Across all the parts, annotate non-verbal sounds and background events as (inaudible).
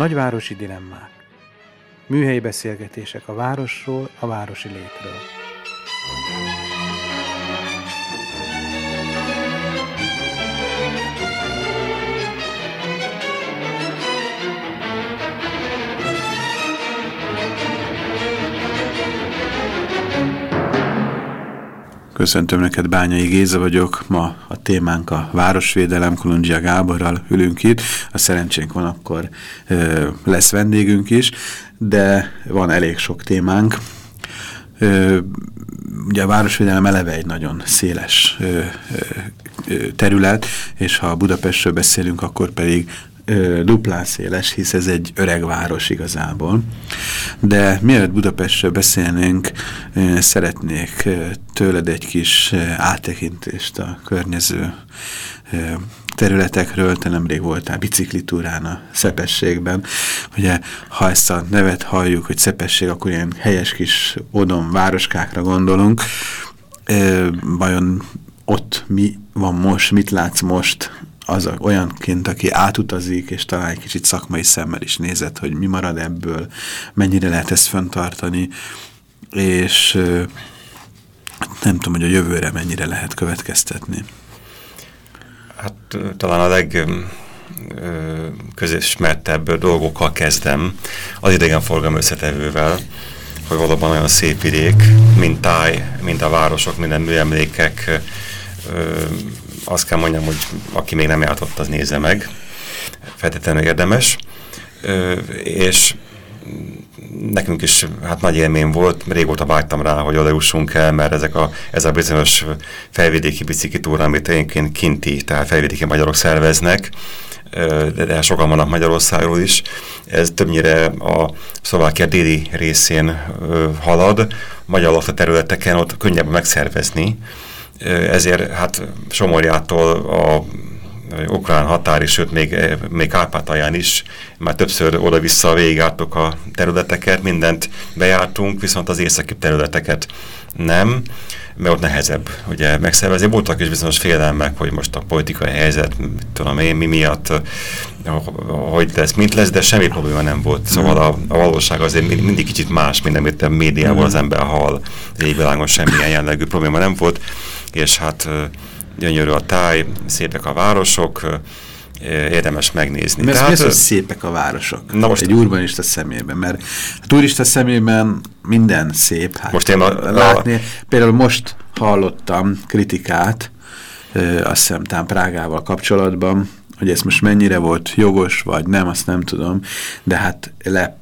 Nagyvárosi dilemmák. Műhelyi beszélgetések a városról, a városi létről. Köszöntöm neked, Bányai Géza vagyok. Ma a témánk a városvédelem, Kolundzsia Gáborral ülünk itt. A szerencsénk van, akkor ö, lesz vendégünk is, de van elég sok témánk. Ö, ugye a városvédelem eleve egy nagyon széles terület, és ha Budapestről beszélünk, akkor pedig duplán széles, hisz ez egy öreg város igazából. De mielőtt Budapestről beszélnénk, szeretnék tőled egy kis áttekintést a környező területekről, te nemrég voltál biciklitúrán a Szepességben. Ugye, ha ezt a nevet halljuk, hogy Szepesség, akkor ilyen helyes kis odom városkákra gondolunk. Vajon ott mi van most, mit látsz most az olyanként, aki átutazik, és talán egy kicsit szakmai szemmel is nézett, hogy mi marad ebből, mennyire lehet ezt föntartani, és nem tudom, hogy a jövőre mennyire lehet következtetni. Hát talán a leg dolgokkal kezdem, az idegenforgalom összetevővel, hogy valóban olyan szép vidék, mint táj, mint a városok, minden műemlékek, azt kell mondjam, hogy aki még nem járt az nézze meg. Feltétlenül érdemes. Ö, és nekünk is hát nagy élmény volt, régóta vágytam rá, hogy oda jussunk el, mert ezek a, ez a bizonyos felvidéki biciklitúra, amit egyébként kinti, tehát felvidéki magyarok szerveznek, de, sokan vannak Magyarországról is. Ez többnyire a Szlovákia déli részén halad, magyar területeken ott könnyebb megszervezni, ezért hát Somorjától a ukrán határ, és sőt még, még Kárpátalján is már többször oda-vissza végigjártuk a területeket, mindent bejártunk, viszont az északi területeket nem, mert ott nehezebb ugye megszervezni. Voltak is bizonyos félelmek, hogy most a politikai helyzet, tudom én, mi miatt, hogy lesz, mint lesz, de semmi probléma nem volt. Szóval a, a valóság azért mindig kicsit más, mint amit a médiában az ember hall. Az égvilágon semmilyen jellegű probléma nem volt és hát gyönyörű a táj, szépek a városok, érdemes megnézni. Mert Tehát, mi az, hogy szépek a városok? Na most egy urbanista szemében, mert a turista szemében minden szép. Hát most én a, látni, a... Például most hallottam kritikát, azt hiszem talán Prágával kapcsolatban, hogy ez most mennyire volt jogos, vagy nem, azt nem tudom, de hát le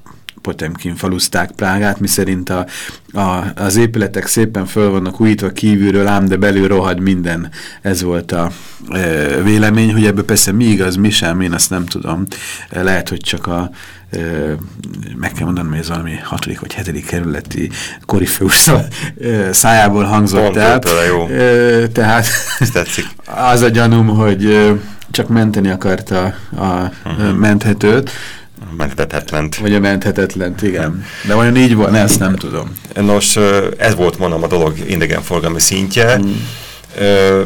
Potemkin faluzták Prágát, miszerint a, a, az épületek szépen föl vannak újítva kívülről, ám de belül rohad minden. Ez volt a e, vélemény, hogy ebből persze mi igaz, mi sem, én azt nem tudom. E, lehet, hogy csak a e, meg kell mondanom, hogy ez valami hatodik vagy hetedik kerületi korifős e, szájából hangzott Pont el. Jó. E, tehát (laughs) az a gyanúm, hogy csak menteni akarta a, a uh -huh. menthetőt, menthetetlent. Vagy a menthetetlent, igen. De vajon így? Ne, ezt nem tudom. Nos, ez volt mondom a dolog idegenforgalmi szintje. Hmm.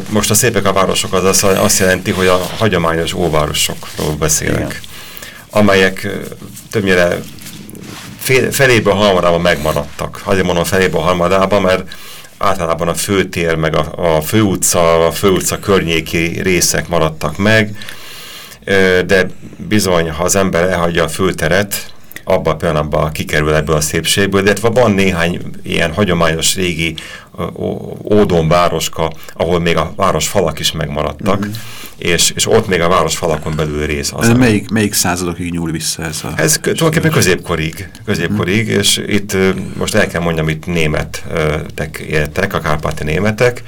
Most a szépek a városok az azt jelenti, hogy a hagyományos óvárosokról beszélek. Igen. Amelyek többnyire feléből harmadában megmaradtak. Azért mondom feléből harmadában, mert általában a főtér, meg a, a főutca, a főutca környéki részek maradtak meg, de bizony, ha az ember elhagyja a fülteret, abban a pillanatban kikerül ebből a szépségből, de van néhány ilyen hagyományos régi ódon városka, ahol még a város falak is megmaradtak, mm -hmm. és, és ott még a város falakon belül rész. Az ez melyik, melyik századokig nyúl vissza ez a... Ez tulajdonképpen középkorig, középkorig mm -hmm. és itt most el kell mondjam, itt németek éltek, a kárpáti németek,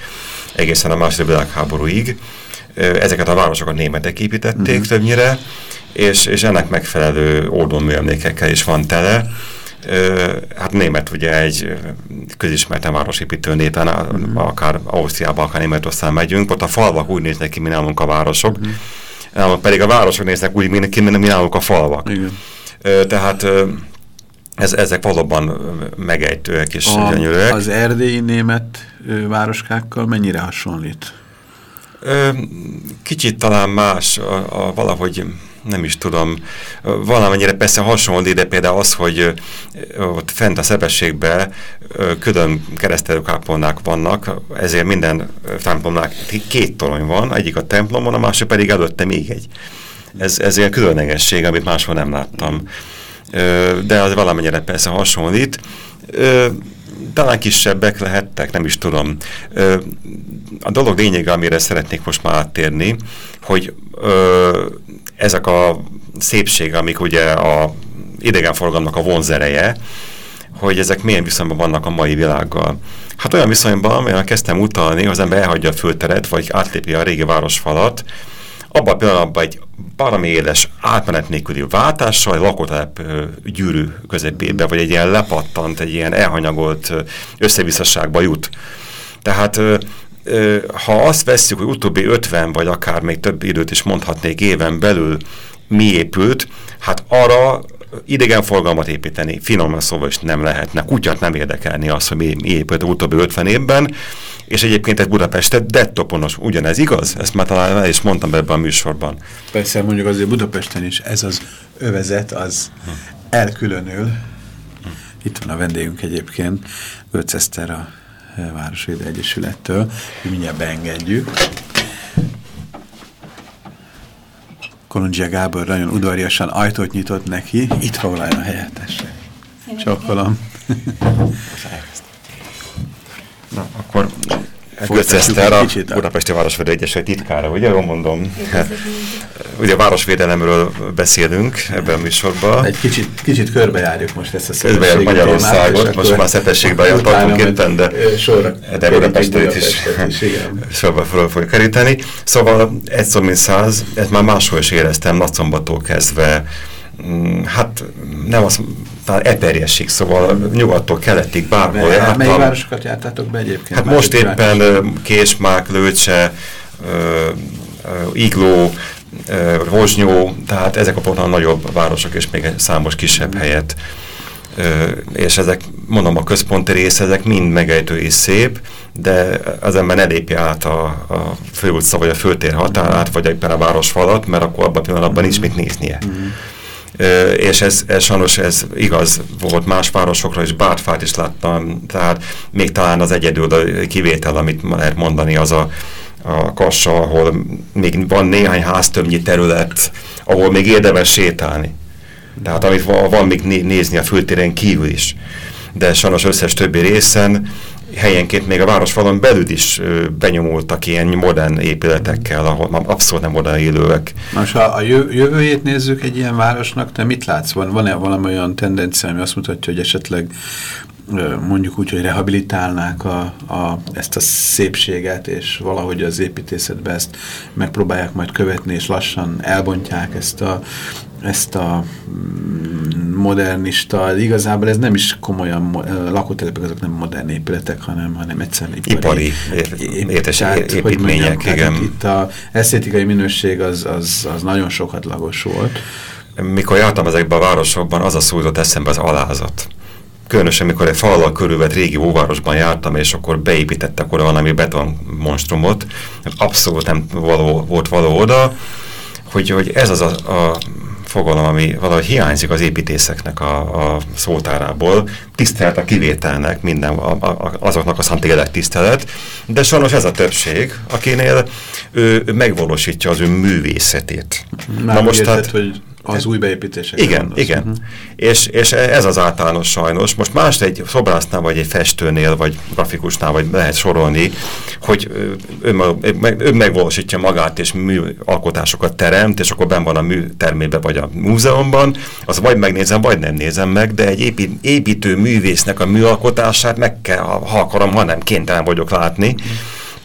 egészen a második világháborúig, ezeket a városokat németek építették uh mhm. -huh. többnyire, és, és ennek megfelelő oldalműemlékekkel is van tele. hát német ugye egy közismerten városépítő népen, uh mhm. -huh. akár Ausztriába, akár Németország megyünk, ott a falvak úgy néznek ki, mi nálunk a városok, uh mhm. -huh. pedig a városok néznek úgy, mint mi nálunk a falvak. Igen. Tehát ez, ezek valóban megejtőek és a, gyönyörűek. Az erdélyi német városkákkal mennyire hasonlít? Kicsit talán más, a, a, valahogy nem is tudom, valamennyire persze hasonló, de például az, hogy ott fent a szepességben külön keresztelőkápolnák vannak, ezért minden templomnál két torony van, egyik a templomon, a másik pedig előtte még egy. Ez, ez ilyen különlegesség, amit máshol nem láttam. De az valamennyire persze hasonlít talán kisebbek lehettek, nem is tudom. A dolog lényege, amire szeretnék most már áttérni, hogy ezek a szépség, amik ugye a idegenforgalomnak a vonzereje, hogy ezek milyen viszonyban vannak a mai világgal. Hát olyan viszonyban, amelyben kezdtem utalni, az ember elhagyja a fölteret, vagy átlépi a régi városfalat, abban a pillanatban egy valami éles átmenet nélküli váltással, egy lakótelep gyűrű közepébe, vagy egy ilyen lepattant, egy ilyen elhanyagolt összevisszaságba jut. Tehát ha azt vesszük, hogy utóbbi 50 vagy akár még több időt is mondhatnék éven belül mi épült, hát arra idegenforgalmat építeni, finoman szóval is nem lehetne. Kutyát nem érdekelni az, hogy mi, mi épült a utóbbi 50 évben, és egyébként egy Budapestet dettoponos, ugyanez igaz? Ezt már talán el is mondtam ebben a műsorban. Persze, mondjuk azért Budapesten is ez az övezet, az hm. elkülönül. Hm. Itt van a vendégünk egyébként, Götz Eszter a Városvédő Egyesülettől, mindjárt beengedjük. Kolondzsia Gábor nagyon udvariasan ajtót nyitott neki, itt foglaljon a helyettesre. Csokkolom. Na, akkor Furc Eszter, a Budapesti Városvédő Egyesület titkára, ugye? Jól mondom. ugye a városvédelemről beszélünk ebben a műsorban. Egy kicsit, kicsit körbejárjuk most ezt a szepességet. Magyarországot, most már szepességben jártunk éppen, de, de Budapestet is, is (laughs) sorba fel fogjuk keríteni. Szóval egy szó mint száz, ezt már máshol is éreztem, nagyszombattól kezdve, mm, hát nem azt talán eperjesség, szóval nyugattól keletig bárhol Mely, jártam. Melyik városokat jártátok be egyébként? Hát most éppen Késmák, Lőcse, Igló, Rozsnyó, tehát ezek a ponton nagyobb városok és még számos kisebb helyet. És ezek, mondom, a központi rész, ezek mind megejtő és szép, de az ember ne lépje át a, a főutca vagy a főtér határát, vagy éppen a városfalat, mert akkor abban a pillanatban nincs mit néznie. Mm és ez, ez sajnos ez igaz volt más városokra, és Bártfát is láttam, tehát még talán az egyedül a kivétel, amit lehet mondani, az a, a Kassa, ahol még van néhány háztömnyi terület, ahol még érdemes sétálni. Tehát amit van még nézni a fültéren kívül is. De sajnos összes többi részen helyenként még a városfalon belül is benyomultak ilyen modern épületekkel, ahol abszolút nem oda élőek. Most ha a jövőjét nézzük egy ilyen városnak, te mit látsz? Van-e van valami olyan tendencia, ami azt mutatja, hogy esetleg mondjuk úgy, hogy rehabilitálnák a, a, ezt a szépséget, és valahogy az építészetbe ezt megpróbálják majd követni, és lassan elbontják ezt a, ezt a mm, modernista, igazából ez nem is komolyan, lakótelepek azok nem modern épületek, hanem, hanem egyszerűen ipari, ipari értes építmények, igen. Itt a esztétikai minőség az, az, az nagyon sokatlagos volt. Mikor jártam ezekben a városokban, az a szó jutott eszembe az alázat különösen, mikor egy falal körülvett régi óvárosban jártam, és akkor beépítettek oda valami beton monstrumot, abszolút nem való, volt való oda, hogy, hogy ez az a, a fogalom, ami valahogy hiányzik az építészeknek a, a szótárából. Tisztelt a kivételnek, minden, a, a, azoknak a szentélek tisztelet, de sajnos ez a többség, akinél ő, ő megvalósítja az ő művészetét. Már Na most érted, hát, hogy az új beépítések. Igen, mondasz. igen. Uh mhm. -huh. és, és ez az általános sajnos. Most más egy szobrásznál, vagy egy festőnél, vagy grafikusnál, vagy lehet sorolni, hogy ő, ő, ő megvalósítja magát, és műalkotásokat teremt, és akkor ben van a műtermébe, vagy a múzeumban, az vagy megnézem, vagy nem nézem meg, de egy épít, építő művésznek a műalkotását meg kell, ha akarom, ha nem kénytelen vagyok látni. Uh -huh.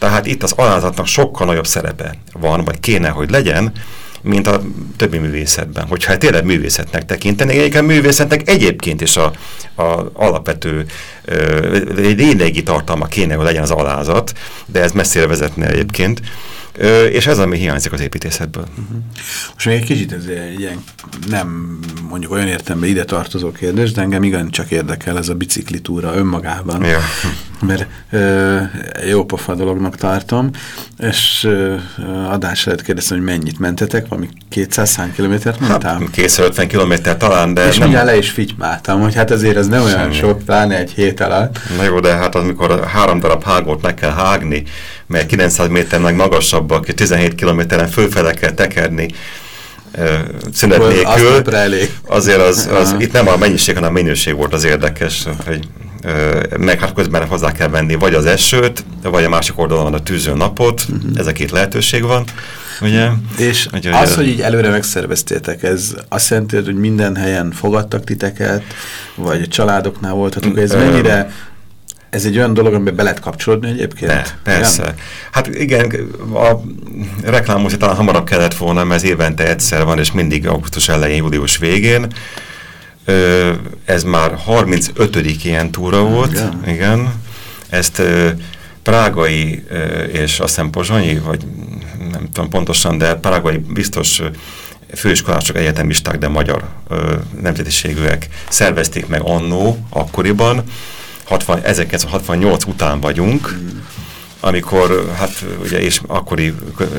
Tehát itt az alázatnak sokkal nagyobb szerepe van, vagy kéne, hogy legyen, mint a többi művészetben. Hogyha tényleg művészetnek tekinteni, egyébként művészetnek egyébként is a, a alapvető lényegi tartalma kéne, hogy legyen az alázat, de ez messzire vezetne egyébként. És ez ami hiányzik az építészetből. Mhm. Most még egy kicsit ez egy ilyen, nem mondjuk olyan értemben ide tartozó kérdés, de engem igen csak érdekel ez a biciklitúra önmagában. Ja. Mert jó pofa dolognak tartom, és adás előtt kérdeztem, hogy mennyit mentetek, valami 200 hány kilométert mondtál? Hát, 250 kilométer talán, de És nem... mindjárt le is fitymáltam, hogy hát azért ez nem olyan Semmi. sok, pláne egy hét alatt. Na jó, de hát amikor három darab hágót meg kell hágni, mert 900 méter meg magasabbak, 17 kilométeren fölfele kell tekerni, szünet nélkül, azért az, az itt nem a mennyiség, hanem a minőség volt az érdekes, hogy meg hát közben hozzá kell venni vagy az esőt, vagy a másik oldalon a tűző napot, uh -huh. ez a két lehetőség van. Ugye? És hogy, az, hogy így előre megszerveztétek, ez azt jelenti, hogy minden helyen fogadtak titeket, vagy a családoknál voltatok, ez mennyire ez egy olyan dolog, amiben be lehet kapcsolódni egyébként? Ne, persze. Igen? Hát igen, a reklámhoz talán hamarabb kellett volna, mert ez évente egyszer van, és mindig augusztus elején, július végén. Ö, ez már 35. ilyen túra volt, igen. igen. Ezt ö, prágai ö, és azt hiszem pozsonyi, vagy nem tudom pontosan, de prágai biztos főiskolások, egyetemisták, de magyar ö, nemzetiségűek szervezték meg annó, akkoriban, 60, 1968 után vagyunk, amikor hát ugye és akkori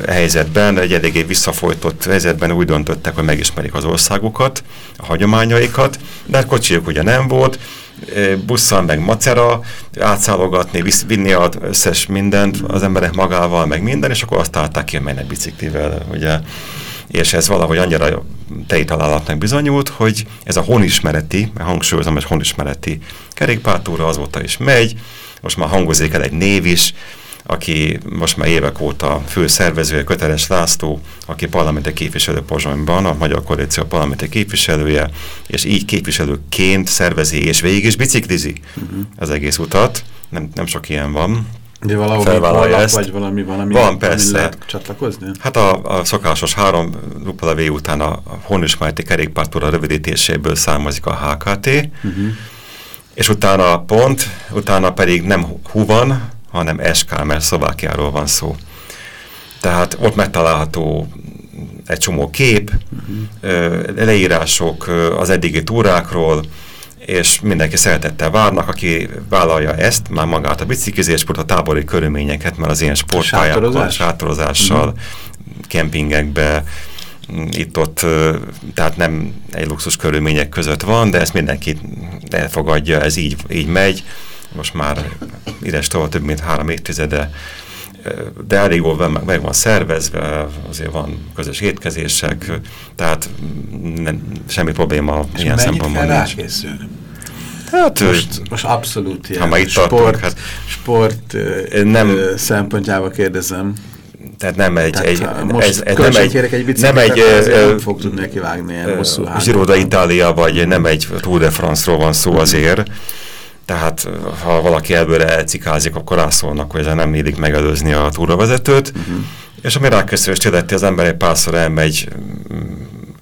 helyzetben, egy eléggé visszafolytott helyzetben úgy döntöttek, hogy megismerik az országukat, a hagyományaikat, de hát kocsijuk ugye nem volt, busszal meg macera, átszállogatni, vinni az összes mindent az emberek magával, meg minden, és akkor azt állták ki, hogy biciklivel, ugye és ez valahogy annyira tei találatnak bizonyult, hogy ez a honismereti, mert hangsúlyozom, hogy honismereti kerékpártúra azóta is megy, most már hangozik el egy név is, aki most már évek óta főszervezője, Köteles László, aki parlamenti képviselő Pozsonyban, a Magyar Koalíció parlamenti képviselője, és így képviselőként szervezi és végig is biciklizi uh mhm. -huh. az egész utat. Nem, nem sok ilyen van. De valahol felvállalja ezt. vagy valami van, ami, van, persze. lehet csatlakozni? Hát a, a szokásos három V után a Honusmárti kerékpártúra rövidítéséből származik a HKT, uh mhm. -huh. és utána pont, utána pedig nem HU van, hanem SK, mert Szlovákiáról van szó. Tehát ott megtalálható egy csomó kép, uh -huh. leírások az eddigi túrákról, és mindenki szeretettel várnak, aki vállalja ezt, már magát a biciklizést, a tábori körülményeket, mert az ilyen sportpályákkal, Sátorozás? sátorozással, mm. kempingekbe, itt-ott, tehát nem egy luxus körülmények között van, de ezt mindenki elfogadja, ez így, így megy. Most már tovább több mint három évtizede, de elég jól meg, meg van szervezve, azért van közös étkezések, tehát nem, semmi probléma És ilyen szempontból nincs. Hát most, most abszolút ilyen ha itt sport, tartunk, hát, sport nem, szempontjába kérdezem. Tehát nem egy, tehát, egy, most ez, ez nem egy, egy nem egy nem fog tudni kivágni ilyen hosszú Giroda Itália, vagy nem egy Tour de France-ról van szó azért, tehát ha valaki ebből elcikázik, akkor rászólnak, hogy ezzel nem illik megelőzni a túravezetőt, uh mhm. -huh. és ami ráköszönös térdeti, az ember egy párszor elmegy,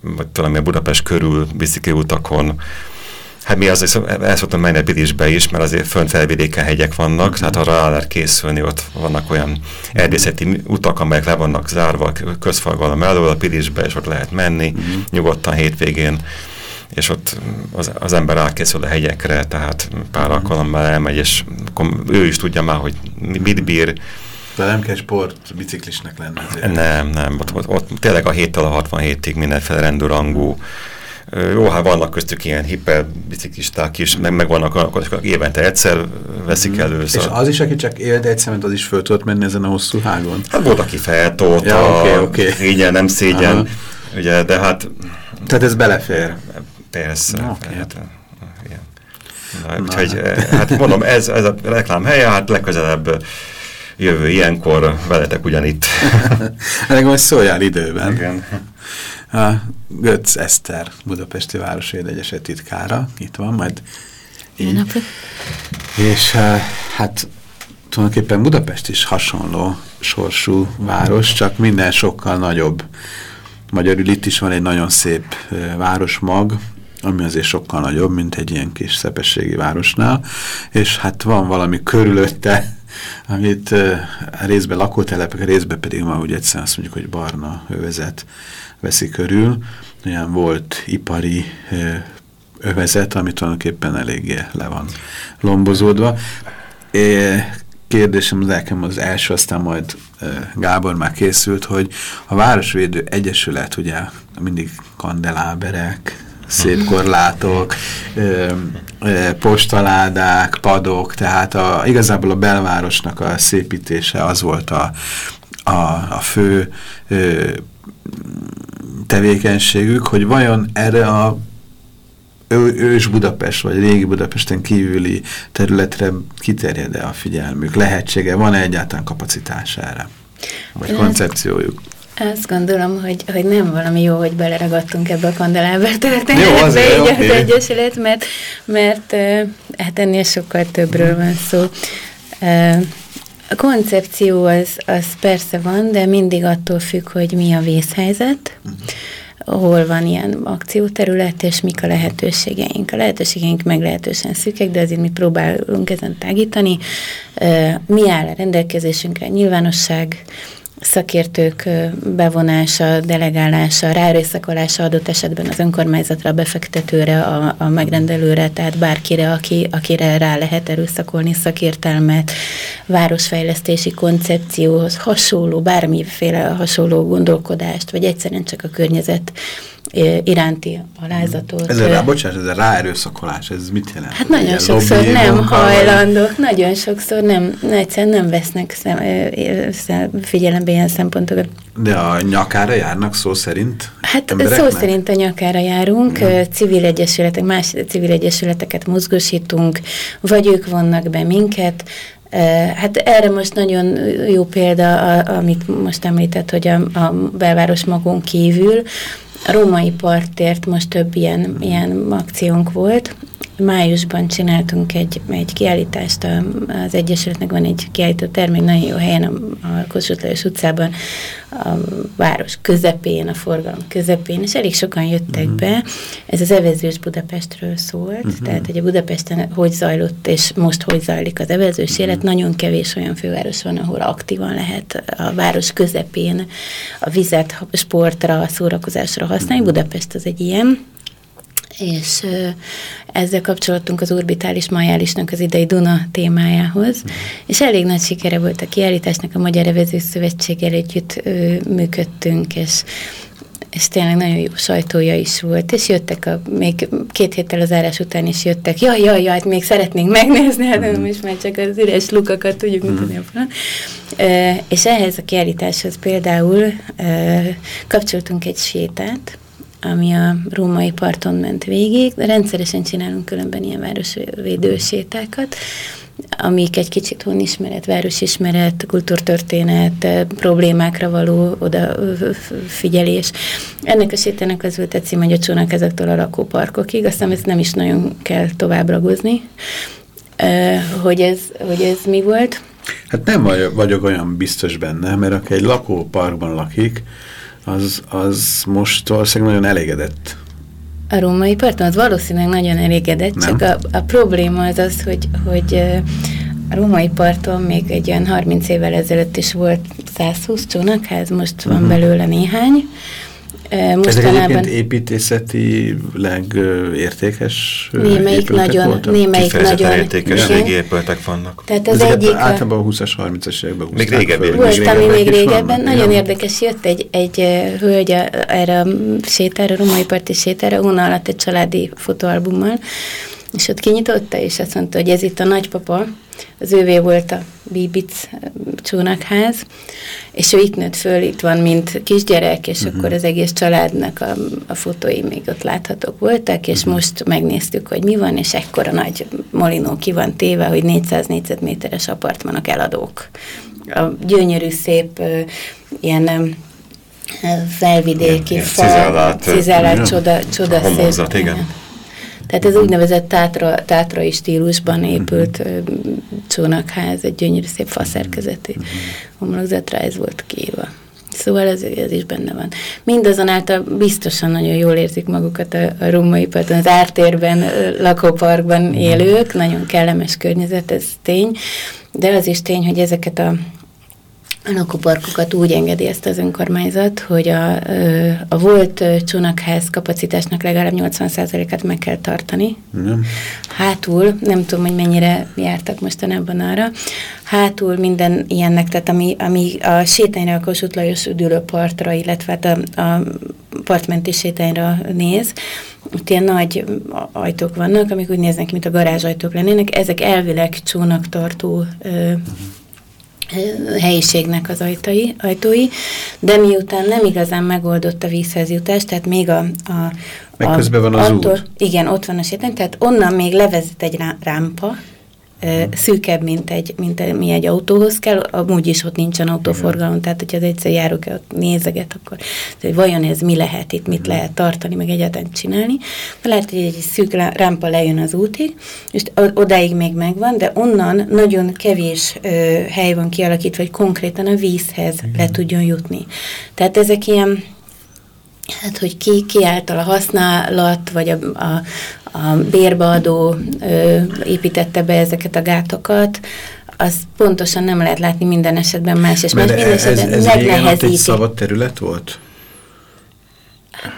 vagy talán Budapest körül bicikli utakon, Hát mi az, el szoktam menni a Pilisbe is, mert azért fönt felvidéken hegyek vannak, -huh. tehát arra rá lehet készülni, ott vannak olyan erdészeti utak, amelyek le vannak zárva közforgalom elől a Pilisbe, és ott lehet menni -huh. nyugodtan hétvégén és ott az, az ember elkészül a hegyekre, tehát pár mm. alkalommal elmegy, és ő is tudja már, hogy mit bír. De nem kell sport biciklisnek lenne azért. Nem, nem, ott, ott, ott tényleg a 7-től a 67-ig mindenféle rendőrangú. Jó, hát vannak köztük ilyen hiperbiciklisták is, meg, meg vannak akik évente egyszer veszik mm. elő. És az is, aki csak élt egyszer, mert az is föl tudott menni ezen a hosszú hágon? Hát volt, aki feltolta, ja, okay, okay. szégyen, nem szégyen, Aha. ugye, de hát... Tehát ez belefér? Persze. Na, okay. hát, igen. Na, Na, úgyhogy, hát. Eh, hát mondom, ez, ez a reklám helye, hát legközelebb jövő ilyenkor veletek ugyanitt. (laughs) Ennek majd szóljál időben. Igen. A Götz Eszter, Budapesti Városvédegyeset titkára, itt van, majd így. És eh, hát tulajdonképpen Budapest is hasonló sorsú város, csak minden sokkal nagyobb Magyarul itt is van egy nagyon szép városmag, ami azért sokkal nagyobb, mint egy ilyen kis szepességi városnál, és hát van valami körülötte, amit részben lakótelepek, részben pedig ma úgy egyszerűen azt mondjuk, hogy barna övezet veszi körül. Olyan volt ipari övezet, ami tulajdonképpen eléggé le van lombozódva. É, kérdésem az nekem az első, aztán majd Gábor már készült, hogy a Városvédő Egyesület ugye mindig kandeláberek, szép korlátok, postaládák, padok, tehát a, igazából a belvárosnak a szépítése az volt a, a, a fő ö, tevékenységük, hogy vajon erre a ős Budapest, vagy régi Budapesten kívüli területre kiterjed-e a figyelmük? Lehetsége? Van-e egyáltalán kapacitására? Vagy Én koncepciójuk? Azt gondolom, hogy, hogy nem valami jó, hogy beleragadtunk ebbe a kandeláber történetbe, így okay. az Egyesület, mert, mert hát ennél sokkal többről van szó. A koncepció az, az persze van, de mindig attól függ, hogy mi a vészhelyzet, hol van ilyen akcióterület, és mik a lehetőségeink. A lehetőségeink meglehetősen szűkek, de azért mi próbálunk ezen tágítani. Mi áll a rendelkezésünkre? Nyilvánosság, szakértők bevonása, delegálása, rárészakalása adott esetben az önkormányzatra, a befektetőre, a, a megrendelőre, tehát bárkire, aki, akire rá lehet erőszakolni szakértelmet, városfejlesztési koncepcióhoz hasonló, bármiféle hasonló gondolkodást, vagy egyszerűen csak a környezet iránti alázatot. Ez a, bocsánat, ez a ráerőszakolás, ez mit jelent? Hát nagyon Ilyen sokszor nem hajlandók, nagyon sokszor nem, egyszerűen nem vesznek szem, szem, figyelembe ilyen szempontokat. De a nyakára járnak szó szerint? Hát embereknek? szó szerint a nyakára járunk, hmm. civil egyesületek, más civil egyesületeket mozgósítunk, vagy ők vannak be minket, Hát erre most nagyon jó példa, amit most említett, hogy a, a belváros magon kívül a római partért most több ilyen, ilyen akciónk volt. Májusban csináltunk egy, egy kiállítást, az Egyesületnek van egy kiállító termény, nagyon jó helyen, a, a Kossuth Lajos utcában, a város közepén, a forgalom közepén, és elég sokan jöttek uh-huh. be. Ez az evezős Budapestről szólt, uh-huh. tehát hogy a Budapesten hogy zajlott, és most hogy zajlik az evezős uh-huh. élet. Nagyon kevés olyan főváros van, ahol aktívan lehet a város közepén a vizet sportra, szórakozásra használni. Uh-huh. Budapest az egy ilyen és ezzel kapcsolatunk az orbitális majálisnak az idei Duna témájához, és elég nagy sikere volt a kiállításnak, a Magyar Evező Szövetséggel együtt működtünk, és és tényleg nagyon jó sajtója is volt, és jöttek, a, még két héttel az árás után is jöttek, jaj, jaj, jaj, hát még szeretnénk megnézni, hát nem is már csak az üres lukakat tudjuk mm. mutatni a e, És ehhez a kiállításhoz például e, kapcsoltunk egy sétát, ami a római parton ment végig. Rendszeresen csinálunk különben ilyen városvédő sétákat, amik egy kicsit honismeret, városismeret, kultúrtörténet, problémákra való odafigyelés. Ennek a sétának az volt a cím, hogy a csónak ezektől a lakóparkokig, aztán ezt nem is nagyon kell tovább ragozni, hogy ez, hogy ez mi volt. Hát nem vagyok olyan biztos benne, mert aki egy lakóparkban lakik, az, az most valószínűleg nagyon elégedett. A római parton az valószínűleg nagyon elégedett, Nem? csak a, a probléma az az, hogy, hogy a római parton még egy olyan 30 évvel ezelőtt is volt 120 csónakház, most uh -huh. van mhm. belőle néhány, Mostanában... Ezek egyébként építészetileg értékes Némelyik nagyon, voltak? némelyik nagyon értékes régi épületek vannak. Tehát az Ezeket egyik általában a 20-as, 30-as években Még régebben. Volt, ami még régebben. Nagyon igen. érdekes, jött egy, egy hölgy erre a sétára, a romai parti sétára, hóna alatt egy családi fotóalbummal, és ott kinyitotta, és azt mondta, hogy ez itt a nagypapa, az ővé volt a Bibic csónakház, és ő itt nőtt föl, itt van, mint kisgyerek, és uh-huh. akkor az egész családnak a, a fotói még ott láthatók voltak, és uh-huh. most megnéztük, hogy mi van, és ekkora nagy molinó ki van téve, hogy 400 négyzetméteres apartmanok eladók. A gyönyörű, szép uh, ilyen felvidéki, fa, cizellált, cizellált csoda, csoda szép. igen. Tehát ez úgynevezett tátra, tátrai stílusban épült uh -huh. csónakház, egy gyönyörű szép uh -huh. homlokzatra, ez volt kiírva. Szóval ez, ez is benne van. Mindazonáltal biztosan nagyon jól érzik magukat a, a római parton, az ártérben, lakóparkban mhm. élők, nagyon kellemes környezet, ez tény, de az is tény, hogy ezeket a a lakóparkokat úgy engedi ezt az önkormányzat, hogy a, a volt csónakház kapacitásnak legalább 80%-át meg kell tartani. Nem. Hátul, nem tudom, hogy mennyire jártak mostanában arra, hátul minden ilyennek, tehát ami, ami a sétányra, a Kossuth Lajos üdülőpartra, illetve hát a, a partmenti sétányra néz, ott ilyen nagy ajtók vannak, amik úgy néznek, mint a garázsajtók lennének, ezek elvileg csónaktartó ö, uh-huh helyiségnek az ajtói, ajtói, de miután nem igazán megoldott a vízhez jutás, tehát még a... a Meg a, közben van az attól, út. Igen, ott van a sétány, tehát onnan még levezet egy rámpa, szűkebb, mint, egy, mint mi egy autóhoz kell, amúgy is ott nincsen autóforgalom, Igen. tehát hogyha az egyszer járok ott nézeget, akkor hogy vajon ez mi lehet itt, mit Igen. lehet tartani, meg egyáltalán csinálni. Lehet, hogy egy szűk rámpa lejön az útig, és odáig még megvan, de onnan nagyon kevés ö, hely van kialakítva, hogy konkrétan a vízhez Igen. le tudjon jutni. Tehát ezek ilyen hát hogy ki, ki által a használat, vagy a, a, a bérbeadó ö, építette be ezeket a gátokat, az pontosan nem lehet látni minden esetben más, és más minden esetben ez, ez megnehezíti. egy szabad terület volt?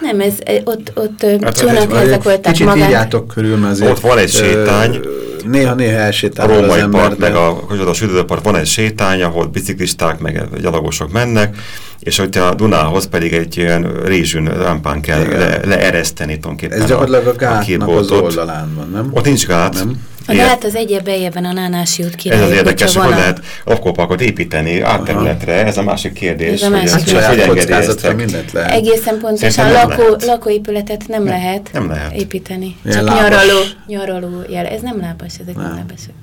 Nem, ez ott, ott hát, csónakházak voltak Kicsit magán. írjátok körül, mert azért... Ott van egy sétány. Néha-néha elsétál a római part, meg a, a sütődőpart van egy sétány, ahol biciklisták, meg gyalogosok mennek, és hogy a Dunához pedig egy ilyen rézsűn rampán kell le, leereszteni tulajdonképpen Ez gyakorlatilag a, a gátnak a az oldalán van, nem? Ott nincs gát. Nem? A gát az egyéb beljebben a Nánási út király. Ez az érdekes, hogy lehet lakóparkot építeni átterületre, ez a másik kérdés. Ez a másik hogy, hogy engedélyeztek. mindent lehet. Egészen pontosan lakó, lakóépületet nem, nem, lehet, nem lehet építeni. Ilyen Csak lábas. nyaraló, nyaraló jel. Ez nem lábas, ezek nem, nem lábasok.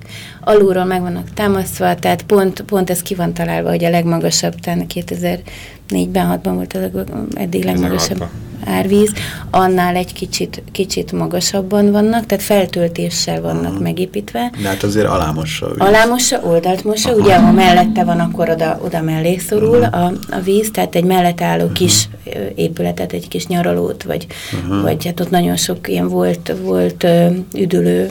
Alulról meg vannak támasztva, tehát pont, pont ez ki van találva, hogy a legmagasabb, tehát 2004-ben, 6-ban volt az eddig legmagasabb árvíz, annál egy kicsit, kicsit magasabban vannak, tehát feltöltéssel vannak uh-huh. megépítve. De hát azért alámossa a víz. Alámossa, oldalt mossa, ugye ha mellette van, akkor oda, oda mellé szorul a, a víz, tehát egy mellett álló uh-huh. kis épületet, egy kis nyaralót, vagy, uh-huh. vagy hát ott nagyon sok ilyen volt, volt üdülő,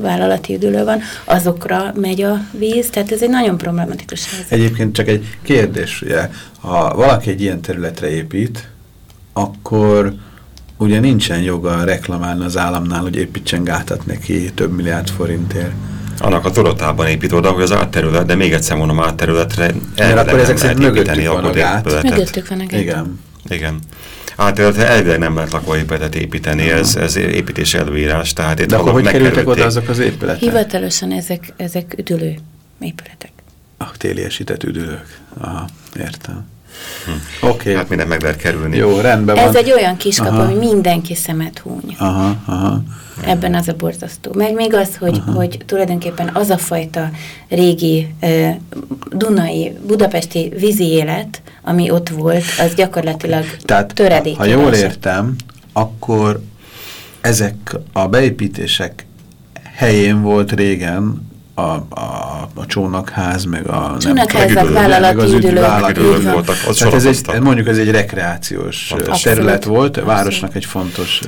vállalati üdülő van, azokra megy a víz, tehát ez egy nagyon problematikus helyzet. Egyébként csak egy kérdés, ugye, ha valaki egy ilyen területre épít, akkor ugye nincsen joga reklamálni az államnál, hogy építsen gátat neki több milliárd forintért. Annak a tudatában épít oda, hogy az átterület, de még egyszer mondom átterületre Mert akkor ezek szerint mögöttük van a gát. Mögöttük van a gát. Igen. Igen. Átterületre elvileg nem lehet lakóépületet építeni, ez, ez építés előírás. Tehát itt de akkor hogy kerültek oda azok az épületek? Hivatalosan ezek, ezek üdülő épületek. A téliesített üdülők. Aha, értem. Hm. Oké. Okay. Hát minden meg lehet kerülni. Jó, rendben van. Ez egy olyan kiskap, ami mindenki szemet húny. Aha, aha. Ebben az a borzasztó. Meg még az, hogy, hogy tulajdonképpen az a fajta régi uh, Dunai, budapesti vízi élet, ami ott volt, az gyakorlatilag Tehát, töredék. Ha jól értem, akkor ezek a beépítések helyén volt régen a, a, a csónakház, meg a csónakházak, vállalati üdülők. voltak. Az Tehát ez egy, mondjuk ez egy rekreációs Abszolút. terület volt, a városnak egy fontos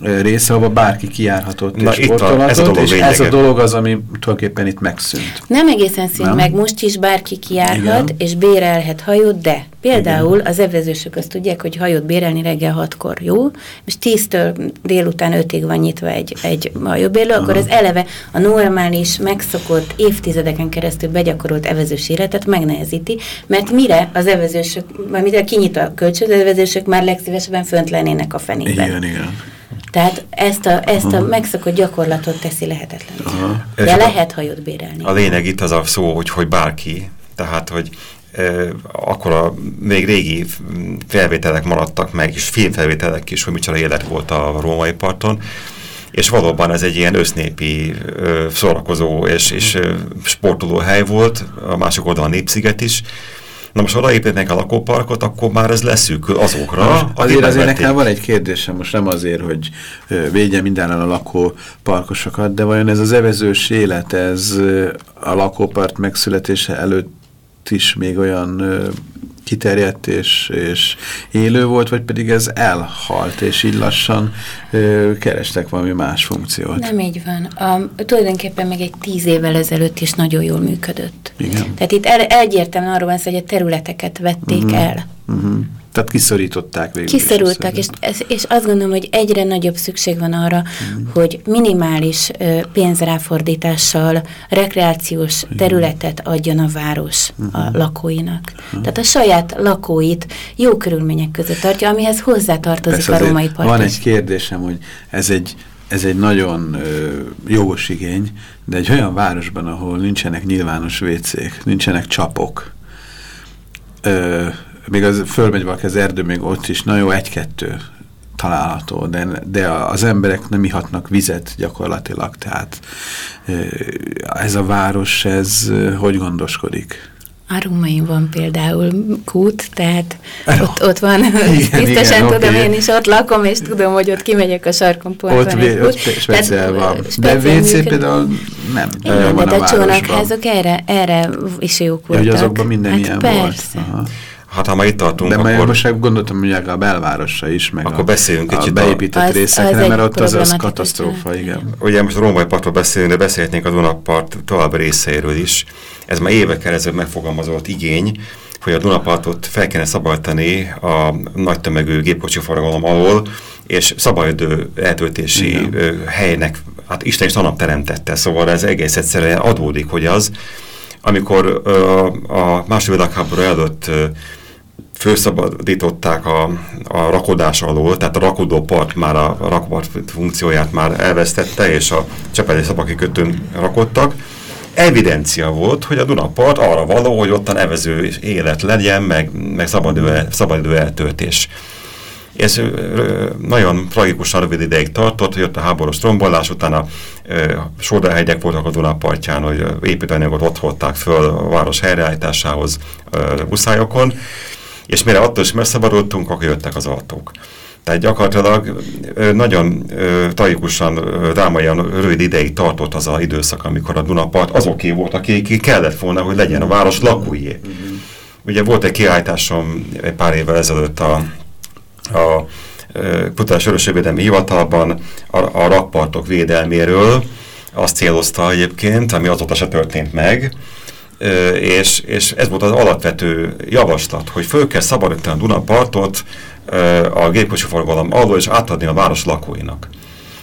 része, ahol bárki kijárhatott Na, és sportolhatott, és lényege. ez a dolog az, ami tulajdonképpen itt megszűnt. Nem egészen szűnt meg, most is bárki kijárhat, Igen. és bérelhet hajót, de például Igen. az evezősök azt tudják, hogy hajót bérelni reggel hatkor jó, és tíztől délután ötig van nyitva egy, egy hajóbérlő, akkor ez eleve a normális, megszokott, évtizedeken keresztül begyakorolt evezős életet megnehezíti, mert mire az evezősök, vagy mire kinyit a kölcsön, az evezősök már legszívesebben fönt lennének a fenében. Igen, igen. Tehát ezt a, ezt a megszokott gyakorlatot teszi lehetetlen. De lehet hajót bérelni. A lényeg itt az a szó, hogy, hogy bárki, tehát, hogy akkor a még régi felvételek maradtak meg, és filmfelvételek is, hogy micsoda élet volt a római parton, és valóban ez egy ilyen össznépi ö, szórakozó és, és sportoló hely volt, a másik oldalon a Népsziget is, Na most, ha odaépítnek a lakóparkot, akkor már ez leszűkül azokra, most Azért azért nekem van egy kérdésem, most nem azért, hogy védje mindenen a lakóparkosokat, de vajon ez az evezős élet, ez a lakópark megszületése előtt is még olyan kiterjedt és, és élő volt, vagy pedig ez elhalt, és így lassan ö, kerestek valami más funkciót? Nem így van. A, tulajdonképpen még egy tíz évvel ezelőtt is nagyon jól működött. Igen. Tehát itt el, egyértelműen arról van hogy a területeket vették uh mhm. -huh. el. Uh mhm. -huh. Tehát kiszorították végül Kiszorultak, és, és azt gondolom, hogy egyre nagyobb szükség van arra, mm. hogy minimális pénzráfordítással rekreációs Igen. területet adjon a város mm. a lakóinak. Mm. Tehát a saját lakóit jó körülmények között tartja, amihez hozzátartozik Persze a római part. Van egy kérdésem, hogy ez egy ez egy nagyon ö, jogos igény, de egy olyan városban, ahol nincsenek nyilvános vécék, nincsenek csapok, ö, még az fölmegy valaki az erdő, még ott is, na jó, egy-kettő található, de, de az emberek nem ihatnak vizet gyakorlatilag, tehát ez a város, ez hogy gondoskodik? Arumain van például kút, tehát oh. ott, ott van, igen, (laughs) biztosan igen, tudom, okay. én is ott lakom, és tudom, hogy ott kimegyek a sarkon ott, egy ott speciál van. De WC például nem. Igen, de, de a csónakházak erre, erre is jók voltak. Ja, hogy azokban minden hát ilyen persze. volt. Aha. Hát ha már itt tartunk, De akkor... most gondoltam, hogy a belvárosra is, meg akkor a, beszéljünk a beépített az, részekre, az mert ott az az katasztrófa, igen. Ugye most a Római partról beszélünk, de beszélhetnénk a Dunapart további részeiről is. Ez már évekkel ezelőtt megfogalmazott igény, hogy a Dunapartot fel kellene szabadítani a nagy tömegű gépkocsi forgalom alól, és szabadidő eltöltési Igen. helynek, hát Isten is annak teremtette, szóval ez egész egyszerűen adódik, hogy az, amikor a második világháború előtt főszabadították a, a rakodás alól, tehát a rakodó part már a, a funkcióját már elvesztette, és a Csepeli szabakikötőn rakodtak. Evidencia volt, hogy a Dunapart arra való, hogy ottan evező élet legyen, meg, meg szabadidő, szabadidő eltöltés. Ez nagyon tragikusan rövid ideig tartott, hogy jött a háborús trombolás, utána sodrehegyek voltak a Dunapartján, hogy építőanyagot ott hozták föl a város helyreállításához buszályokon, és mire attól is megszabadultunk, akkor jöttek az autók. Tehát gyakorlatilag nagyon tragikusan, drámaian rövid ideig tartott az az időszak, amikor a Dunapart azoké volt, aki kellett volna, hogy legyen a város lakóié. Ugye volt egy kiállításom egy pár évvel ezelőtt a, a Kutatás Örösségvédelmi Hivatalban a, a rakpartok védelméről, azt célozta egyébként, ami azóta se történt meg, és, és ez volt az alapvető javaslat, hogy föl kell szabadítani a Dunapartot a gépkocsi forgalom alól, és átadni a város lakóinak.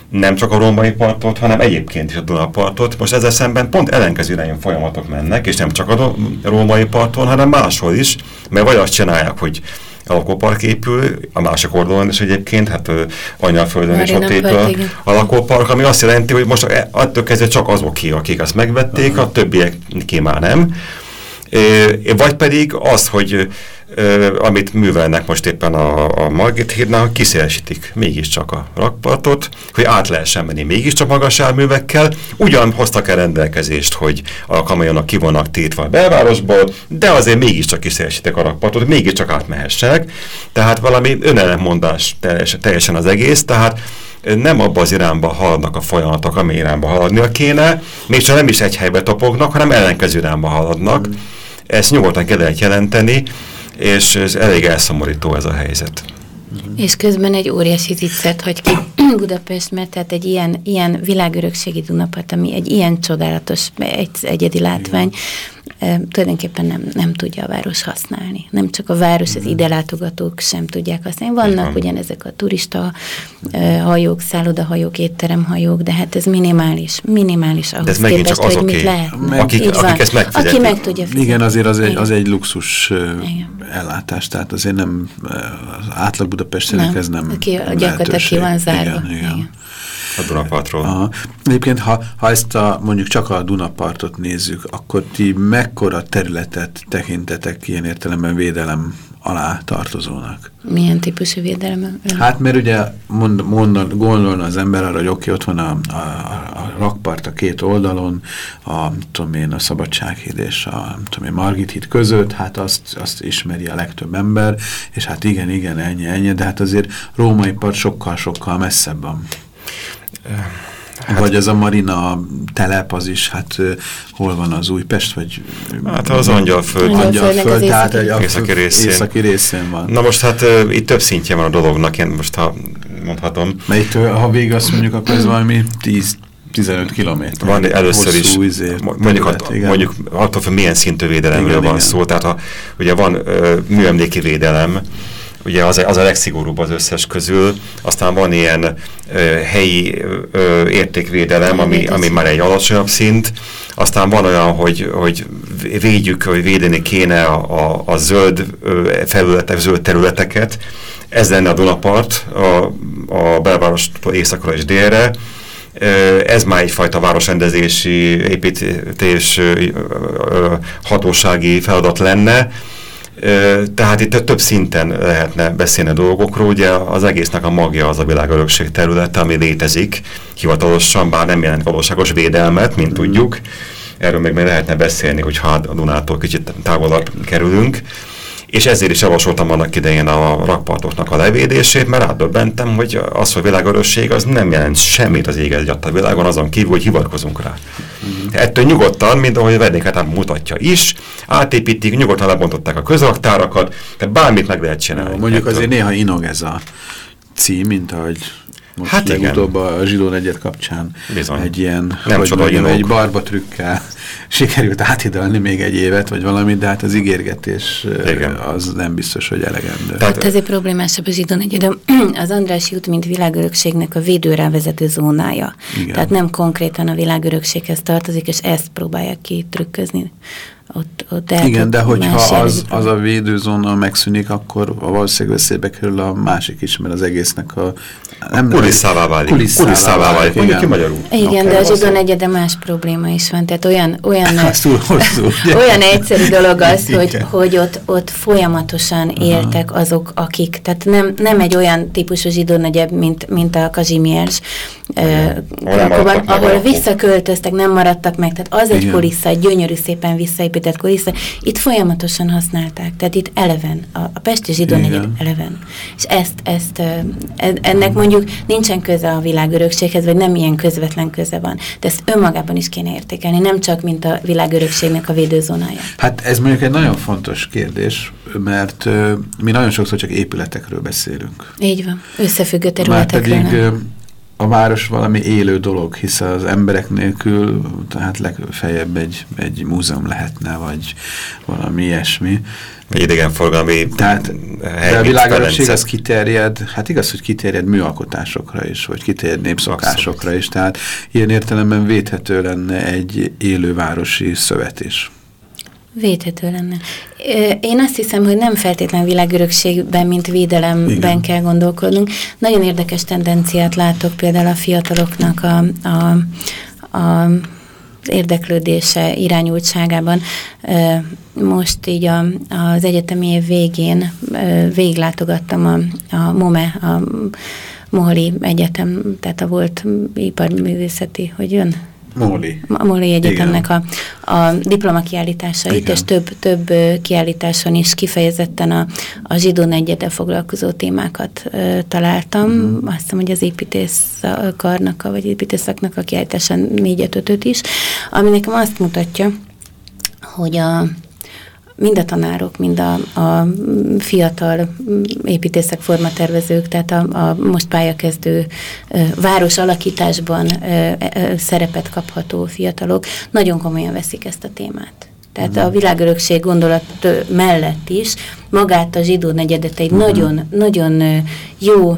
Nem csak a római partot, hanem egyébként is a Dunapartot. Most ezzel szemben pont ellenkező irányú folyamatok mennek, és nem csak a római parton, hanem máshol is, mert vagy azt csinálják, hogy a lakópark épül, a másik oldalon is egyébként, hát Anyaföldön is ott épül a lakópark, ami azt jelenti, hogy most attól kezdve csak azok ki, akik ezt megvették, a többiek ki már nem. Vagy pedig az, hogy amit művelnek most éppen a, a Margit hídnál, kiszélesítik mégiscsak a rakpartot, hogy át lehessen menni mégiscsak magas járművekkel. Ugyan hoztak el rendelkezést, hogy a kamionok ki vannak tétve a belvárosból, de azért mégiscsak kiszélesítik a rakpartot, mégiscsak átmehessenek. Tehát valami önellenmondás teljesen, az egész, tehát nem abba az irányba haladnak a folyamatok, ami irányba haladnia kéne, még csak nem is egy helybe topognak, hanem ellenkező irányba haladnak. Mm. Ezt nyugodtan kell jelenteni, és ez elég elszomorító ez a helyzet. És közben egy óriási zicsert hagy ki (clears throat) Budapest, mert tehát egy ilyen, ilyen világörökségi Dunapart, ami egy ilyen csodálatos, egy, egyedi látvány, tulajdonképpen nem, nem tudja a város használni. Nem csak a város, az ide látogatók sem tudják használni. Vannak ugyanezek a turista hajók, szállodahajók, étteremhajók, de hát ez minimális, minimális ahhoz de ez képest, csak hogy mit lehet. Akik, akik ezt Aki meg tudja fizetni. Igen, azért az egy, az egy luxus Igen. ellátás, tehát azért nem az átlag Budapestinek ez nem Aki gyakorlatilag ki van zárva. Igen, igen. igen. A Dunapartról. Aha. Egyébként, ha, ha ezt a, mondjuk csak a Dunapartot nézzük, akkor ti mekkora területet tekintetek ilyen értelemben védelem alá tartozónak? Milyen típusú védelem? Hát mert ugye mond, mond, gondolna az ember arra, hogy oké, ott van a, a, a rakpart a két oldalon, a, tudom én, a Szabadsághíd és a tudom én, Margit híd között, hát azt, azt ismeri a legtöbb ember, és hát igen, igen, ennyi, ennyi, de hát azért római part sokkal-sokkal messzebb van. Hát, vagy az a Marina telep, az is, hát hol van az Újpest, vagy... Hát az Angyalföld. Angyalföld, tehát egy északi részén. északi részén van. Na most hát itt több szintje van a dolognak, én most ha mondhatom. Mert itt, ha végig azt mondjuk, akkor ez valami 10 15 kilométer. Van először is, izé, mondjuk, hat, mondjuk attól, hogy milyen szintű védelemről igen, van igen. szó, tehát ha, ugye van uh, műemléki védelem, ugye az, az a legszigorúbb az összes közül, aztán van ilyen ö, helyi ö, értékvédelem, ami, ami már egy alacsonyabb szint, aztán van olyan, hogy, hogy védjük, hogy védeni kéne a, a, a zöld felületek, zöld területeket, ez lenne a Dunapart, a, a belvárostól északra és délre, ez már egyfajta városrendezési, építés hatósági feladat lenne, tehát itt több szinten lehetne beszélni a dolgokról, ugye az egésznek a magja az a világörökség területe, ami létezik hivatalosan, bár nem jelent valóságos védelmet, mint tudjuk. Erről még, még lehetne beszélni, hogyha a Dunától kicsit távolabb kerülünk és ezért is javasoltam annak idején a rakpartoknak a levédését, mert átdöbbentem, hogy az, hogy világörösség, az nem jelent semmit az éget a világon, azon kívül, hogy hivatkozunk rá. Mm. Ettől nyugodtan, mint ahogy a vendéghátam mutatja is, átépítik, nyugodtan lebontották a közraktárakat, tehát bármit meg lehet csinálni. Mondjuk ettől. azért néha inog ez a cím, mint ahogy most hát legutóbb igen. a zsidó negyed kapcsán Bizony. egy ilyen, nem hogy mondjam, egy barba trükkel (laughs) sikerült áthidalni még egy évet, vagy valamit, de hát az ígérgetés igen. az nem biztos, hogy elegendő. Tehát ezért problémásabb a zsidó negyed. (clears throat) Az András út, mint világörökségnek a védőre vezető zónája. Igen. Tehát nem konkrétan a világörökséghez tartozik, és ezt próbálják kitrükközni ott, ott Igen, de hogyha az, az a védőzóna megszűnik, akkor a valószínűleg veszélybe kerül a másik is, mert az egésznek a... Nem, kulisszává válik. Kulisszává válik, mondjuk ki magyarul. Igen, de a zsidon egyede más probléma is van, tehát olyan, olyan, (laughs) olyan egyszerű dolog az, hogy, hogy ott, ott folyamatosan éltek Aha. azok, akik, tehát nem, nem egy olyan típusú zsidó negyed, mint, mint a Kazimiers, uh, ahol visszaköltöztek, nem maradtak meg, tehát az egy kulissza, egy gyönyörű szépen visszaépített épített kulissza, itt folyamatosan használták, tehát itt eleven, a, a Pesti zsidó negyed eleven. És ezt, ezt, ennek mondjuk nincsen köze a világörökséghez, vagy nem ilyen közvetlen köze van, de ezt önmagában is kéne értékelni, nem csak mint a világörökségnek a védőzónája. Hát ez mondjuk egy nagyon fontos kérdés, mert uh, mi nagyon sokszor csak épületekről beszélünk. Így van, összefüggő területekről. Már pedig a város valami élő dolog, hisz az emberek nélkül, tehát legfeljebb egy, egy múzeum lehetne, vagy valami ilyesmi. Egy idegenforgalmi Tehát, de a világörökség az kiterjed, hát igaz, hogy kiterjed műalkotásokra is, vagy kiterjed népszokásokra is, tehát ilyen értelemben védhető lenne egy élővárosi szövet is. Védhető lenne. Én azt hiszem, hogy nem feltétlen világörökségben, mint védelemben Igen. kell gondolkodnunk. Nagyon érdekes tendenciát látok például a fiataloknak a, a, a érdeklődése irányultságában. Most így a, az egyetemi év végén végiglátogattam a, a MOME, a Moholi Egyetem, tehát a volt iparművészeti, hogy jön? Móli. Móli Egyetemnek a, a diplomakiállításait, Igen. és több, több kiállításon is kifejezetten a, a zsidó negyedel foglalkozó témákat ö, találtam. Mm. Azt hiszem, hogy az építészkarnak, vagy építészaknak a kiállításán négyet, ötöt is, ami nekem azt mutatja, hogy a, mind a tanárok, mind a, a fiatal építészek, formatervezők, tehát a, a most pályakezdő város alakításban szerepet kapható fiatalok nagyon komolyan veszik ezt a témát. Tehát uh-huh. a világörökség gondolat mellett is magát a zsidó negyedet egy uh-huh. nagyon, nagyon jó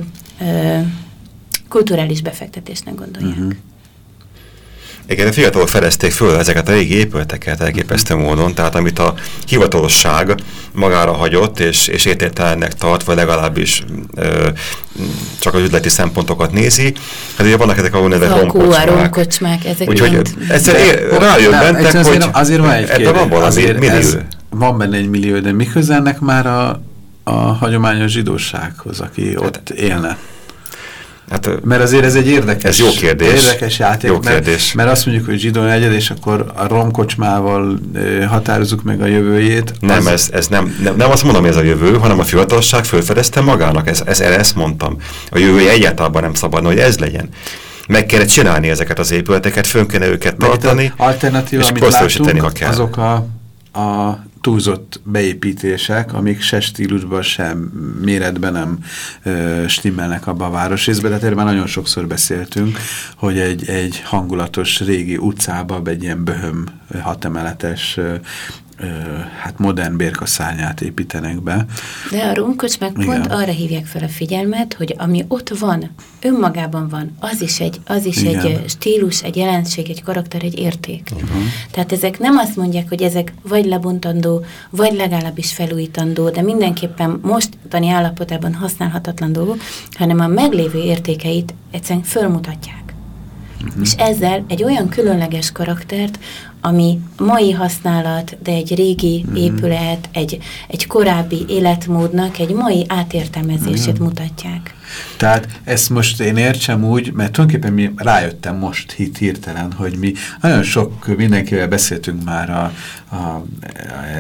kulturális befektetésnek gondolják. Uh-huh. Igen, a fiatalok fedezték föl ezeket a régi épületeket elképesztő módon, tehát amit a hivatalosság magára hagyott, és, és értételennek tart, vagy legalábbis ö, csak az üzleti szempontokat nézi. Hát ugye vannak ezek a úgynevezett romkocsmák. romkocsmák, ezek Úgyhogy egyszer rájönnek, hogy azért, azért van egy kérdés, van azért ez, van benne egy millió, de mi ennek már a, a hagyományos zsidósághoz, aki hát, ott élne? Hát, mert azért ez egy érdekes, ez jó kérdés. érdekes játék, jó kérdés. Mert, mert azt mondjuk, hogy zsidó egyed, és akkor a romkocsmával határozzuk meg a jövőjét. Nem, az... ez, ez nem, nem, nem azt mondom, hogy ez a jövő, hanem a fiatalság fölfedezte magának, ez, ez, ezt mondtam. A jövője egyáltalán nem szabadna, hogy ez legyen. meg kellene csinálni ezeket az épületeket, fönn kellene őket tartani, alternatíva, és amit látunk, azok a, a túlzott beépítések, amik se stílusban, sem méretben nem ö, stimmelnek abba a városrészbe, de erről már nagyon sokszor beszéltünk, hogy egy, egy hangulatos régi utcába, egy ilyen böhöm hatemeletes hát modern bérkaszányát építenek be. De a meg Igen. pont arra hívják fel a figyelmet, hogy ami ott van, önmagában van, az is egy, az is egy stílus, egy jelenség, egy karakter, egy érték. Uh -huh. Tehát ezek nem azt mondják, hogy ezek vagy lebontandó, vagy legalábbis felújítandó, de mindenképpen mostani állapotában használhatatlan dolgok, hanem a meglévő értékeit egyszerűen fölmutatják. Uh -huh. És ezzel egy olyan különleges karaktert, ami mai használat, de egy régi mm -hmm. épület, egy, egy korábbi életmódnak egy mai átértelmezését mm. mutatják. Tehát ezt most én értsem úgy, mert tulajdonképpen mi rájöttem most hit hirtelen, hogy mi nagyon sok mindenkivel beszéltünk már a, a,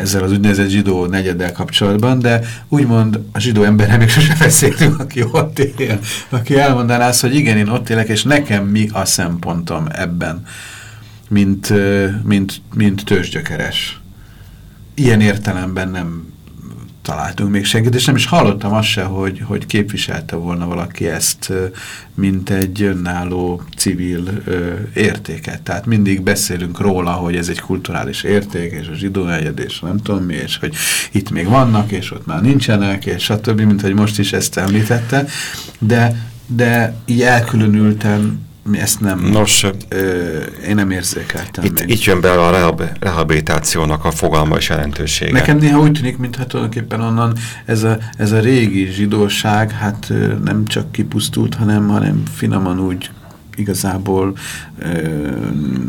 ezzel az úgynevezett zsidó negyeddel kapcsolatban, de úgymond a zsidó emberrel még sose beszéltünk, aki ott él, aki elmondaná azt, hogy igen, én ott élek, és nekem mi a szempontom ebben mint, mint, mint tőzsgyökeres. Ilyen értelemben nem találtunk még senkit, és nem is hallottam azt se, hogy, hogy képviselte volna valaki ezt, mint egy önálló civil értéket. Tehát mindig beszélünk róla, hogy ez egy kulturális érték, és a zsidó és nem tudom mi, és hogy itt még vannak, és ott már nincsenek, és stb., mint hogy most is ezt említette, de, de így elkülönülten mi ezt nem, Nos, ö, én nem érzékeltem itt, még. Itt jön be a rehabilitációnak a fogalma és jelentősége. Nekem néha úgy tűnik, mintha tulajdonképpen onnan ez a, ez a régi zsidóság hát nem csak kipusztult, hanem, hanem finoman úgy igazából ö,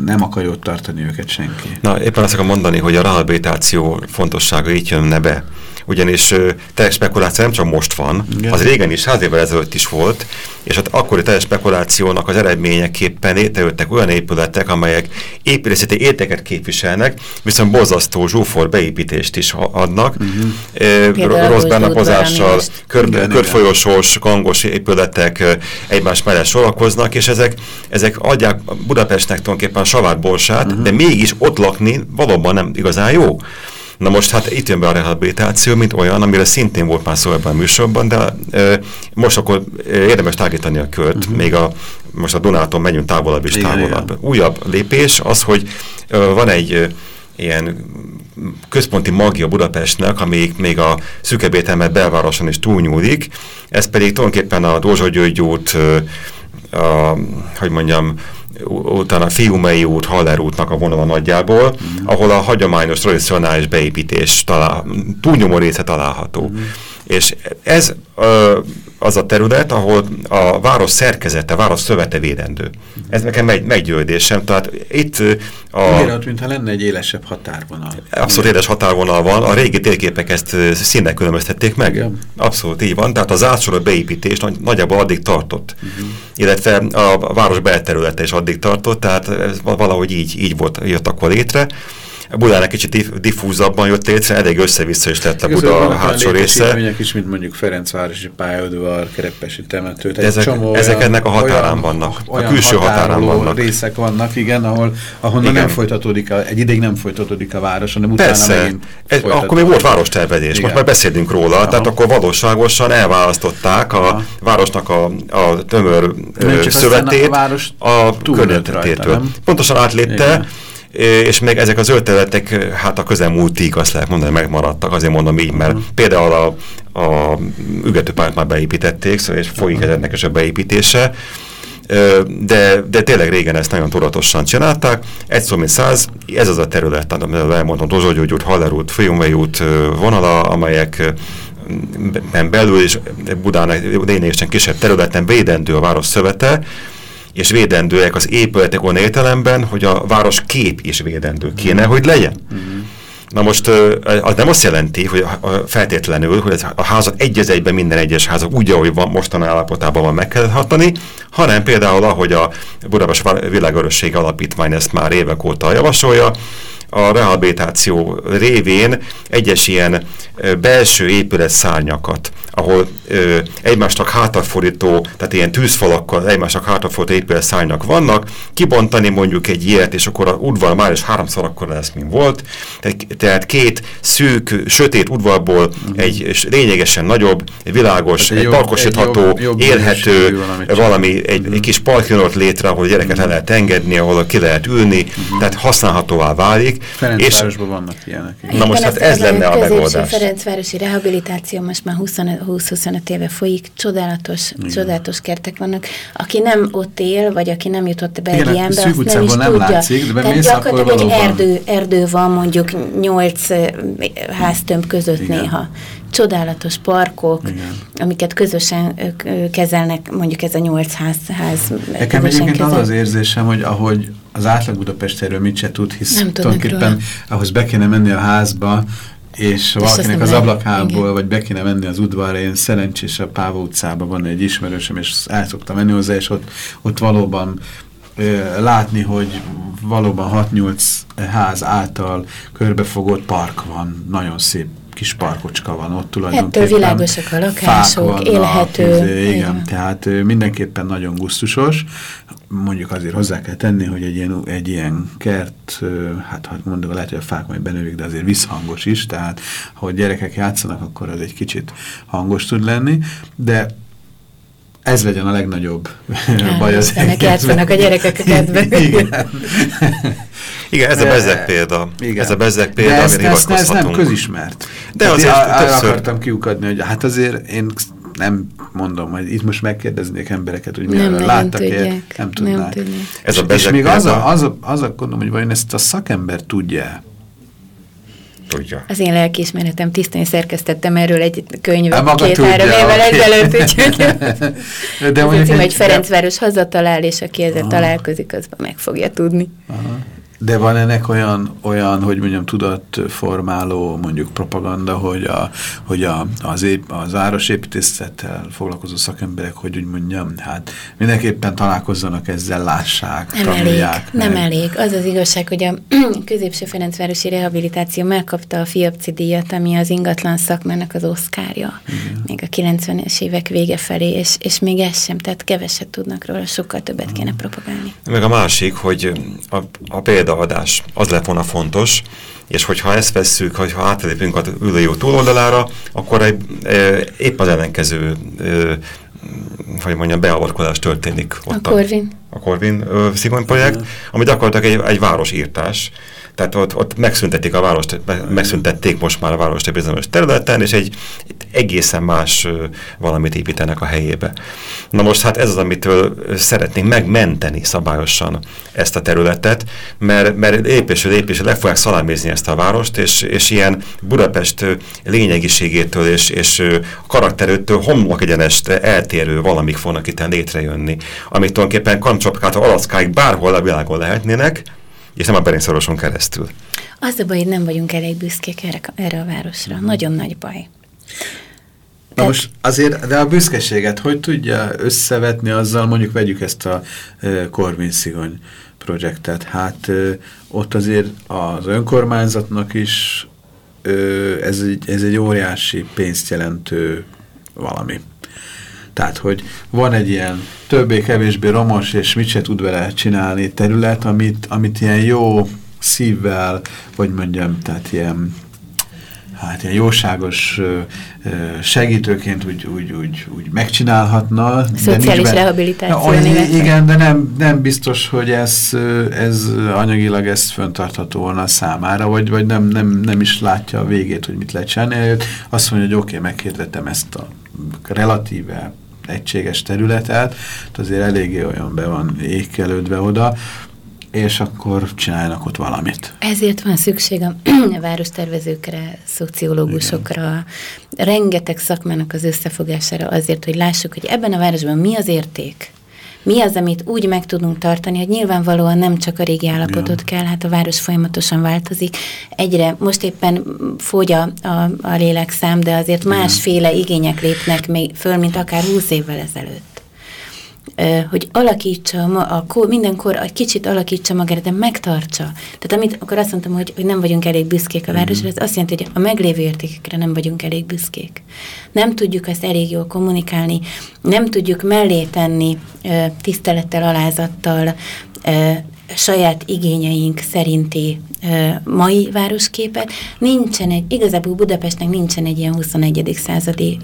nem akarja ott tartani őket senki. Na, éppen azt akarom mondani, hogy a rehabilitáció fontossága így jönne be ugyanis teljes spekuláció nem csak most van, Igen. az régen is, száz évvel ezelőtt is volt, és hát akkori teljes spekulációnak az eredményeképpen létrejöttek olyan épületek, amelyek építészeti értéket képviselnek, viszont borzasztó zsúfor beépítést is adnak, uh. -huh. rossz benapozással, kör, körfolyosós, gangos épületek egymás mellett sorakoznak, és ezek, ezek adják Budapestnek tulajdonképpen a savárborsát, uh mhm. -huh. de mégis ott lakni valóban nem igazán jó. Na most hát itt jön be a rehabilitáció, mint olyan, amire szintén volt már szó ebben a műsorban, de e, most akkor érdemes tágítani a kört, uh -huh. még a, most a Dunától menjünk távolabb és távolabb. Igen. Újabb lépés az, hogy e, van egy e, ilyen központi magja Budapestnek, amelyik még a szükebételmet belvároson is túlnyúlik, ez pedig tulajdonképpen a Dózsa György út, a, hogy mondjam, utána a Fiumei út, Haller útnak a vonala nagyjából, mm. ahol a hagyományos, tradicionális beépítés talál, túlnyomó része található. Mm. És ez ö, az a terület, ahol a város szerkezete, a város szövete védendő. Ez nekem megy, meggyőződésem. Tehát itt a... Miért mintha lenne egy élesebb határvonal. Abszolút éles határvonal van. A régi térképek ezt színek különböztették meg. Igen. Abszolút így van. Tehát az átsorol beépítés nagy, nagyjából addig tartott. Uh mhm. -huh. Illetve a város belterülete is addig tartott, tehát valahogy így, így volt, jött akkor létre. Budán egy kicsit diffúzabban jött létre, elég össze-vissza is lett a Buda a hátsó része. is, mint mondjuk Ferencvárosi pályaudvar, Kerepesi temető. Ezek, ezek olyan, ennek a határán olyan, vannak, olyan a külső határán vannak. részek vannak, igen, ahol ahonnan igen. nem folytatódik, a, egy ideig nem folytatódik a város, hanem utána Persze. megint ez, Akkor még volt várostervezés, igen. most már beszélünk róla, Aha. tehát akkor valóságosan elválasztották a Aha. városnak a, a tömör szövetét a, a környezetétől. Pontosan átlépte, igen és még ezek a zöld területek hát a közelmúltig azt lehet mondani, megmaradtak, azért mondom így, mert uh például a, a ügetőpályát már beépítették, szóval és folyik uh ennek a beépítése, de, de tényleg régen ezt nagyon tudatosan csinálták. Egy szó, mint száz, ez az a terület, amit elmondtam, Dozsogyógy út, Haller út, út vonala, amelyek belül és Budán lényegesen kisebb területen védendő a város szövete, és védendőek az épületek olyan értelemben, hogy a város kép is védendő kéne, hogy legyen. Uh mhm. -huh. Na most az nem azt jelenti, hogy feltétlenül, hogy a házat egy az egyben minden egyes házak úgy, ahogy van, mostan állapotában van meg kell hatani, hanem például ahogy a Budapest Világörösség Alapítvány ezt már évek óta javasolja, a rehabilitáció révén egyes ilyen belső épület szárnyakat, ahol ö, egymásnak hátrafordító, tehát ilyen tűzfalakkal egymásnak hátrafordító épületszárnyak vannak, kibontani mondjuk egy ilyet, és akkor a udvar már is háromszor akkor lesz, mint volt. Tehát két szűk, sötét udvarból mm. egy lényegesen nagyobb, egy világos, egy, egy parkosítható, jobb, jobb élhető, valami, egy, mm. egy kis park jön létre, ahol gyereket mm. le lehet engedni, ahol ki lehet ülni, mm. tehát használhatóvá válik. Ferencvárosban vannak ilyenek. Na most hát ez lenne a megoldás. Ferencvárosi rehabilitáció most már 20-25 éve folyik, csodálatos, Igen. csodálatos kertek vannak. Aki nem ott él, vagy aki nem jutott be egy ilyenbe, azt nem is nem tudja. Látszik, de Tehát gyakorlatilag egy erdő, erdő van mondjuk nyolc háztömb között Igen. néha csodálatos parkok, Igen. amiket közösen kezelnek, mondjuk ez a nyolc ház. ház Nekem egyébként kezel. az az érzésem, hogy ahogy az átlag Budapesteről mit se tud, hisz tulajdonképpen ahhoz be kéne menni a házba, és valakinek az ablakából, igen. vagy be kéne menni az udvarra, én szerencsés a Páva utcában van egy ismerősöm, és el szoktam menni hozzá, és ott, ott valóban ö, látni, hogy valóban 6-8 ház által körbefogott park van, nagyon szép kis parkocska van ott tulajdonképpen. Ettől világosak a lakások, vannak, élhető. Izé, igen, igen, tehát mindenképpen nagyon gusztusos. Mondjuk azért hozzá kell tenni, hogy egy ilyen, egy ilyen kert, hát ha mondjuk lehet, hogy a fák majd benövik, de azért visszhangos is, tehát ha gyerekek játszanak, akkor az egy kicsit hangos tud lenni, de ez legyen a legnagyobb ja, baj az Ennek játszanak a gyerekek a kedve. (laughs) Igen. Igen, ez a bezek példa. Igen. Ez a bezek példa, De ezt, ezt, ez nem közismert. De hát azért én, többször... akartam kiukadni, hogy hát azért én nem mondom, hogy itt most megkérdeznék embereket, hogy milyen láttak-e, nem tudnák. Nem tudnák. Ez a és még az a, az, a, az a gondolom, hogy vajon ezt a szakember tudja tudja. Az én lelkiismeretem tisztán szerkesztettem erről egy könyvet két-három évvel ezelőtt, úgyhogy (laughs) De ez egy Ferencváros hazatalál, és aki ezzel Aha. találkozik, az meg fogja tudni. Aha. De van ennek olyan, olyan, hogy mondjam, tudatformáló mondjuk propaganda, hogy, a, hogy a, az, ép, az árosépítészettel foglalkozó szakemberek, hogy úgy mondjam, hát mindenképpen találkozzanak ezzel, lássák, nem tanulják. Elég, nem elég. Az az igazság, hogy a (clears throat) középső Ferencvárosi rehabilitáció megkapta a FIAPCI díjat, ami az ingatlan szakmának az oszkárja, Igen. még a 90-es évek vége felé, és, és még ez sem, tehát keveset tudnak róla, sokkal többet kéne propagálni. Meg a másik, hogy a, a példa példaadás, az lett volna fontos, és hogyha ezt vesszük, hogyha átlépünk a ülőjó túloldalára, akkor egy, e, épp az ellenkező e, hogy mondjam, beavatkozás történik ott. A Corvin. A, a Corvin Szigony projekt, ami gyakorlatilag egy, egy városírtás, tehát ott, ott megszüntették a várost, megszüntették most már a várost bizonyos területen, és egy, egy egészen más valamit építenek a helyébe. Na most hát ez az, amitől szeretnénk megmenteni szabályosan ezt a területet, mert, mert lépésről lépésre le fogják szalámézni ezt a várost, és, és ilyen Budapest lényegiségétől és, és karakterőtől homlok egyenest eltérő valamik fognak itt létrejönni, amik tulajdonképpen kancsapkától alaszkáig bárhol a világon lehetnének, és nem a Berincszoroson keresztül. Az a baj, hogy nem vagyunk elég büszkék erre, erre a városra. Nagyon nagy baj. Na most azért, de a büszkeséget hogy tudja összevetni azzal, mondjuk vegyük ezt a e, Korvin Szigony projektet. Hát e, ott azért az önkormányzatnak is e, ez, egy, ez egy óriási pénzt jelentő valami. Tehát, hogy van egy ilyen többé-kevésbé romos, és mit se tud vele csinálni terület, amit, amit ilyen jó szívvel, vagy mondjam, tehát ilyen hát ilyen jóságos segítőként úgy, úgy, úgy, úgy megcsinálhatna. Szociális de rehabilitáció. Ja, igen, de nem, nem biztos, hogy ez, ez anyagilag ez föntartható volna számára, vagy, vagy nem, nem, nem is látja a végét, hogy mit lehet csinálni. Azt mondja, hogy oké, okay, meghirdettem ezt a relatíve egységes területet, azért eléggé olyan be van ékelődve oda, és akkor csináljanak ott valamit. Ezért van szükség a (clears throat) várostervezőkre, szociológusokra, Igen. rengeteg szakmának az összefogására azért, hogy lássuk, hogy ebben a városban mi az érték, mi az, amit úgy meg tudunk tartani, hogy nyilvánvalóan nem csak a régi állapotot kell, hát a város folyamatosan változik. Egyre, most éppen fogy a, a, a lélekszám, de azért másféle igények lépnek még föl, mint akár húsz évvel ezelőtt hogy alakítsa, a, a, mindenkor egy kicsit alakítsa magát, de megtartsa. Tehát amit, akkor azt mondtam, hogy, hogy nem vagyunk elég büszkék a városra, ez azt jelenti, hogy a meglévő értékekre nem vagyunk elég büszkék. Nem tudjuk ezt elég jól kommunikálni, nem tudjuk mellé tenni tisztelettel, alázattal, saját igényeink szerinti mai városképet. Nincsen egy, igazából Budapestnek nincsen egy ilyen 21. századi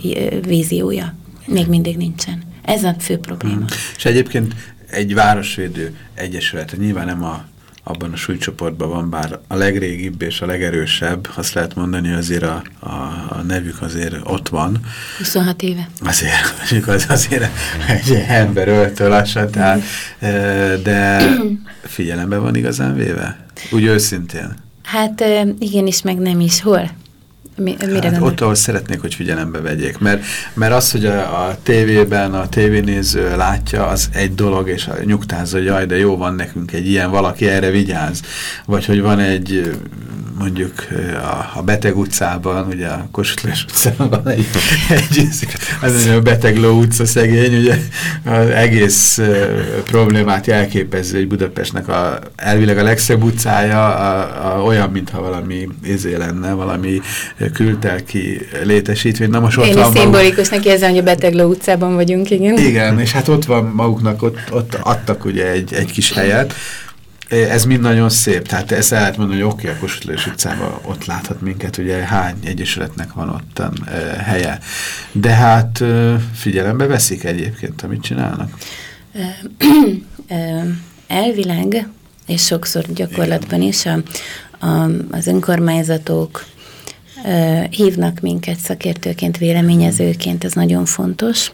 víziója. Még mindig nincsen. Ez a fő probléma. Hmm. És egyébként egy városvédő egyesület, nyilván nem a abban a súlycsoportban van, bár a legrégibb és a legerősebb, azt lehet mondani, azért a, a, a nevük azért ott van. 26 éve. Azért, az azért egy ember öltő lassan, tehát, de figyelembe van igazán véve? Úgy őszintén. Hát igenis, meg nem is. Hol? Mi, mire hát ott, ahol szeretnék, hogy figyelembe vegyék. Mert, mert az, hogy a, a tévében a tévénéző látja, az egy dolog, és nyugtázza, hogy jaj, de jó van nekünk egy ilyen, valaki erre vigyáz. Vagy hogy van egy mondjuk a, a Beteg utcában, ugye a Kossuth utcában van egy, egy az a Beteg Ló utca szegény, ugye az egész problémát jelképező, hogy Budapestnek a, elvileg a legszebb utcája a, a, olyan, mintha valami izé lenne, valami kültelki létesítvény. Na most ott Én van is szimbolikusnak érzem, hogy a Betegló utcában vagyunk, igen. Igen, és hát ott van maguknak, ott, ott adtak ugye egy, egy kis helyet, ez mind nagyon szép, tehát ezt el lehet mondani, hogy oké, okay, a Kossuth utcában ott láthat minket, ugye hány egyesületnek van ott e, helye. De hát e, figyelembe veszik egyébként, amit csinálnak? (clears throat) Elvileg, és sokszor gyakorlatban is a, a, az önkormányzatok e, hívnak minket szakértőként, véleményezőként, ez nagyon fontos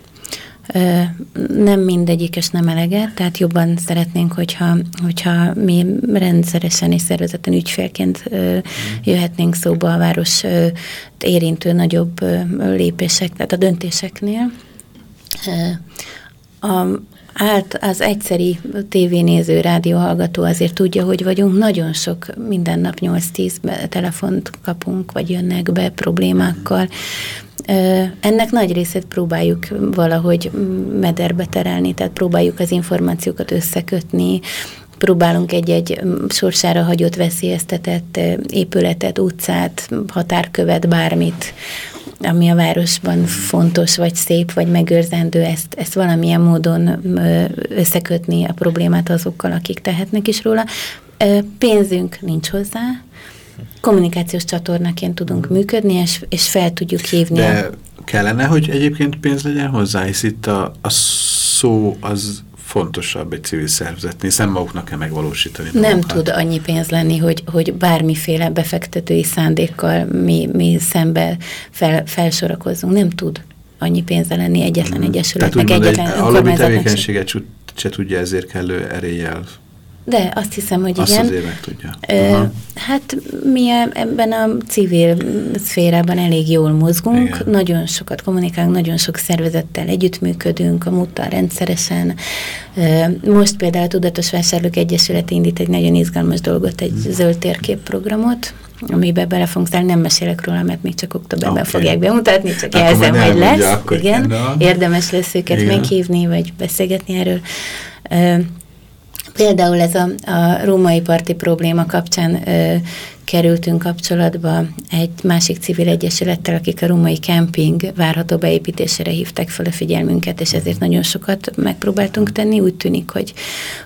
nem mindegyik és nem eleget, tehát jobban szeretnénk, hogyha, hogyha mi rendszeresen és szervezeten ügyfélként jöhetnénk szóba a város érintő nagyobb lépések, tehát a döntéseknél. A, Ált az egyszeri tévénéző, rádióhallgató azért tudja, hogy vagyunk. Nagyon sok, minden nap 8-10 telefont kapunk, vagy jönnek be problémákkal. Ennek nagy részét próbáljuk valahogy mederbe terelni, tehát próbáljuk az információkat összekötni, próbálunk egy-egy sorsára hagyott veszélyeztetett épületet, utcát, határkövet, bármit, ami a városban fontos, vagy szép, vagy megőrzendő, ezt, ezt valamilyen módon összekötni a problémát azokkal, akik tehetnek is róla. Pénzünk nincs hozzá, kommunikációs csatornaként tudunk működni, és, és fel tudjuk hívni. De kellene, hogy egyébként pénz legyen hozzá, hisz itt a, a szó az fontosabb egy civil szervezetnél, hiszen maguknak kell megvalósítani. Nem tud annyi pénz lenni, hogy, hogy bármiféle befektetői szándékkal mi, mi szembe fel, felsorakozzunk. Nem tud annyi pénze lenni egyetlen hmm. egyesületnek, egyetlen egy önkormányzatnak. tevékenységet se tudja ezért kellő eréllyel de azt hiszem, hogy azt igen. Azt azért meg tudja. Ö, hát mi ebben a civil szférában elég jól mozgunk, igen. nagyon sokat kommunikálunk, nagyon sok szervezettel együttműködünk, a mutattal rendszeresen. Ö, most például a Tudatos Vásárlók Egyesület indít egy nagyon izgalmas dolgot, egy hmm. zöld térképprogramot, amiben bele fogunk szállni, nem mesélek róla, mert még csak októberben okay. fogják bemutatni, csak jelzem, hogy lesz. Igen, érdemes lesz őket Igen. meghívni, vagy beszélgetni erről. Például ez a, a római parti probléma kapcsán ö, kerültünk kapcsolatba egy másik civil egyesülettel, akik a római kemping várható beépítésére hívták fel a figyelmünket, és ezért nagyon sokat megpróbáltunk tenni. Úgy tűnik, hogy,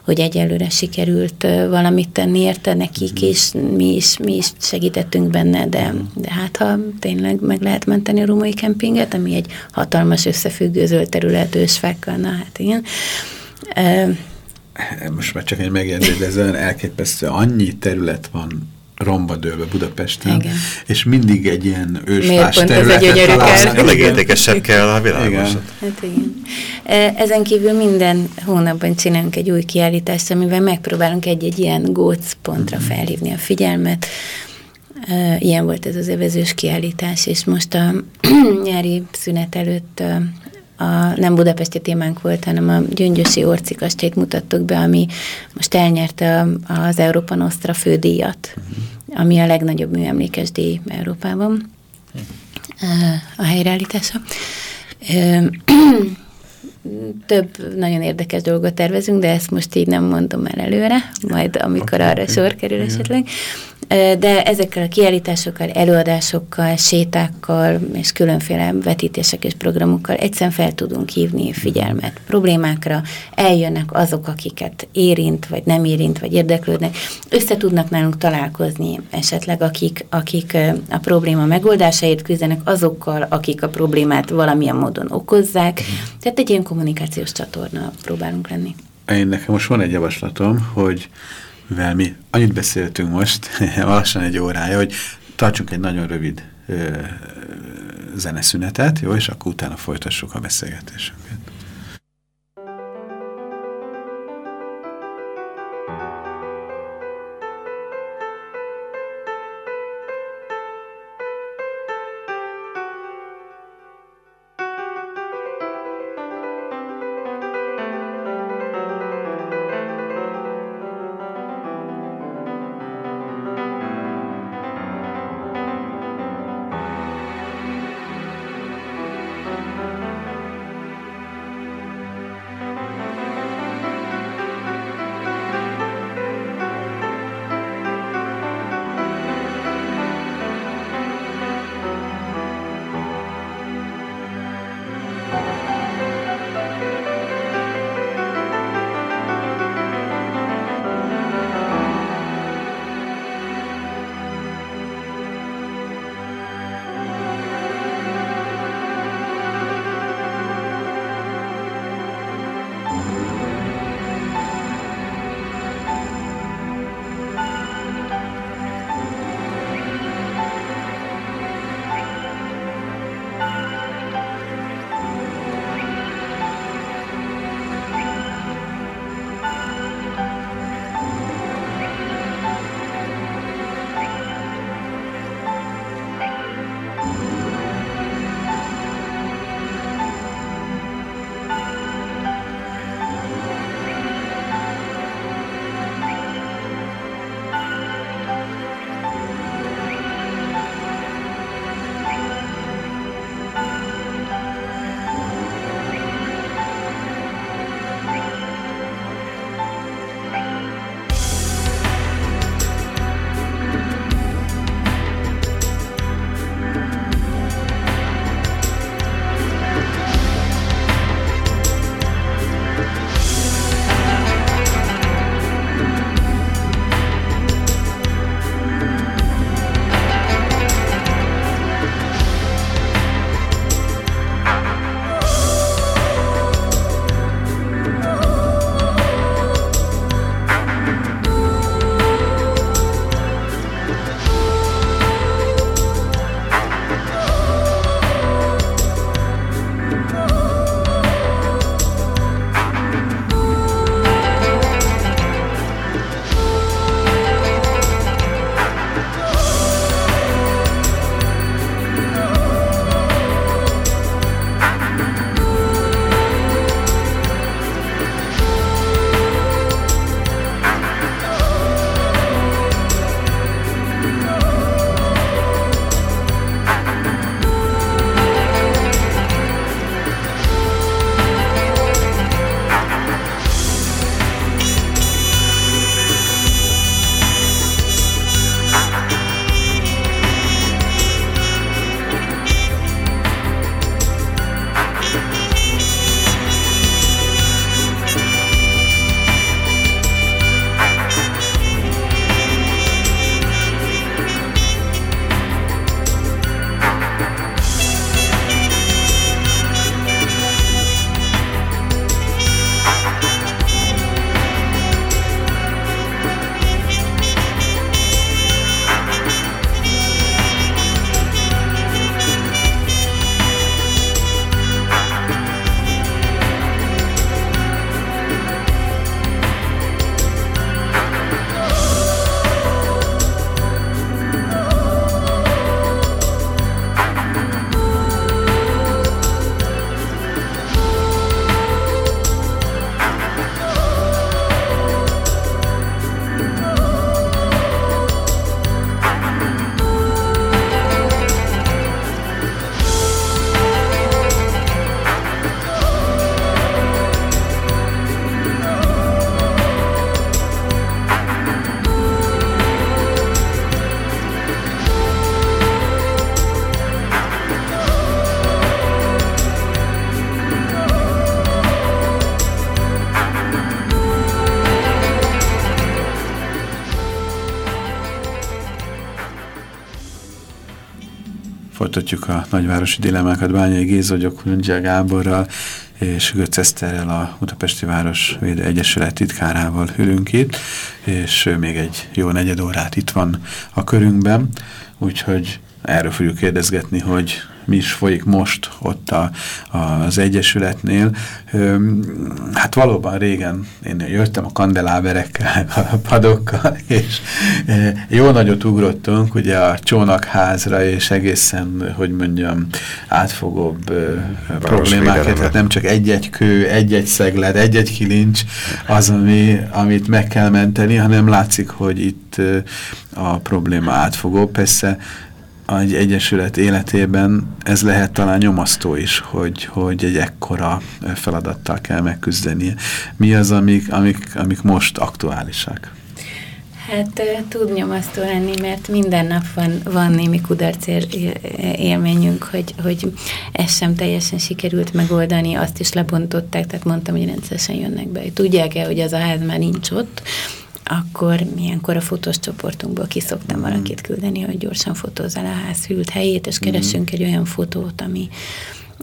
hogy egyelőre sikerült valamit tenni érte nekik, és mi is, mi is segítettünk benne, de, de hát ha tényleg meg lehet menteni a római kempinget, ami egy hatalmas összefüggő zöld terület ősfákkal, na hát igen most már csak egy megjegyzés, de ez olyan elképesztő, annyi terület van romba dőlve Budapesten, Igen. és mindig egy ilyen ősfás területet találnak. A legértékesebb kell a világos. Igen. Hát igen. Ezen kívül minden hónapban csinálunk egy új kiállítást, amivel megpróbálunk egy-egy ilyen gócpontra mhm. felhívni a figyelmet. Ilyen volt ez az evezős kiállítás, és most a (clears throat) nyári szünet előtt a nem budapesti témánk volt, hanem a Gyöngyösi Orcikastét mutattuk be, ami most elnyerte az Európa Nostra fődíjat, uh-huh. ami a legnagyobb műemlékes díj Európában, uh-huh. a helyreállítása. Több nagyon érdekes dolgot tervezünk, de ezt most így nem mondom el előre, majd amikor okay, arra sor kerül esetleg. De ezekkel a kiállításokkal, előadásokkal, sétákkal és különféle vetítések és programokkal egyszerűen fel tudunk hívni figyelmet problémákra, eljönnek azok, akiket érint, vagy nem érint, vagy érdeklődnek, össze tudnak nálunk találkozni esetleg, akik, akik a probléma megoldásáért küzdenek azokkal, akik a problémát valamilyen módon okozzák, tehát egy ilyen kommunikációs csatorna próbálunk lenni. Én nekem most van egy javaslatom, hogy mivel mi annyit beszéltünk most, (laughs) lassan egy órája, hogy tartsunk egy nagyon rövid ö, zeneszünetet, jó, és akkor utána folytassuk a beszélgetésünket. Folytatjuk a nagyvárosi dilemmákat. Bányai Géza vagyok, Lundzsia Gáborral és Götz Eszterrel a Budapesti Város Védő Egyesület titkárával ülünk itt, és még egy jó negyed órát itt van a körünkben, úgyhogy erről fogjuk kérdezgetni, hogy mi is folyik most ott a, az Egyesületnél. Hát valóban régen én jöttem a kandeláberekkel, (laughs) a padokkal, és jó nagyot ugrottunk ugye a csónakházra, és egészen, hogy mondjam, átfogóbb problémákat, tehát nem csak egy-egy kő, egy-egy szeglet, egy-egy kilincs az, ami, amit meg kell menteni, hanem látszik, hogy itt a probléma átfogó. Persze egy egyesület életében ez lehet talán nyomasztó is, hogy, hogy egy ekkora feladattal kell megküzdenie. Mi az, amik, amik, amik most aktuálisak? Hát tud nyomasztó lenni, mert minden nap van, van némi kudarc élményünk, hogy, hogy ezt sem teljesen sikerült megoldani, azt is lebontották, tehát mondtam, hogy rendszeresen jönnek be. Tudják-e, hogy az a ház már nincs ott, akkor milyenkor a fotós csoportunkból kiszoktam mm. valakit küldeni, hogy gyorsan fotózz el a ház hűlt helyét, és keressünk mm. egy olyan fotót, ami,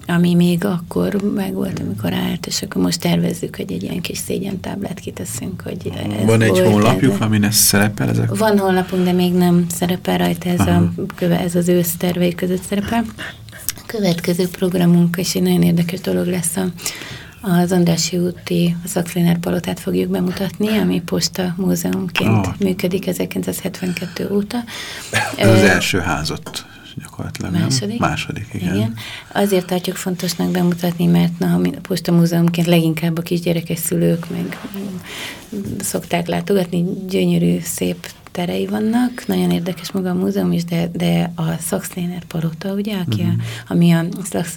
ami még akkor meg volt, amikor állt, és akkor most tervezzük, hogy egy ilyen kis szégyentáblát kiteszünk, hogy ez Van egy honlapjuk, ez, amin ez szerepel? Ezek? Van honlapunk, de még nem szerepel rajta, ez, a, ez az ősz tervei között szerepel. A következő programunk, és egy nagyon érdekes dolog lesz a az Andrássy úti Szakléner palotát fogjuk bemutatni, ami posta múzeumként oh. működik 1972 óta. Ez az első házat gyakorlatilag, Második. Nem? Második, igen. igen. Azért tartjuk fontosnak bemutatni, mert na, a Posta Múzeumként leginkább a kisgyerekes szülők meg szokták látogatni, gyönyörű, szép terei vannak, nagyon érdekes maga a múzeum is, de, de a Szakszléner Palota, ugye, aki uh -huh. a, mhm. ami a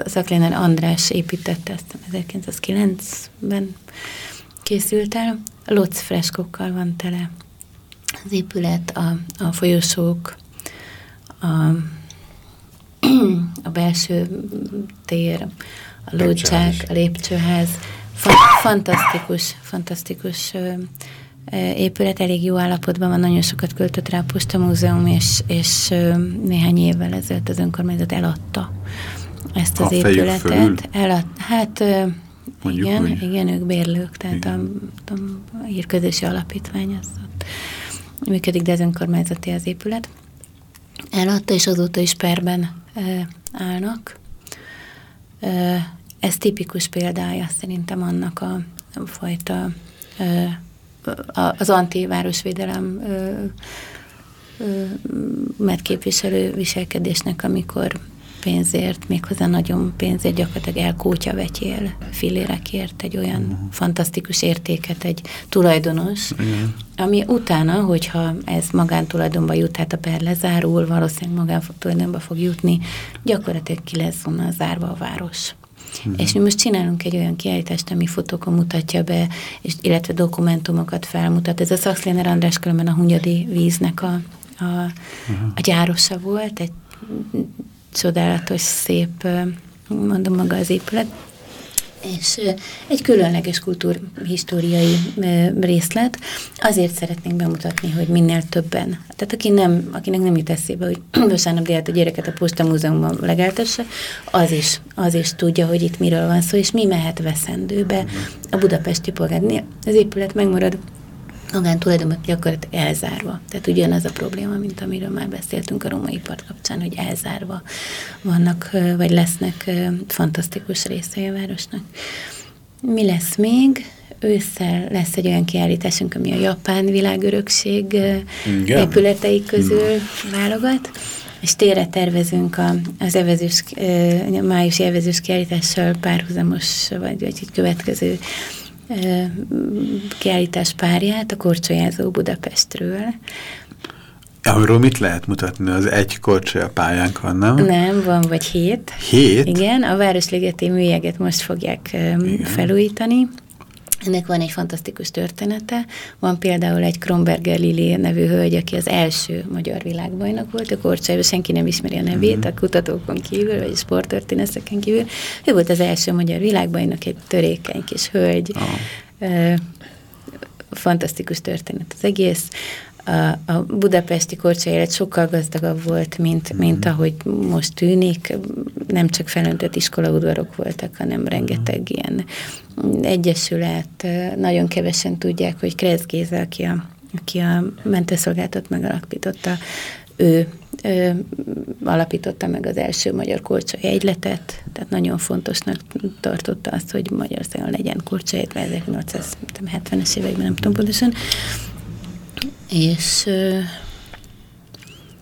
Szakszléner András építette, ezt 1909-ben készült el, Lotz freskokkal van tele az épület, a, a folyosók, a, a belső tér, a lócsák, a lépcsőház, Fa fantasztikus, fantasztikus épület elég jó állapotban van, nagyon sokat költött rá a Posta Múzeum, és, és néhány évvel ezelőtt az önkormányzat eladta ezt az a épületet. Elad, hát Mondjuk, igen, igen, ők bérlők, tehát igen. a, a hírközési alapítvány az ott működik, de az önkormányzati az épület. Eladta, és azóta is perben e, állnak. E, ez tipikus példája szerintem annak a, a fajta e, az antivárosvédelem mert képviselő viselkedésnek, amikor pénzért, méghozzá nagyon pénzért gyakorlatilag elkótya vetyél filérekért egy olyan uh mhm. -huh. fantasztikus értéket egy tulajdonos, uh -huh. ami utána, hogyha ez magántulajdonba jut, hát a per lezárul, valószínűleg magántulajdonba fog jutni, gyakorlatilag ki lesz onnan zárva a város. Uh-huh. És mi most csinálunk egy olyan kiállítást, ami fotókon mutatja be, és, illetve dokumentumokat felmutat. Ez a Szakszléner András különben a Hunyadi víznek a, a, uh-huh. a gyárosa volt, egy csodálatos, szép, mondom maga az épület és egy különleges kultúrhistóriai részlet. Azért szeretnénk bemutatni, hogy minél többen. Tehát aki nem, akinek nem jut eszébe, hogy (clears throat) vasárnap délt a gyereket a Posta Múzeumban legeltesse, az is, az is tudja, hogy itt miről van szó, és mi mehet veszendőbe a budapesti polgárnél. Az épület megmarad magántulajdonban gyakorlatilag elzárva. Tehát ugyanaz a probléma, mint amiről már beszéltünk a római part kapcsán, hogy elzárva vannak, vagy lesznek fantasztikus részei a városnak. Mi lesz még? Ősszel lesz egy olyan kiállításunk, ami a japán világörökség Igen. épületei közül válogat, és térre tervezünk a, az evezős, májusi evezős kiállítással párhuzamos, vagy, vagy egy következő kiállítás párját, a Korcsolyázó Budapestről. Arról mit lehet mutatni? Az egy korcsolya pályánk van, nem? Nem, van vagy hét. Hét? Igen, a Városligeti műjeget most fogják Igen. felújítani. Ennek van egy fantasztikus története. Van például egy Kronberger Lili nevű hölgy, aki az első magyar világbajnok volt, a korcsájban senki nem ismeri a nevét, uh-huh. a kutatókon kívül, vagy a sporttörténeteken kívül. Ő volt az első magyar világbajnok, egy törékeny kis hölgy. Oh. Uh, fantasztikus történet az egész. A, a budapesti korcsa élet sokkal gazdagabb volt, mint, mm. mint ahogy most tűnik. Nem csak felöntött iskolaudvarok voltak, hanem rengeteg mm. ilyen egyesület. Nagyon kevesen tudják, hogy Kressz Géza, aki a, aki a mentőszolgáltat megalapította, ő ö, alapította meg az első magyar korcsai egyletet, tehát nagyon fontosnak tartotta azt, hogy Magyarországon legyen korcsai, 1970-es években, nem tudom pontosan. És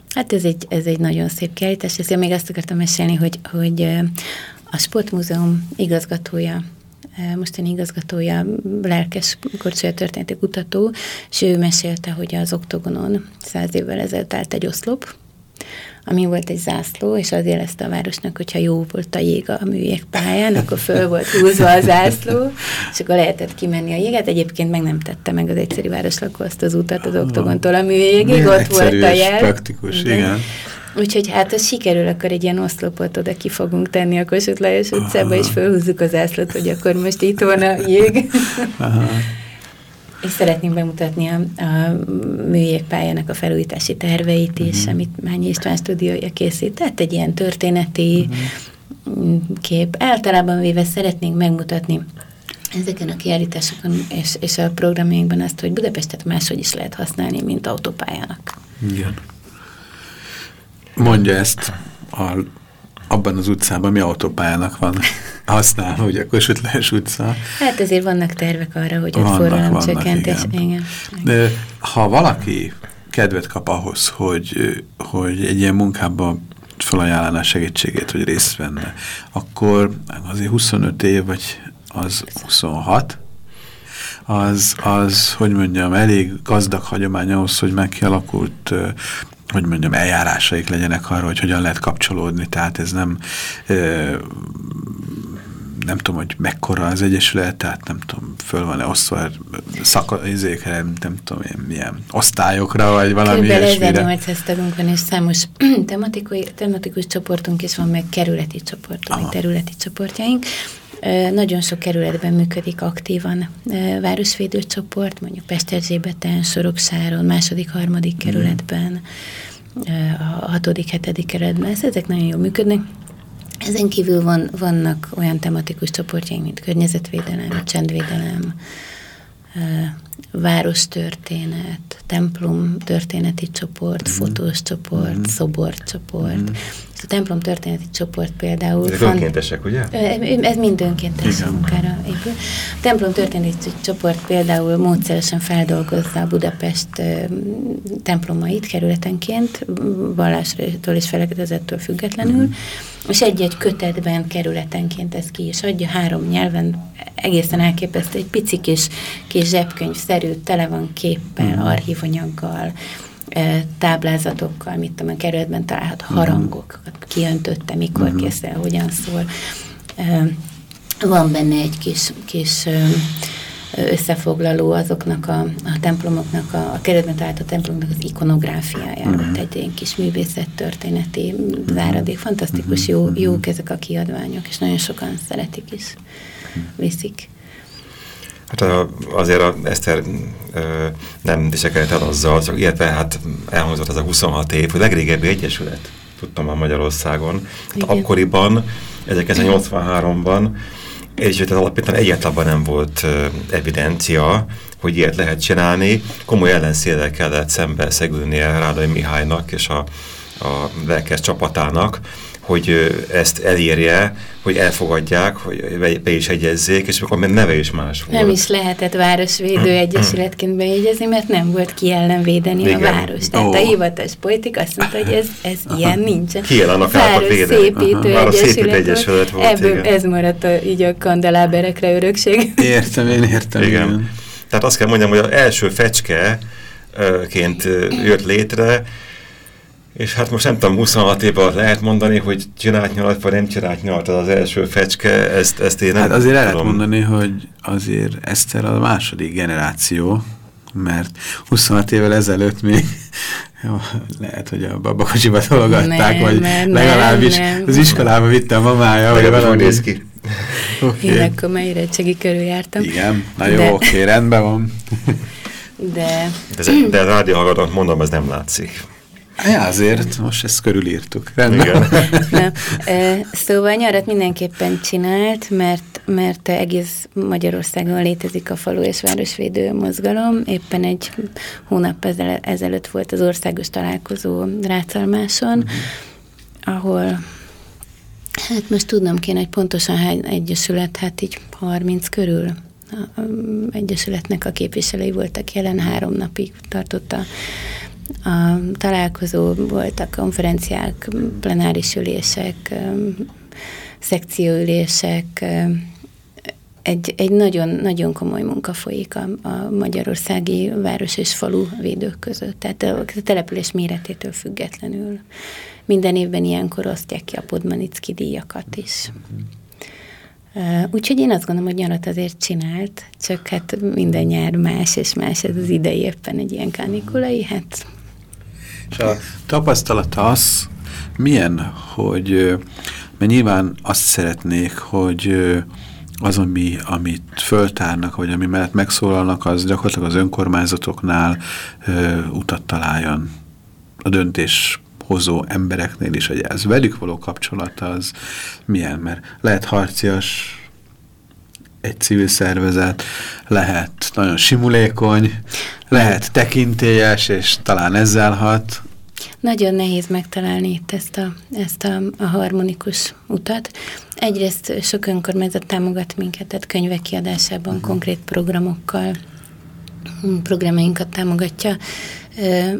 hát ez egy, ez egy nagyon szép kiállítás, én még azt akartam mesélni, hogy, hogy a Sportmúzeum igazgatója mostani igazgatója, lelkes korcsolya történeti kutató, és ő mesélte, hogy az oktogonon száz évvel ezelőtt állt egy oszlop, ami volt egy zászló, és az jelezte a városnak, hogyha jó volt a jég a pályán, akkor föl volt húzva a zászló, és akkor lehetett kimenni a jéget. Egyébként meg nem tette meg az egyszerű városlakó azt az utat az oktogontól a műjégig, ott volt a jel. praktikus, igen. igen. Úgyhogy hát az sikerül, akkor egy ilyen oszlopot oda ki fogunk tenni a Kossuth Lajos utcába, és felhúzzuk az ászlót, hogy akkor most itt van a jég. Aha. És szeretném bemutatni a, a műjégpályának a felújítási terveit is, uh-huh. amit Mányi István stúdiója készít. Tehát egy ilyen történeti uh-huh. kép. Általában véve szeretnénk megmutatni ezeken a kiállításokon és, és a programjainkban azt, hogy Budapestet máshogy is lehet használni, mint autópályának. Igen mondja ezt a, abban az utcában, mi autópályának van használva, ugye a Kossuth utca. Hát ezért vannak tervek arra, hogy ott forgalomcsökkentés. Igen. igen. De ha valaki kedvet kap ahhoz, hogy, hogy egy ilyen munkában felajánlaná segítségét, hogy részt venne, akkor azért 25 év, vagy az 26, az, az, hogy mondjam, elég gazdag hagyomány ahhoz, hogy megkialakult hogy mondjam, eljárásaik legyenek arra, hogy hogyan lehet kapcsolódni, tehát ez nem nem tudom, hogy mekkora az egyesület, tehát nem tudom, föl van-e osztva szakizékre, nem tudom én milyen osztályokra, vagy valami Körülbelül ilyesmire. 1800 tagunk van, és számos tematikus csoportunk is van, meg kerületi csoportunk, meg területi csoportjaink. Nagyon sok kerületben működik aktívan városvédő csoport, mondjuk Pesterzsébeten, Soroksáron, második, harmadik mhm. kerületben, a hatodik, hetedik kerületben. Ezek nagyon jól működnek. Ezen kívül van, vannak olyan tematikus csoportjaink, mint környezetvédelem, csendvédelem, várostörténet, templom történeti csoport, mm. fotós csoport, mm. szoborcsoport. Mm. A templom történeti csoport például... Ezek önkéntesek, ugye? Ez mind önkéntes Igen. munkára épül. A templom történeti csoport például módszeresen feldolgozza a Budapest templomait kerületenként, vallásról és felekedezettől függetlenül, mm. és egy-egy kötetben kerületenként ez ki is adja, három nyelven egészen elképesztő, egy pici kis, kis zsebkönyv-szerű, tele van képpel, mm. archívanyaggal, táblázatokkal, mit tudom, a kerületben találhat mhm. harangokat, kiöntötte, mikor uh-huh. kész el, hogyan szól. Van benne egy kis, kis összefoglaló azoknak a, a templomoknak, a, a kerületben talált a templomoknak az ikonográfiájáról, uh-huh. egy ilyen kis művészettörténeti záradék. Fantasztikus, jó, jók ezek a kiadványok, és nagyon sokan szeretik is, viszik. Hát azért a Eszter ö, nem dicsekedett el azzal, csak illetve hát elhangzott az a 26 év, hogy legrégebbi egyesület, tudtam a Magyarországon. Hát akkoriban, 1983-ban egyesület alapítani egyáltalán nem volt ö, evidencia, hogy ilyet lehet csinálni. Komoly ellenszélel kellett szembe szegülnie Rádai Mihálynak és a, a lelkes csapatának, hogy ezt elérje, hogy elfogadják, hogy be is egyezzék, és akkor mert neve is más volt. Nem is lehetett Városvédő Egyesületként bejegyezni, mert nem volt ki ellen védeni Igen. a város. Tehát oh. a hivatalos politik azt mondta, hogy ez, ez ilyen nincsen. Ki annak Város szépítő egyesület, egyesület volt. Ebből igen. ez maradt a, így a kandeláberekre örökség. Értem, én értem. Igen. igen. Tehát azt kell mondjam, hogy az első fecskeként jött létre, és hát most nem tudom, 26 évben lehet mondani, hogy csinált nyalat, vagy nem csinált nyalat, az az első fecske, ezt, ezt én nem Hát azért el lehet mondani, hogy azért Eszter a második generáció, mert 26 évvel ezelőtt még jó, (laughs) lehet, hogy a babakocsiba tologatták, vagy legalábbis nem. az iskolába vitte a mamája, vagy valami. néz ki. (laughs) Okay. Én akkor már érettségi körül jártam. Igen, na jó, de... oké, rendben van. de... De, de a rádióhallgatónak mondom, ez nem látszik. Ja, azért, most ezt körülírtuk. Igen. (laughs) Na, szóval nyarat mindenképpen csinált, mert, mert egész Magyarországon létezik a falu és városvédő mozgalom. Éppen egy hónap ezelőtt volt az országos találkozó Rácalmáson, uh-huh. ahol hát most tudnom kéne, hogy pontosan hány egyesület, hát így 30 körül a, a egyesületnek a képviselői voltak jelen, három napig tartott a a találkozó voltak konferenciák, plenáris ülések, szekcióülések, egy, egy nagyon, nagyon komoly munka folyik a, a magyarországi város és falu védők között, tehát a, a település méretétől függetlenül. Minden évben ilyenkor osztják ki a Podmanicki díjakat is. Uh, úgyhogy én azt gondolom, hogy nyarat azért csinált, csak hát minden nyár más és más ez az idei éppen egy ilyen kánikulai, hát. És a tapasztalata az, milyen, hogy mert nyilván azt szeretnék, hogy az, ami, amit föltárnak, vagy ami mellett megszólalnak, az gyakorlatilag az önkormányzatoknál ö, utat találjon a döntés hozó embereknél is, hogy ez velük való kapcsolat az milyen, mert lehet harcias egy civil szervezet, lehet nagyon simulékony, lehet tekintélyes, és talán ezzel hat. Nagyon nehéz megtalálni itt ezt a, ezt a, a harmonikus utat. Egyrészt sok önkormányzat támogat minket, tehát könyvek kiadásában, uh mhm. -huh. konkrét programokkal, programjainkat támogatja.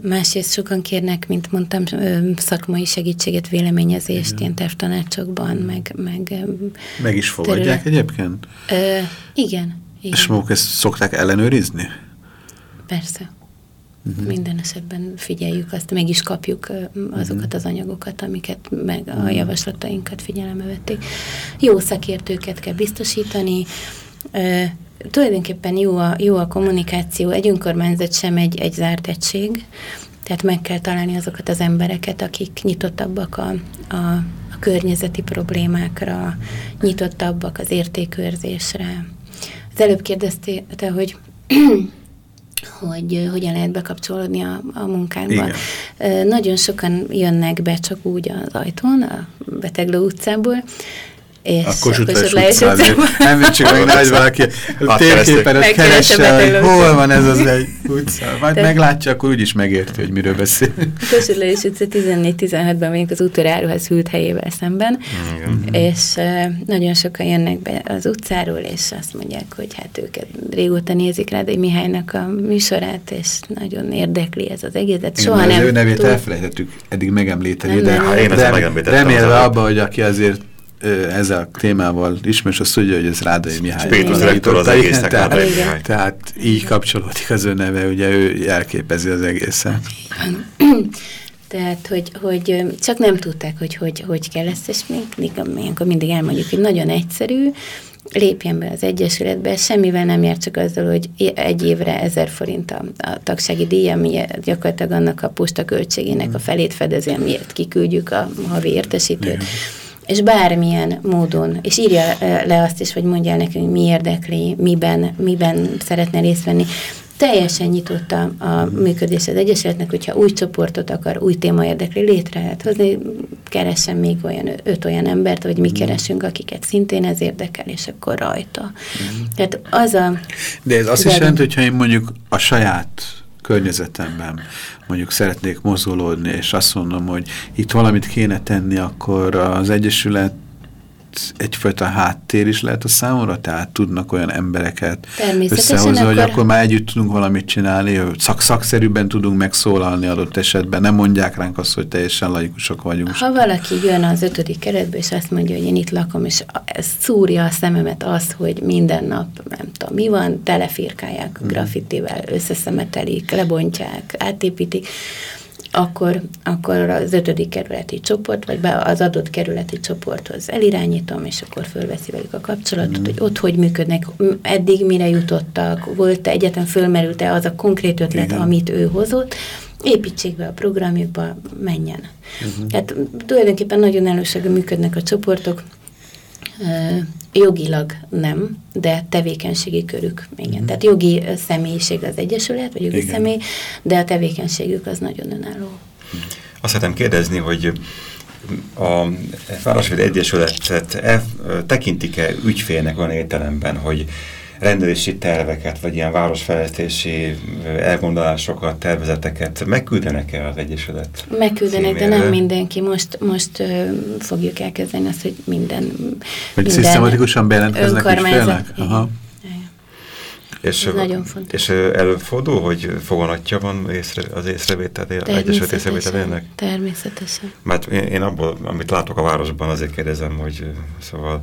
Másrészt sokan kérnek, mint mondtam, szakmai segítséget, véleményezést, igen. ilyen tervtanácsokban, meg... Meg, meg is fogadják terület. egyébként? Ö, igen, igen. És maguk ezt szokták ellenőrizni? Persze. Uh-huh. Minden esetben figyeljük azt, meg is kapjuk azokat uh-huh. az anyagokat, amiket meg a uh-huh. javaslatainkat figyelembe vették. Jó szakértőket kell biztosítani, uh, tulajdonképpen jó a, jó a kommunikáció, egy önkormányzat sem egy, egy zárt egység, tehát meg kell találni azokat az embereket, akik nyitottabbak a, a, a környezeti problémákra, nyitottabbak az értékőrzésre. Az előbb kérdezte, hogy (clears throat) hogy hogyan lehet bekapcsolódni a, a munkánkba. Igen. Nagyon sokan jönnek be csak úgy az ajtón, a Beteglő utcából, és a Kossuth utcán. Nem csak meg nagy valaki (laughs) térképen ott keresse, hogy hol van ez az egy utca. Majd Te meglátja, akkor úgyis megérti, hogy miről beszél. (laughs) A Kossuth Lajos utca 14-17-ben vagyunk az útöráruház hűlt helyével szemben, mm. és uh, nagyon sokan jönnek be az utcáról, és azt mondják, hogy hát őket régóta nézik rá, de Mihálynak a műsorát, és nagyon érdekli ez az egészet. Soha nem az ő nevét elfelejtettük eddig megemlíteni, de, de, de remélve abba, hogy aki azért ezzel a témával ismerős, azt tudja, hogy ez Rádai Mihály. Spiritus rektor az egésznek tehát, tehát így kapcsolódik az ő neve, ugye ő elképezi az egészet. (clears throat) Tehát, hogy, hogy csak nem tudták, hogy hogy, hogy kell ezt, és még, még mindig elmondjuk, hogy nagyon egyszerű, lépjen be az Egyesületbe, semmivel nem jár csak azzal, hogy egy évre ezer forint a, a tagsági díj, ami gyakorlatilag annak a posta költségének a felét fedezi, miért kiküldjük a havi értesítőt. Igen és bármilyen módon, és írja le azt is, hogy mondja nekünk, mi érdekli, miben, miben szeretne részt venni. Teljesen nyitott a, a működés az Egyesületnek, hogyha új csoportot akar, új téma érdekli, létre lehet hozni, keressen még olyan öt olyan embert, vagy mi mm. keresünk, akiket szintén ez érdekel, és akkor rajta. Mm. Tehát az a... De ez azt is jelenti, hogyha én mondjuk a saját környezetemben mondjuk szeretnék mozgolódni, és azt mondom, hogy itt valamit kéne tenni, akkor az Egyesület egyfajta háttér is lehet a számomra, tehát tudnak olyan embereket összehozni, akkor... hogy akkor már együtt tudunk valamit csinálni, szak szakszerűbben tudunk megszólalni adott esetben, nem mondják ránk azt, hogy teljesen laikusok vagyunk. Ha valaki jön az ötödik keretbe, és azt mondja, hogy én itt lakom, és ez szúrja a szememet az, hogy minden nap, nem tudom, mi van, telefirkálják mm. graffitivel, összeszemetelik, lebontják, átépítik, akkor, akkor az ötödik kerületi csoport, vagy be az adott kerületi csoporthoz elirányítom, és akkor fölveszi velük a kapcsolatot, mm. hogy ott hogy működnek, eddig mire jutottak, volt-e egyetem fölmerült-e az a konkrét ötlet, Igen. amit ő hozott, építsék be a programjukba, menjen. Uh-huh. Tehát tulajdonképpen nagyon elősegő működnek a csoportok, Jogilag nem, de tevékenységi körük, igen. Mm. Tehát jogi személyiség az Egyesület, vagy jogi igen. személy, de a tevékenységük az nagyon önálló. Azt szeretném kérdezni, hogy a Városvéd Egyesületet tekintik-e ügyfélnek olyan értelemben, hogy rendelési terveket, vagy ilyen városfejlesztési elgondolásokat, tervezeteket megküldenek el az Egyesület? Megküldenek, címére? de nem mindenki. Most, most uh, fogjuk elkezdeni azt, hogy minden Hogy szisztematikusan bejelentkeznek ügyfélnek? Aha. És, nagyon fontos. És előfordul, hogy foganatja van észre, az észrevétel, Egyesület észrevételének? Természetesen. Mert én, én abból, amit látok a városban, azért kérdezem, hogy szóval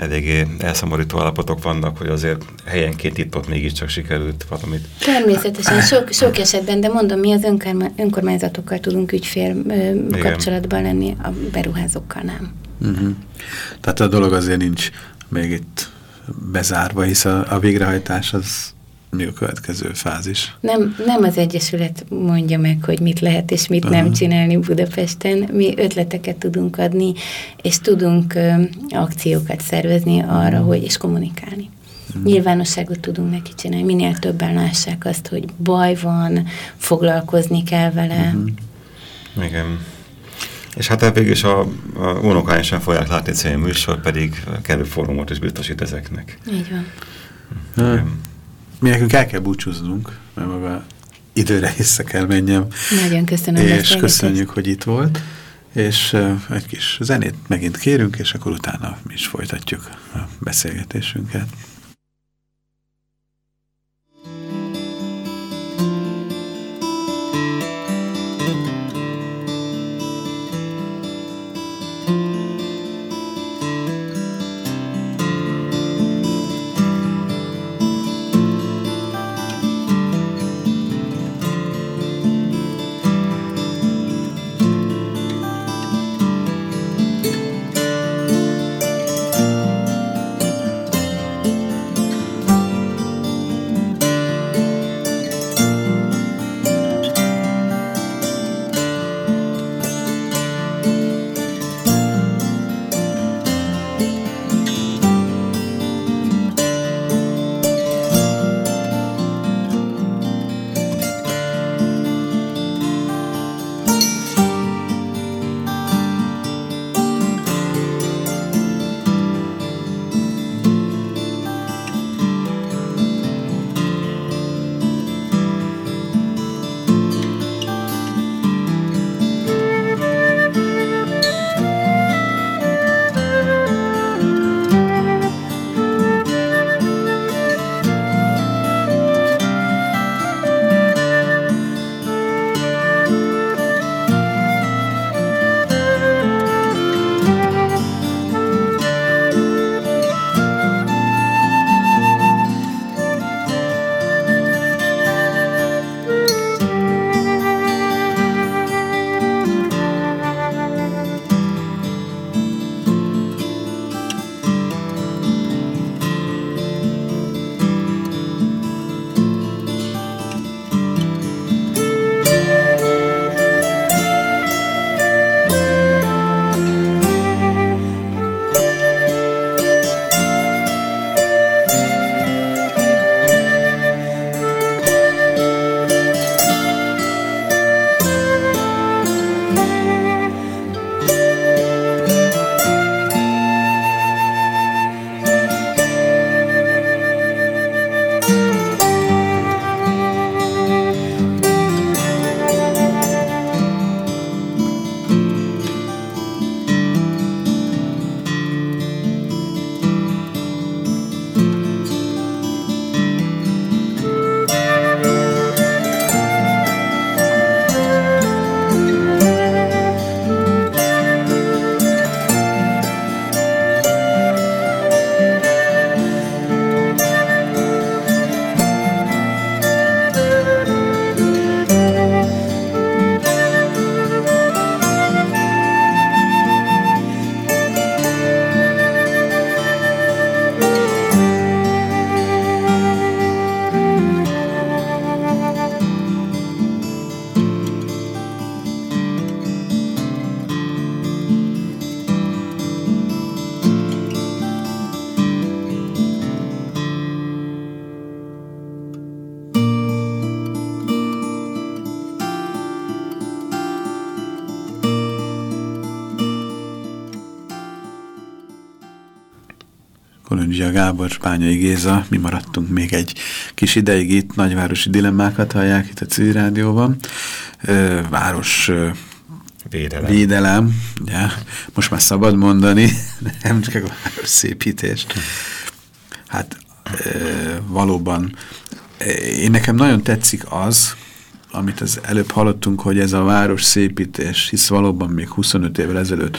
eléggé elszomorító állapotok vannak, hogy azért helyenként itt-ott mégiscsak sikerült valamit. Természetesen, sok, sok esetben, de mondom, mi az önkormányzatokkal tudunk ügyfél ö, kapcsolatban lenni, a beruházókkal nem. Uh mhm. -huh. Tehát a dolog azért nincs még itt bezárva, hisz a, a végrehajtás az mi a következő fázis? Nem, nem az Egyesület mondja meg, hogy mit lehet és mit Aha. nem csinálni Budapesten. Mi ötleteket tudunk adni, és tudunk ö, akciókat szervezni arra, uh hogy és kommunikálni. Uh Nyilvánosságot tudunk neki csinálni, minél többen lássák azt, hogy baj van, foglalkozni kell vele. Uh Igen. És hát végül is a, a unokány sem fogják látni célja műsor, pedig kellő fórumot is biztosít ezeknek. Így van. Igen mi nekünk el kell búcsúznunk, mert maga időre vissza kell menjem. Nagyon köszönöm. És köszönjük, hogy itt volt. És egy kis zenét megint kérünk, és akkor utána mi is folytatjuk a beszélgetésünket. Kolundzsia Gábor, Bányai Géza, mi maradtunk még egy kis ideig itt, nagyvárosi dilemmákat hallják itt a civil rádióban. Város Védelem. Védelem, ugye? most már szabad mondani, (laughs) nem csak a város szépítés. Hát valóban én nekem nagyon tetszik az, amit az előbb hallottunk, hogy ez a város szépítés, hisz valóban még 25 évvel ezelőtt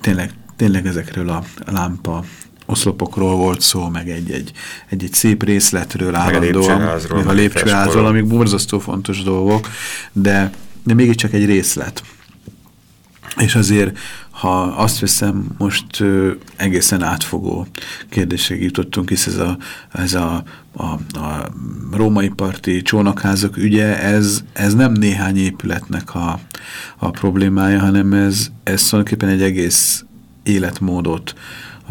tényleg, tényleg ezekről a lámpa oszlopokról volt szó, meg egy-egy egy, egy szép részletről állandóan, meg a lépcsőházról, amik borzasztó fontos dolgok, de, de mégiscsak egy részlet. És azért, ha azt veszem, most ö, egészen átfogó kérdésig jutottunk, hisz ez a, ez a, a, a római parti csónakházak ügye, ez, ez nem néhány épületnek a, a problémája, hanem ez, ez tulajdonképpen egy egész életmódot,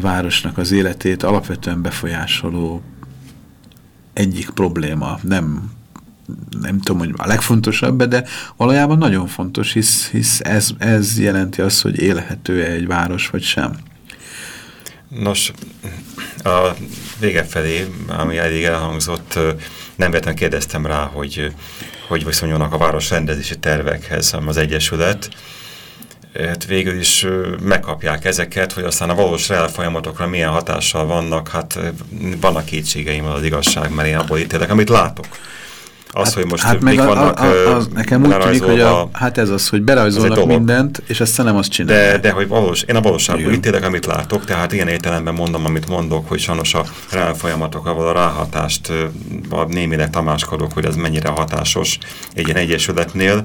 városnak az életét alapvetően befolyásoló egyik probléma, nem nem tudom, hogy a legfontosabb, de valójában nagyon fontos, hisz, hisz ez, ez jelenti azt, hogy élhető-e egy város, vagy sem. Nos, a vége felé, ami elég elhangzott, nem véletlenül kérdeztem rá, hogy hogy viszonyulnak a város rendezési tervekhez az Egyesület. Hát végül is megkapják ezeket, hogy aztán a valós reál folyamatokra milyen hatással vannak, hát vannak kétségeim az igazság, mert én abból ítélek, amit látok. Az, hát, hogy most hát meg a, vannak a, a, az nekem úgy tűnik, hogy a, hát ez az, hogy berajzolnak mindent, és aztán nem azt csinálják. De, de hogy valós, én a valóságban ítélek, amit látok, tehát ilyen értelemben mondom, amit mondok, hogy sajnos a reál folyamatokkal a ráhatást a némileg tamáskodok, hogy ez mennyire hatásos egy ilyen egyesületnél,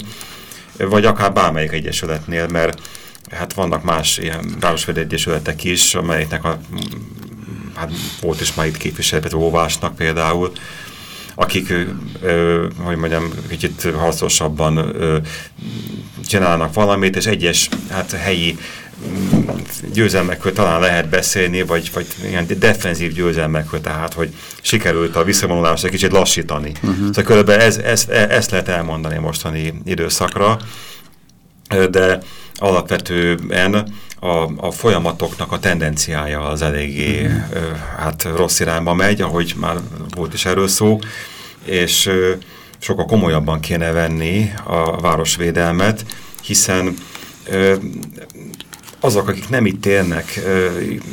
vagy akár bármelyik egyesületnél, mert hát vannak más ilyen városvédő egyesületek is, amelyeknek a, hát volt is már itt képviselő, Óvásnak például, akik, ö, hogy mondjam, kicsit harcosabban ö, csinálnak valamit, és egyes hát, helyi győzelmekről talán lehet beszélni, vagy, vagy ilyen defenzív győzelmekről, tehát, hogy sikerült a visszavonulást egy kicsit lassítani. Uh -huh. Szóval körülbelül ez, ez, ezt lehet elmondani mostani időszakra, de alapvetően a, a folyamatoknak a tendenciája az eléggé mm -hmm. ö, hát rossz irányba megy, ahogy már volt is erről szó, és sokkal komolyabban kéne venni a városvédelmet, hiszen azok, akik nem itt élnek,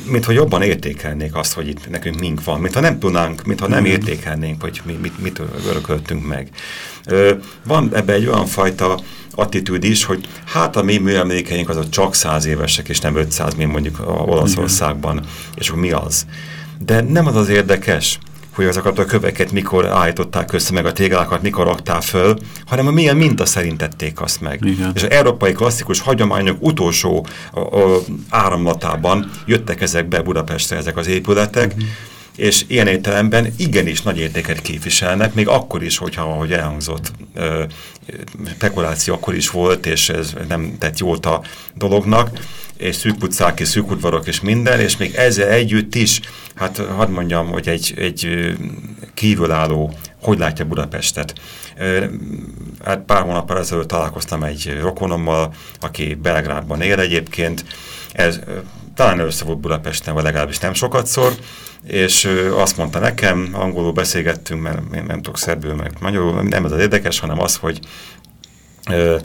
mintha jobban értékelnék azt, hogy itt nekünk mink van, mintha nem tudnánk, mintha nem mhm. értékelnénk, hogy mi, mit, mit örököltünk meg. Van ebbe egy olyan fajta attitűd is, hogy hát a mi műemlékeink azok csak száz évesek, és nem 500, mint mondjuk a Olaszországban, és akkor mi az? De nem az az érdekes, hogy azokat a köveket mikor állították össze, meg a téglákat mikor raktál föl, hanem a milyen minta szerint tették azt meg. Igen. És az európai klasszikus hagyományok utolsó a, a áramlatában jöttek ezek be Budapestre ezek az épületek, uh mhm. -huh és ilyen értelemben igenis nagy értéket képviselnek, még akkor is, hogyha, ahogy elhangzott, spekuláció akkor is volt, és ez nem tett jót a dolognak, és szűk utcák, és szűk udvarok, és minden, és még ezzel együtt is, hát hadd mondjam, hogy egy, egy kívülálló, hogy látja Budapestet. Hát pár hónappal ezelőtt találkoztam egy rokonommal, aki Belgrádban él egyébként, ez talán össze volt Budapesten, vagy legalábbis nem sokat szor, és azt mondta nekem, angolul beszélgettünk, mert én nem tudok szerbül, meg magyarul, nem ez az érdekes, hanem az, hogy ö,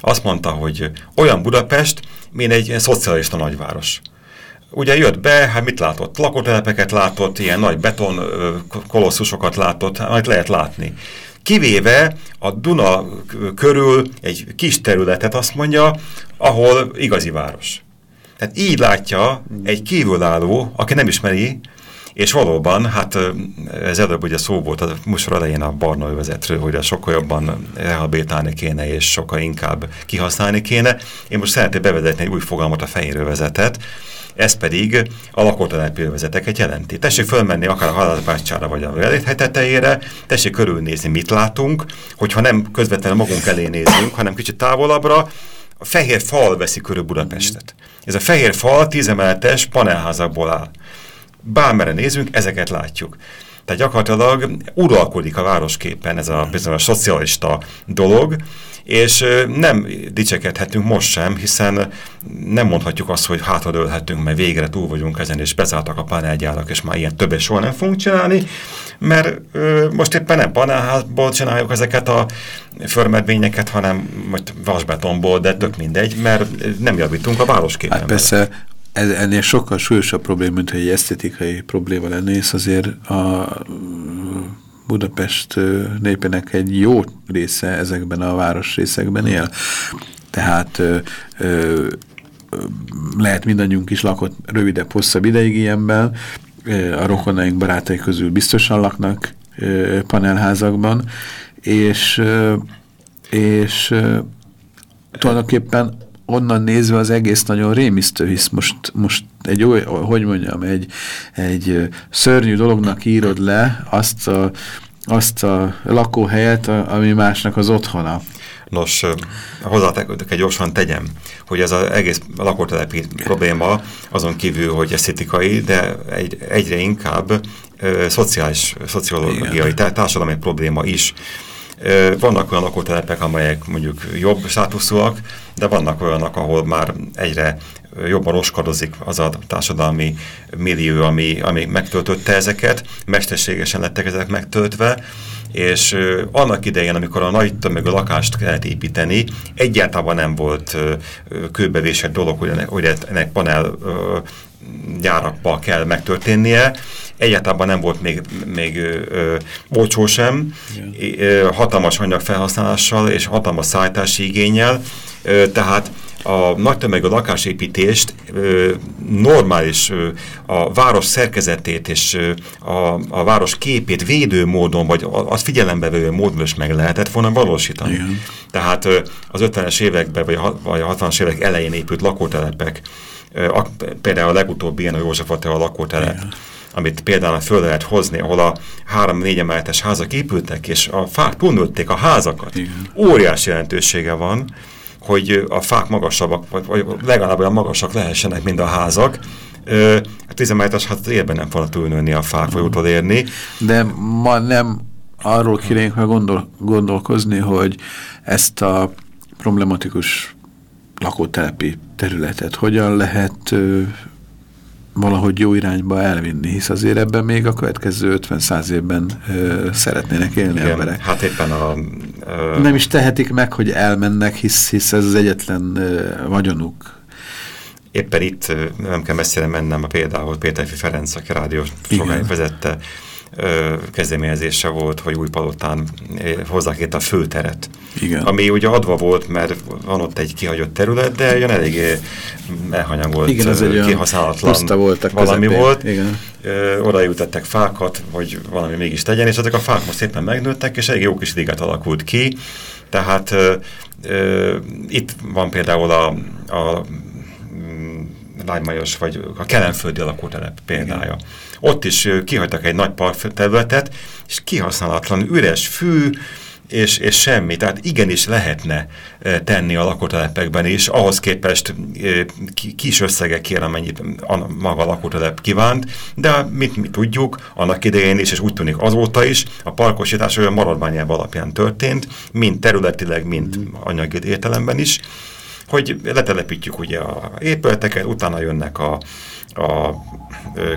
azt mondta, hogy olyan Budapest, mint egy szocialista nagyváros. Ugye jött be, hát mit látott? Lakótelepeket látott, ilyen nagy beton kolosszusokat látott, amit lehet látni. Kivéve a Duna körül egy kis területet azt mondja, ahol igazi város. Tehát így látja egy kívülálló, aki nem ismeri és valóban, hát ez előbb ugye szó volt a musor elején a barna övezetről, hogy a sokkal jobban rehabilitálni kéne, és sokkal inkább kihasználni kéne. Én most szeretném bevezetni egy új fogalmat, a fehér övezetet, ez pedig a lakótelepi övezeteket jelenti. Tessék fölmenni akár a halászbácsára vagy a Reléthegy tetejére, tessék körülnézni, mit látunk, hogyha nem közvetlenül magunk elé nézünk, hanem kicsit távolabbra, a fehér fal veszi körül Budapestet. Ez a fehér fal tízemeletes panelházakból áll bármere nézünk, ezeket látjuk. Tehát gyakorlatilag uralkodik a városképen ez a bizonyos szocialista dolog, és nem dicsekedhetünk most sem, hiszen nem mondhatjuk azt, hogy hátradőlhetünk, mert végre túl vagyunk ezen, és bezártak a panelgyárak, és már ilyen többet soha nem fogunk csinálni, mert ö, most éppen nem panelházból csináljuk ezeket a förmedvényeket, hanem most vasbetonból, de tök mindegy, mert nem javítunk a városképen. Hát persze, ez, ennél sokkal súlyosabb probléma, mint hogy egy esztetikai probléma lenne, és azért a Budapest népének egy jó része ezekben a városrészekben él. Tehát ö, ö, lehet mindannyiunk is lakott rövidebb, hosszabb ideig ilyenben, a rokonaink, barátai közül biztosan laknak panelházakban, és, és tulajdonképpen onnan nézve az egész nagyon rémisztő, hisz most, most egy oly, hogy mondjam, egy, egy szörnyű dolognak írod le azt a, azt a lakóhelyet, ami másnak az otthona. Nos, hozzátek gyorsan tegyem, hogy ez az egész lakótelepi probléma azon kívül, hogy esztétikai, de egy, egyre inkább ö, szociális, szociológiai, társadalmi probléma is. Vannak olyan lakótelepek, amelyek mondjuk jobb státuszúak, de vannak olyanok, ahol már egyre jobban roskadozik az a társadalmi millió, ami, ami megtöltötte ezeket, mesterségesen lettek ezek megtöltve, és annak idején, amikor a nagy tömegű lakást kellett építeni, egyáltalán nem volt kőbevésett dolog, hogy ennek, hogy ennek panel gyárakba kell megtörténnie. Egyáltalán nem volt még, még ö, olcsó sem, yeah. hatalmas anyagfelhasználással és hatalmas szállítási igényel, ö, tehát a nagy tömegű lakásépítést ö, normális ö, a város szerkezetét és ö, a, a város képét védő módon, vagy az figyelembe vevő módon is meg lehetett volna valósítani. Igen. Tehát ö, az 50-es években, vagy a, vagy a 60-as évek elején épült lakótelepek, a, például a legutóbbi ilyen a József Attila lakótelep, Igen amit például föl lehet hozni, ahol a három-négy emeletes házak épültek, és a fák túlnőtték a házakat. Igen. Óriási jelentősége van, hogy a fák magasabbak, vagy, vagy legalább olyan magasak lehessenek, mint a házak. A 10 méteres hát élben nem fognak túlnőni a fák, vagy utolérni. De ma nem arról kérénk meg gondol, gondolkozni, hogy ezt a problematikus lakótelepi területet hogyan lehet valahogy jó irányba elvinni, hisz azért ebben még a következő 50-100 évben ö, szeretnének élni Igen, emberek. Hát éppen a... Ö... Nem is tehetik meg, hogy elmennek, hisz, hisz ez az egyetlen ö, vagyonuk. Éppen itt nem kell messzire mennem a például Péterfi Ferenc, aki rádiós sokáig vezette, kezdeményezése volt, hogy új palotán hozzák itt a főteret. Igen. Ami ugye adva volt, mert van ott egy kihagyott terület, de olyan eléggé elhanyagolt, Igen, ez egy kihasználatlan volt valami volt. Igen. oda jutettek fákat, hogy valami mégis tegyen, és ezek a fák most szépen megnőttek, és elég jó kis ligát alakult ki. Tehát ö, ö, itt van például a, a Lánymajos, vagy a kelenföldi lakótelep példája. Igen. Ott is kihagytak egy nagy parkterületet, és kihasználatlan üres fű, és, és semmi. Tehát igenis lehetne tenni a lakótelepekben is, ahhoz képest kis összegekért, amennyit maga a lakótelep kívánt, de mit mi tudjuk, annak idején is, és úgy tűnik azóta is, a parkosítás olyan maradványában alapján történt, mind területileg, mind anyagi értelemben is, hogy letelepítjük ugye a épületeket, utána jönnek a, a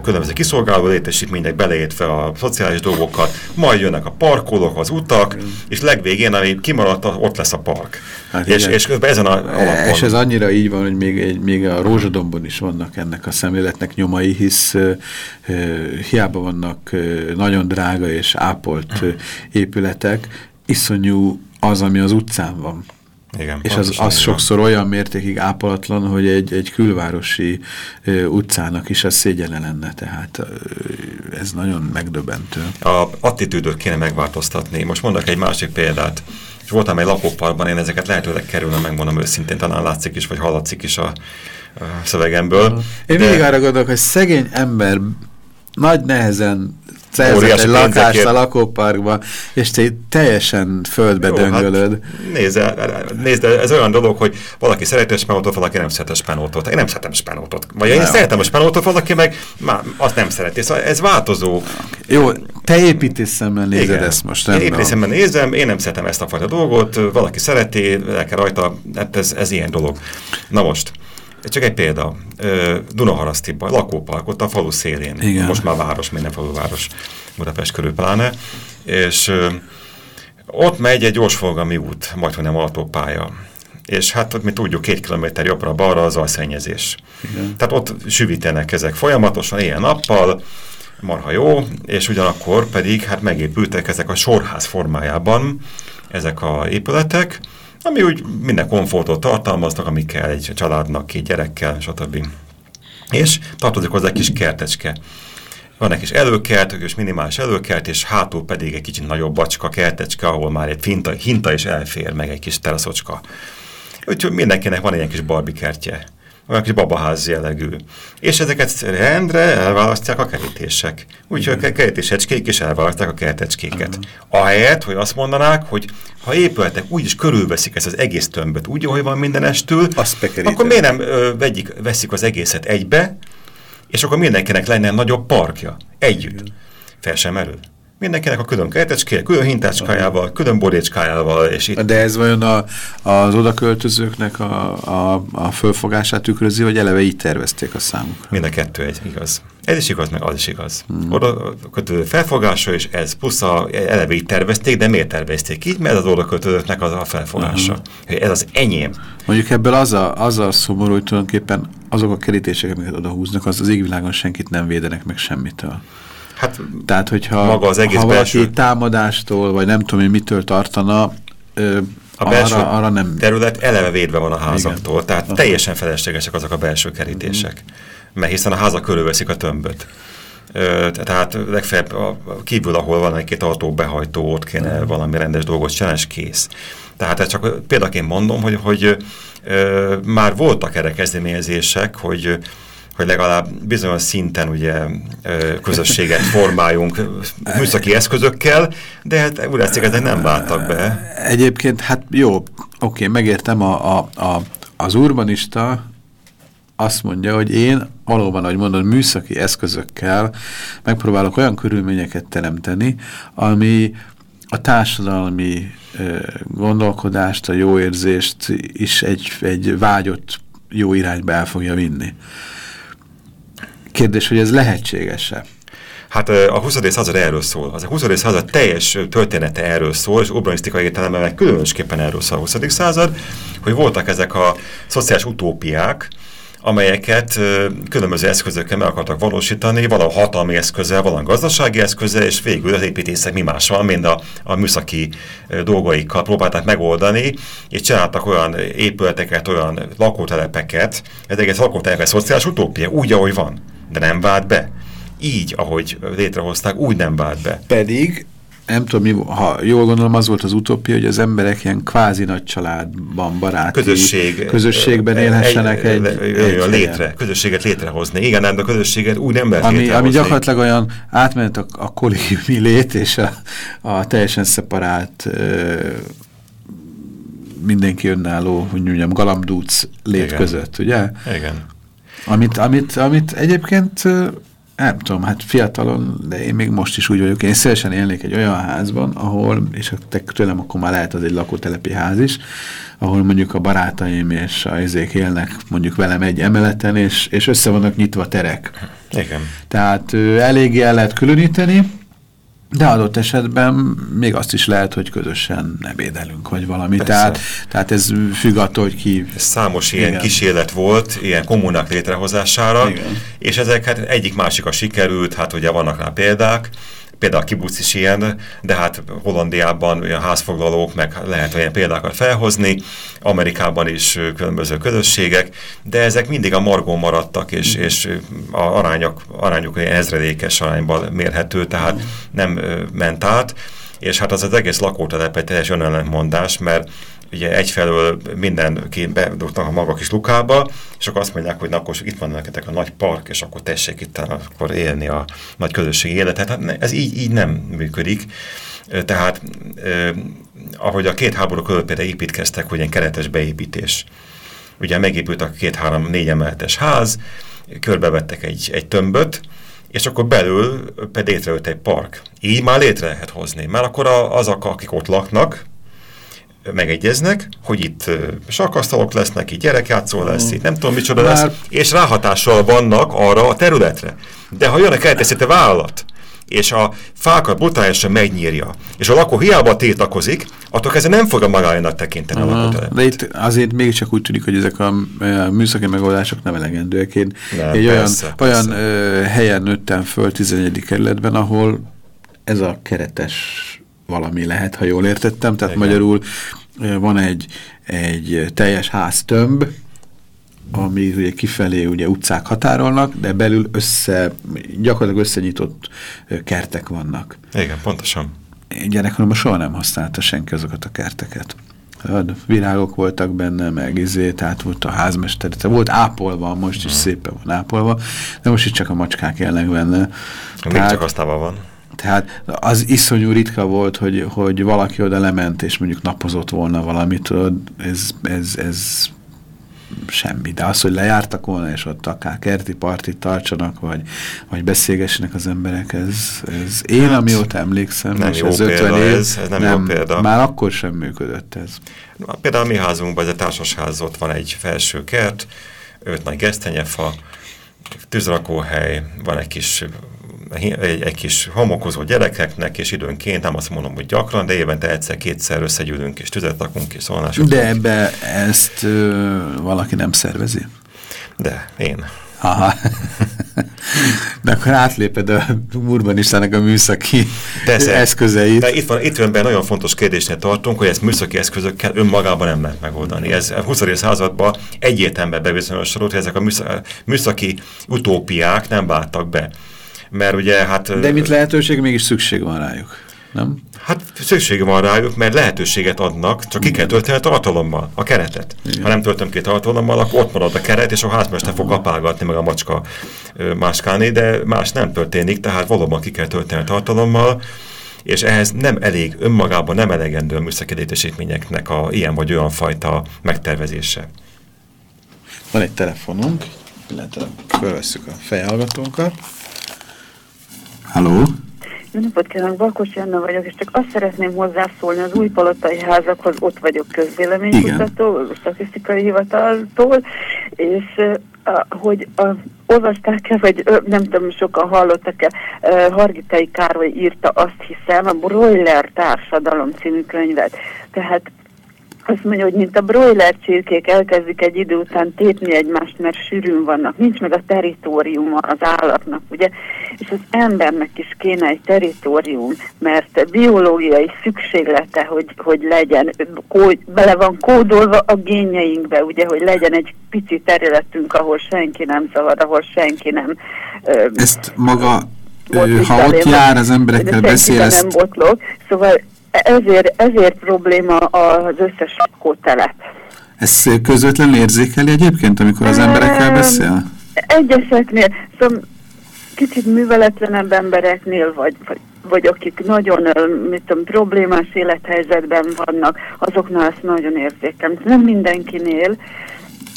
különböző kiszolgáló létesítmények beleértve a szociális dolgokat, majd jönnek a parkolók, az utak, mm. és legvégén, ami kimaradt, ott lesz a park. Hát és, és közben ezen a alapon... És ez annyira így van, hogy még, még a Rózsadombon is vannak ennek a szemléletnek nyomai, hisz uh, hiába vannak uh, nagyon drága és ápolt uh, épületek, iszonyú az, ami az utcán van. Igen, és az, az sokszor olyan mértékig ápolatlan, hogy egy, egy külvárosi ö, utcának is az szégyene lenne, tehát ö, ez nagyon megdöbbentő. A attitűdöt kéne megváltoztatni. Most mondok egy másik példát. És voltam egy lakóparkban, én ezeket lehetőleg kerülne, megmondom őszintén, talán látszik is, vagy hallatszik is a, a szövegemből. Én de... mindig arra gondolok, hogy szegény ember nagy nehezen szerzett egy lakást a lakóparkban, és te teljesen földbe Jó, döngölöd. Hát, nézd, nézd, ez olyan dolog, hogy valaki szereti a spenótot, valaki nem szereti a spenótot. Én nem szeretem a spenótot. Vagy én szeretem a spenótot, valaki meg már azt nem szereti. Szóval ez változó. Jó, te építés szemmel nézed Igen. ezt most. Nem én építés szemmel nézem, én nem szeretem ezt a fajta dolgot, valaki szereti, le kell rajta, hát ez, ez ilyen dolog. Na most, csak egy példa. Dunaharasztiban, lakópark, a falu szélén. Igen. Most már város, minden faluváros, Budapest körül pláne. És ott megy egy gyorsforgalmi út, majd hogy nem autópálya. És hát ott mi tudjuk, két kilométer jobbra-balra az alszennyezés. Tehát ott süvítenek ezek folyamatosan, éjjel-nappal, marha jó, és ugyanakkor pedig hát megépültek ezek a sorház formájában ezek a épületek, ami úgy minden komfortot tartalmaznak, ami kell egy családnak, két gyerekkel, stb. És tartozik hozzá egy kis kertecske. Van egy kis előkert, kis minimális előkert, és hátul pedig egy kicsit nagyobb bacska kertecske, ahol már egy hinta, hinta is elfér, meg egy kis teraszocska. Úgyhogy mindenkinek van egy kis kertje olyan kis babaház jellegű. És ezeket rendre elválasztják a kerítések. Úgyhogy a kerítésecskék is elválasztják a kertecskéket. Ahelyett, hogy azt mondanák, hogy ha épületek úgyis körülveszik ezt az egész tömböt, úgy, ahogy van mindenestül, akkor miért nem ö, vegyik, veszik az egészet egybe, és akkor mindenkinek lenne nagyobb parkja együtt. Fel sem merül. Mindenkinek a külön kertecskéje, külön hintácskájával, külön borécskájával. És itt... De ez vajon a, az odaköltözőknek a, a, a fölfogását tükrözi, hogy eleve így tervezték a számuk? Mind a kettő egy, igaz. Ez is igaz, meg az is igaz. Hmm. Oda kötődő felfogása, és ez plusz a, eleve így tervezték, de miért tervezték így? Mert az oda kötődőknek az a felfogása. Uh -huh. Ez az enyém. Mondjuk ebből az a, az a szomorú, hogy tulajdonképpen azok a kerítések, amiket oda húznak, az az égvilágon senkit nem védenek meg semmitől. Hát Tehát, hogyha maga az egész ha belső... támadástól, vagy nem tudom, hogy mitől tartana, ö, a belső arra, arra nem... terület eleve védve van a házaktól, Igen. tehát Aha. teljesen feleslegesek azok a belső kerítések, mm. mert hiszen a házak körülveszik a tömböt. Ö, tehát legfeljebb a, kívül, ahol van egy-két autóbehajtó, ott kéne mm. valami rendes dolgot csinálni, és kész. Tehát ez csak példaként mondom, hogy, hogy ö, már voltak erre kezdeményezések, hogy hogy legalább bizonyos szinten ugye közösséget formáljunk műszaki eszközökkel, de hát úgy látszik, ezek nem váltak be. Egyébként, hát jó, oké, megértem, a, a, a, az urbanista azt mondja, hogy én valóban, ahogy mondod, műszaki eszközökkel megpróbálok olyan körülményeket teremteni, ami a társadalmi gondolkodást, a jó érzést is egy, egy vágyott jó irányba el fogja vinni. Kérdés, hogy ez lehetséges-e? Hát a 20. század erről szól. Az a 20. század teljes története erről szól, és urbanisztikai értelemben meg különösképpen erről szól a 20. század, hogy voltak ezek a szociális utópiák, amelyeket különböző eszközökkel meg akartak valósítani, valahol hatalmi eszközzel, valahol gazdasági eszközzel, és végül az építészek mi más van, mint a, a műszaki dolgaikkal próbálták megoldani, és csináltak olyan épületeket, olyan lakótelepeket, ez egész lakótelepek szociális utópia, úgy, ahogy van de nem vált be. Így, ahogy létrehozták, úgy nem vált be. Pedig nem tudom, ha jól gondolom, az volt az utópia, hogy az emberek ilyen kvázi nagy családban, baráti Közösség, közösségben élhessenek egy, egy, egy, egy létre, közösséget létrehozni. Igen, de a közösséget úgy nem lehet ami, ami gyakorlatilag olyan átmenet a, a kollégiumi lét és a, a teljesen szeparált ö, mindenki önálló, hogy mondjam, galambdúc lét Igen. között, ugye? Igen. Amit, amit, amit egyébként nem tudom, hát fiatalon, de én még most is úgy vagyok, én szélesen élnék egy olyan házban, ahol, és te tőlem akkor már lehet az egy lakótelepi ház is, ahol mondjuk a barátaim és a izék élnek mondjuk velem egy emeleten, és, és össze vannak nyitva terek. Igen. Tehát eléggé el lehet különíteni, de adott esetben még azt is lehet, hogy közösen ebédelünk, vagy valami. Tehát, tehát ez függ attól, hogy ki... Ez számos ilyen Igen. kísérlet volt, ilyen kommunák létrehozására, Igen. és ezek hát egyik-másik a sikerült, hát ugye vannak rá példák, például a kibuc is ilyen, de hát Hollandiában olyan házfoglalók, meg lehet olyan példákat felhozni, Amerikában is különböző közösségek, de ezek mindig a margón maradtak, és, mm. és a arányok, arányuk olyan ezredékes arányban mérhető, tehát mm. nem ment át, és hát az az egész lakótelep egy teljes önellentmondás, mert ugye egyfelől mindenki bedugnak a maga kis lukába, és akkor azt mondják, hogy na, akkor itt van nektek a nagy park, és akkor tessék itt akkor élni a nagy közösségi életet. Hát ez így, így nem működik. Tehát eh, ahogy a két háború között például építkeztek, hogy ilyen keretes beépítés. Ugye megépült a két-három-négy emeletes ház, körbevettek egy, egy tömböt, és akkor belül pedig létrejött egy park. Így már létre lehet hozni, mert akkor azok, akik ott laknak, megegyeznek, hogy itt sakasztalok lesznek, itt gyerekjátszó lesz, itt nem tudom micsoda Már... lesz, és ráhatással vannak arra a területre. De ha jön a kertészete vállalat, és a fákat brutálisan megnyírja, és a lakó hiába tiltakozik, attól kezdve nem fogja magának tekinteni Aha, a lakótelepet. De itt azért mégiscsak úgy tűnik, hogy ezek a műszaki megoldások nem elegendőek. Én nem, egy persze, olyan, persze. olyan ö, helyen nőttem föl 11. kerületben, ahol ez a keretes valami lehet, ha jól értettem. Tehát Igen. magyarul van egy, egy teljes háztömb, ami ugye kifelé ugye utcák határolnak, de belül össze, gyakorlatilag összenyitott kertek vannak. Igen, pontosan. Gyerekkoromban soha nem használta senki azokat a kerteket. Virágok voltak benne, meg izé, tehát volt a házmester, tehát volt ápolva, most is hmm. szépen van ápolva, de most is csak a macskák jelenleg benne. Még tehát, csak aztában van. Tehát az iszonyú ritka volt, hogy, hogy valaki oda lement, és mondjuk napozott volna valamit, ez, ez, ez semmi. De az, hogy lejártak volna, és ott akár kerti partit tartsanak, vagy, vagy beszélgessenek az emberek, ez, ez én, hát, amióta emlékszem, nem és jó az 50 év, ez, ez nem, nem jó példa. Már akkor sem működött ez. Például a mi házunkban, ez a társasház, ott van egy felső kert, öt nagy gesztenyefa, tűzrakóhely, van egy kis egy, egy kis homokozó gyerekeknek, és időnként, nem azt mondom, hogy gyakran, de évente egyszer-kétszer összegyűlünk, és tüzet rakunk, és szólnások. De ebbe ezt ö, valaki nem szervezi? De, én. Aha. (laughs) De akkor átléped a urbanistának a műszaki Persze. eszközeit. De itt van, itt van nagyon fontos kérdésnél tartunk, hogy ezt műszaki eszközökkel önmagában nem lehet megoldani. Ez a 20. században egyértelműen bebizonyosodott, hogy ezek a műszaki utópiák nem váltak be mert ugye hát... De mit lehetőség, mégis szükség van rájuk, nem? Hát szükség van rájuk, mert lehetőséget adnak, csak ki kell tölteni a tartalommal, a keretet. Igen. Ha nem töltöm ki tartalommal, akkor ott marad a keret, és a házmester fog kapálgatni, meg a macska máskálni, de más nem történik, tehát valóban ki kell tölteni a tartalommal, és ehhez nem elég, önmagában nem elegendő a műszaki létesítményeknek a ilyen vagy olyan fajta megtervezése. Van egy telefonunk, illetve felvesszük a fejhallgatónkat. Halló? Jó napot kívánok, Bakos Janna vagyok, és csak azt szeretném hozzászólni az új palotai házakhoz, ott vagyok közvéleménykutató, statisztikai hivataltól, és hogy uh, olvasták-e, vagy nem tudom, sokan hallottak-e, Hargitai Károly írta azt hiszem, a Broiler Társadalom című könyvet. Tehát azt mondja, hogy mint a broiler csirkék elkezdik egy idő után tépni egymást, mert sűrűn vannak. Nincs meg a teritoriuma az állatnak, ugye? És az embernek is kéne egy teritorium, mert biológiai szükséglete, hogy, hogy legyen, kód, bele van kódolva a génjeinkbe, ugye, hogy legyen egy pici területünk, ahol senki nem zavar, ahol senki nem... Ezt maga, ha ott jár az emberekkel beszél, ezt... nem botlok, szóval ezért, ezért probléma az összes lakótelep. Ez közvetlenül érzékeli egyébként, amikor az emberekkel beszél? Egyeseknél, szóval kicsit műveletlenebb embereknél, vagy, vagy, vagy akik nagyon mit tudom, problémás élethelyzetben vannak, azoknál ezt nagyon érzékem. Nem mindenkinél,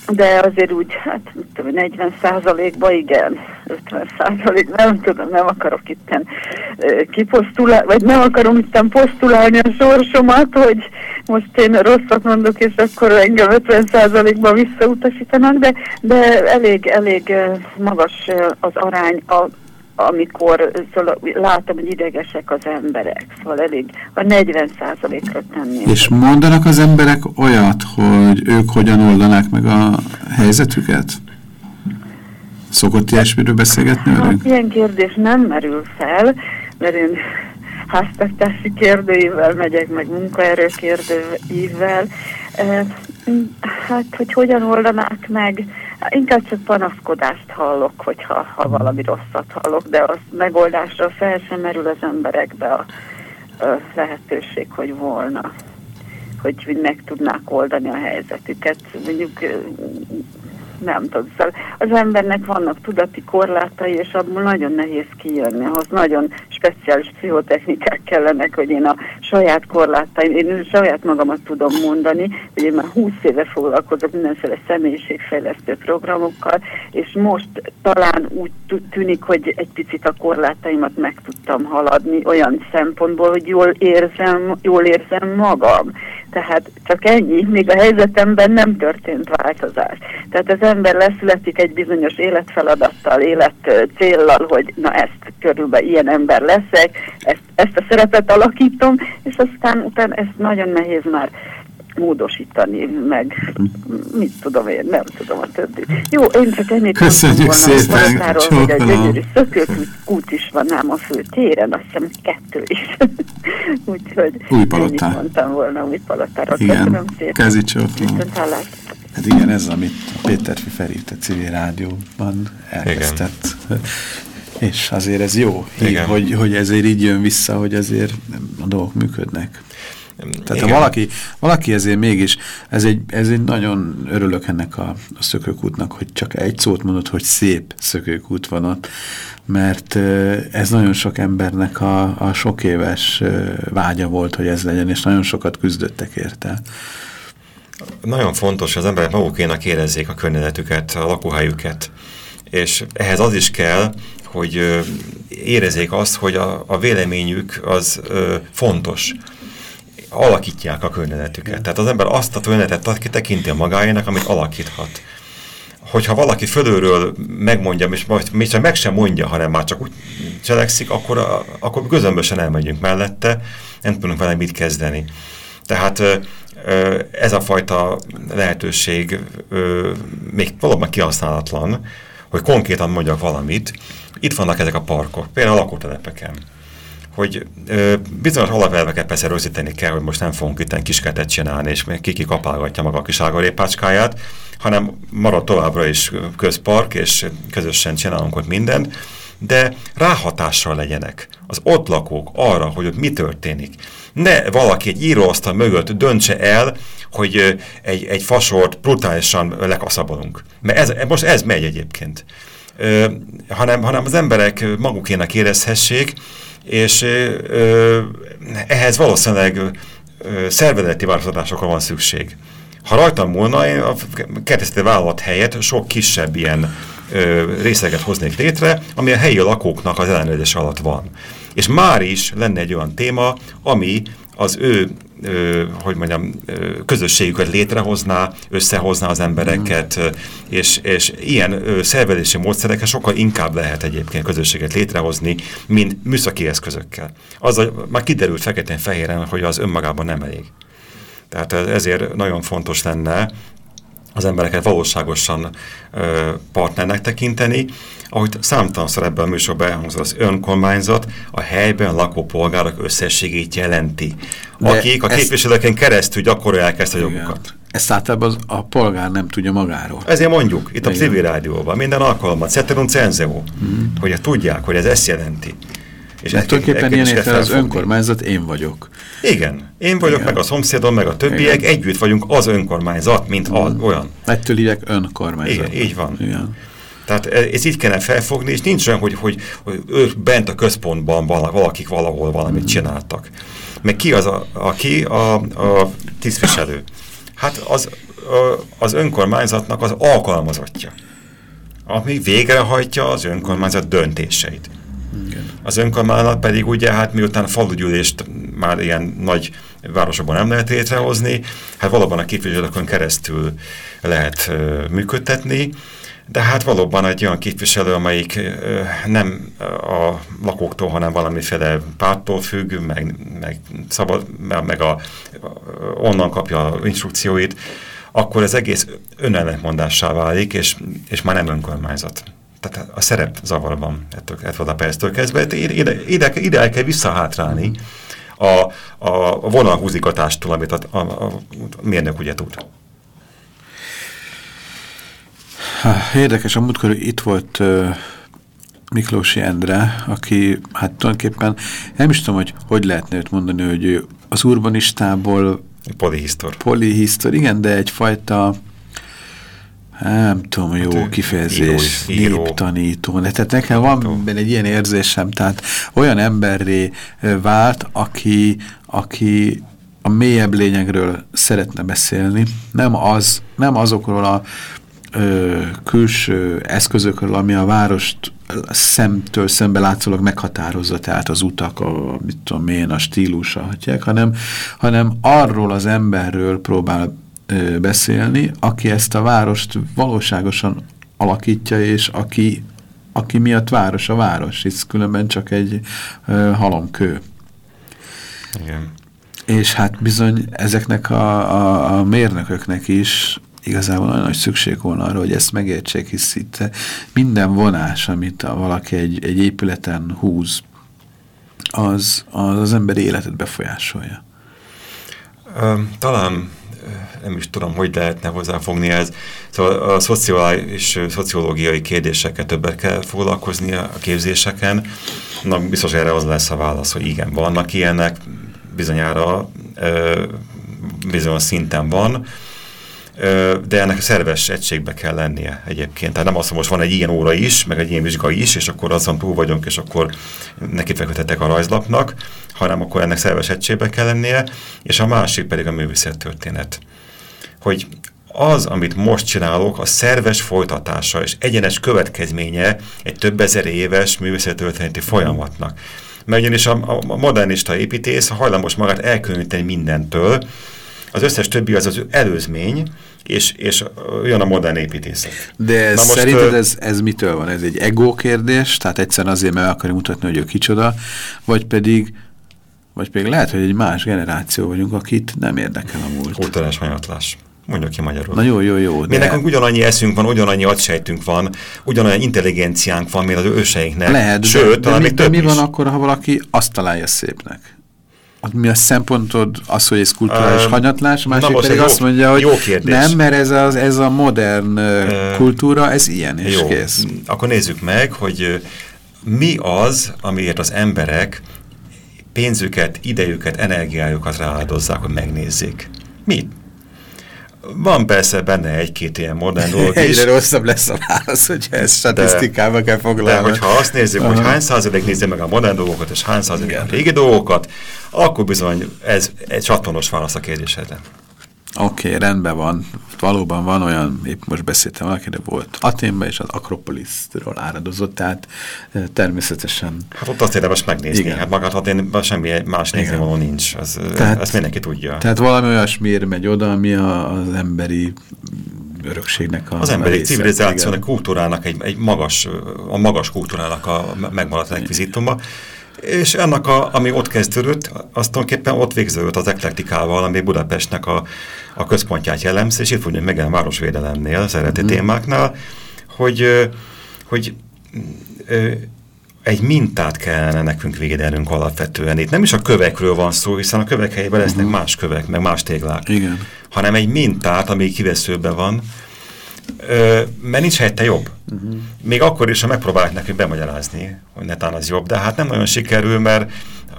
de azért úgy, hát tudom, 40 százalékban igen, 50 százalék, nem tudom, nem akarok itten kiposztulálni, vagy nem akarom itten posztulálni a sorsomat, hogy most én rosszat mondok, és akkor engem 50 százalékban visszautasítanak, de, de elég, elég magas az arány a amikor szóval látom, hogy idegesek az emberek, szóval elég a 40 százalékra tenni. És mondanak az emberek olyat, hogy ők hogyan oldanák meg a helyzetüket? Szokott ilyesmiről beszélgetni hát, velünk? Ilyen kérdés nem merül fel, mert én háztartási kérdőivel megyek, meg munkaerő kérdőivel. Hát, hogy hogyan oldanák meg, inkább csak panaszkodást hallok, hogyha ha valami rosszat hallok, de az megoldásra fel sem merül az emberekbe a, a lehetőség, hogy volna. hogy, hogy meg tudnák oldani a helyzetüket. Mondjuk nem tudom, szóval az embernek vannak tudati korlátai, és abból nagyon nehéz kijönni, ahhoz nagyon speciális pszichotechnikák kellenek, hogy én a saját korlátaim, én saját magamat tudom mondani, hogy én már 20 éve foglalkozok mindenféle személyiségfejlesztő programokkal, és most talán úgy tűnik, hogy egy picit a korlátaimat meg tudtam haladni olyan szempontból, hogy jól érzem, jól érzem magam. Tehát csak ennyi, még a helyzetemben nem történt változás. Tehát az ember leszületik egy bizonyos életfeladattal, élet céllal, hogy na ezt körülbelül ilyen ember leszek, ezt, ezt a szerepet alakítom, és aztán utána ez nagyon nehéz már módosítani, meg mit tudom én, nem tudom a többi. Jó, én csak ennyit Köszönjük szépen, Matáról, hogy egy gyönyörű út is van ám a fő téren, azt hiszem kettő is. (laughs) Úgyhogy új palotár. mondtam volna új palotára. Igen, Köszönöm szépen. Kezicsók. Hát igen, ez, amit Péter Feri a civil rádióban elkezdett. Igen. És azért ez jó, igen. hogy, hogy ezért így jön vissza, hogy azért a dolgok működnek. Tehát Igen. ha valaki, valaki ezért mégis, ez egy, ez egy nagyon örülök ennek a, a szökőkútnak, hogy csak egy szót mondott, hogy szép szökőkút van ott, mert ez nagyon sok embernek a, a sok éves vágya volt, hogy ez legyen, és nagyon sokat küzdöttek érte. Nagyon fontos, hogy az emberek magukénak érezzék a környezetüket, a lakóhelyüket, és ehhez az is kell, hogy érezzék azt, hogy a, a véleményük az fontos alakítják a környezetüket. Tehát az ember azt a környezetet tekinti a magáénak, amit alakíthat. Hogyha valaki fölülről megmondja, és most még csak meg sem mondja, hanem már csak úgy cselekszik, akkor, akkor közömbösen elmegyünk mellette, nem tudunk vele mit kezdeni. Tehát ez a fajta lehetőség még valóban kihasználatlan, hogy konkrétan mondjak valamit. Itt vannak ezek a parkok, például a lakótelepeken hogy ö, bizonyos alapelveket persze rögzíteni kell, hogy most nem fogunk itt kisketet csinálni, és kiki kapálgatja maga a kis ágarépácskáját, hanem marad továbbra is közpark, és közösen csinálunk ott mindent, de ráhatással legyenek az ott lakók arra, hogy ott mi történik. Ne valaki egy íróasztal mögött döntse el, hogy egy, egy fasort brutálisan lekaszabolunk. Mert ez, most ez megy egyébként. Ö, hanem, hanem az emberek magukének érezhessék, és ö, ehhez valószínűleg ö, szervezeti változtatásokra van szükség. Ha rajtam múlna, én a kertesztő vállalat helyett sok kisebb ilyen ö, részleget hoznék létre, ami a helyi lakóknak az ellenőrzés alatt van. És már is lenne egy olyan téma, ami az ő ö, hogy mondjam, ö, közösségüket létrehozná, összehozná az embereket, mm. és, és ilyen ö, szervezési módszerekkel sokkal inkább lehet egyébként közösséget létrehozni, mint műszaki eszközökkel. Azzal már kiderült feketén-fehéren, hogy az önmagában nem elég. Tehát ezért nagyon fontos lenne az embereket valóságosan ö, partnernek tekinteni, ahogy számtalanszor ebben a műsorban elhangzott, az önkormányzat a helyben lakó polgárok összességét jelenti, De akik a képviselőken keresztül gyakorolják ezt a jogukat. Ezt általában az, a polgár nem tudja magáról. Ezért mondjuk, itt Igen. a civil rádióban, minden alkalommal, ceterum cenzeo, mm. hogy tudják, hogy ez ezt jelenti. És Mert tulajdonképpen ilyen értel az önkormányzat én vagyok. Igen, én vagyok, Igen. meg a szomszédom, meg a többiek, Igen. együtt vagyunk az önkormányzat, mint az, mm. olyan. Ettől hívják önkormányzat. Igen, így van. Igen. Tehát ez így kellene felfogni, és nincs olyan, hogy, hogy, hogy ők bent a központban valakik valahol valamit mm. csináltak. Meg ki az, a, aki a, a tisztviselő? Hát az, az önkormányzatnak az alkalmazottja, ami végrehajtja az önkormányzat döntéseit. Az önkormányzat pedig ugye, hát miután falugyűlést már ilyen nagy városokban nem lehet létrehozni, hát valóban a képviselőkön keresztül lehet uh, működtetni, de hát valóban egy olyan képviselő, amelyik uh, nem a lakóktól, hanem valamiféle pártól függ, meg, meg, szabad, meg a, onnan kapja instrukcióit, akkor ez egész önellentmondássá válik, és, és már nem önkormányzat. Tehát a szerep zavarban ettől, ettől a perctől kezdve. Ide, ide, ide el kell visszahátrálni a, a vonalhúzikatástól, amit a, a, a mérnök ugye tud. Érdekes, a múltkor itt volt uh, Miklósi Endre, aki hát tulajdonképpen nem is tudom, hogy hogy lehetne őt mondani, hogy ő az urbanistából Polihisztor. Polihisztor, igen, de egyfajta nem tudom, jó hát, kifejezés, író, néptanító. De tehát nekem van benne egy ilyen érzésem, tehát olyan emberré vált, aki, aki a mélyebb lényegről szeretne beszélni, nem, az, nem azokról a ö, külső eszközökről, ami a várost szemtől szembe látszólag meghatározza, tehát az utak, a, mit tudom én, a stílusa, hanem, hanem arról az emberről próbál ö, beszélni, aki ezt a várost valóságosan alakítja, és aki, aki miatt város a város, hisz különben csak egy ö, halomkő. Igen. És hát bizony ezeknek a, a, a mérnököknek is igazából nagyon nagy szükség volna arra, hogy ezt megértsék, hisz itt minden vonás, amit a, valaki egy, egy épületen húz, az, az az emberi életet befolyásolja. Talán nem is tudom, hogy lehetne hozzáfogni ez. Szóval a szociális, szociológiai kérdésekkel többet kell foglalkozni a képzéseken. Na, biztos erre az lesz a válasz, hogy igen, vannak ilyenek, bizonyára bizonyos szinten van, de ennek a szerves egységbe kell lennie egyébként. Tehát nem azt, hogy most van egy ilyen óra is, meg egy ilyen vizsga is, és akkor azon túl vagyunk, és akkor nekifeküdhetek a rajzlapnak, hanem akkor ennek szerves egységbe kell lennie, és a másik pedig a művészettörténet. Hogy az, amit most csinálok, a szerves folytatása és egyenes következménye egy több ezer éves művészettörténeti folyamatnak. Mert ugyanis a, a modernista építész hajlamos magát elkülöníteni mindentől, az összes többi az az előzmény, és, és olyan a modern építészet. De ez, most, szerinted ez, ez mitől van? Ez egy ego kérdés, tehát egyszerűen azért, mert akarja mutatni, hogy ő kicsoda, vagy pedig vagy pedig lehet, hogy egy más generáció vagyunk, akit nem érdekel a múlt. Kulturális hanyatlás. Mondjuk ki magyarul. Na jó, jó, jó. De... Mi nekünk ugyanannyi eszünk van, ugyanannyi agysejtünk van, ugyanolyan intelligenciánk van, mint az őseinknek. Lehet, Sőt, de, de, még de mi is. van akkor, ha valaki azt találja szépnek? Mi a szempontod az, hogy ez kulturális um, hanyatlás, a másik pedig jó, azt mondja, hogy nem, mert ez, az, ez a modern uh, kultúra, ez ilyen, és jó. kész. Akkor nézzük meg, hogy mi az, amiért az emberek pénzüket, idejüket, energiájukat rááldozzák, hogy megnézzék. Mit? Van persze benne egy-két ilyen modern dolog is. Egyre rosszabb lesz a válasz, hogyha ezt statisztikába kell foglalni. De hogyha azt nézzük, hogy hány százalék nézze meg a modern dolgokat, és hány százalék a régi dolgokat, akkor bizony ez egy csatonos válasz a kérdésedre. Oké, okay, rendben van. Valóban van olyan, épp most beszéltem valaki, de volt Aténban, és az Akropoliszról áradozott, tehát természetesen... Hát ott azt érdemes megnézni, igen. hát magát Aténban semmi más nézni való nincs, az, tehát, ezt mindenki tudja. Tehát valami olyasmiért megy oda, ami a, az emberi örökségnek a Az emberi civilizációnak, kultúrának, egy, egy magas, a magas kultúrának a megmaradt rekvizituma, és ennek, a, ami ott kezdődött, azt tulajdonképpen ott végződött az eklektikával, ami Budapestnek a, a központját jellemzi, és itt fogjuk meg a városvédelemnél, az eredeti mm. témáknál, hogy, hogy egy mintát kellene nekünk védenünk alapvetően. Itt nem is a kövekről van szó, hiszen a kövek helyében lesznek uh mhm. -huh. más kövek, meg más téglák. Igen. Hanem egy mintát, ami kiveszőben van, Ö, mert nincs helyette jobb. Uh -huh. Még akkor is, ha megpróbálják nekünk bemagyarázni, hogy netán az jobb, de hát nem nagyon sikerül, mert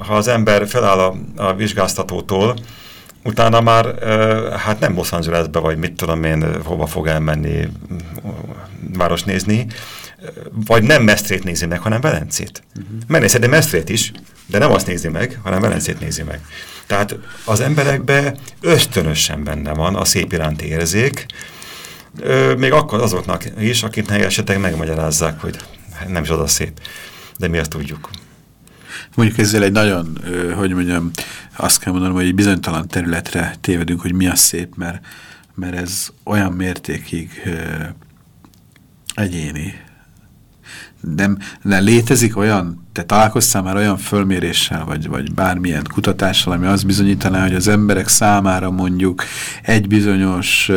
ha az ember feláll a, a vizsgáztatótól, utána már hát nem Los Angelesbe, vagy mit tudom én, hova fog elmenni város nézni, vagy nem Mesztrét nézi meg, hanem Velencét. Uh -huh. Megnézheti Mesztrét is, de nem azt nézi meg, hanem Velencét nézi meg. Tehát az emberekbe ösztönösen benne van a szép iránti érzék, Ö, még akkor azoknak is, akiknek esetleg megmagyarázzák, hogy nem is az a szép. De mi azt tudjuk. Mondjuk ezzel egy nagyon, hogy mondjam, azt kell mondanom, hogy egy bizonytalan területre tévedünk, hogy mi a szép, mert, mert ez olyan mértékig egyéni. De, de létezik olyan, te találkoztál már olyan fölméréssel, vagy, vagy bármilyen kutatással, ami azt bizonyítaná, hogy az emberek számára mondjuk egy bizonyos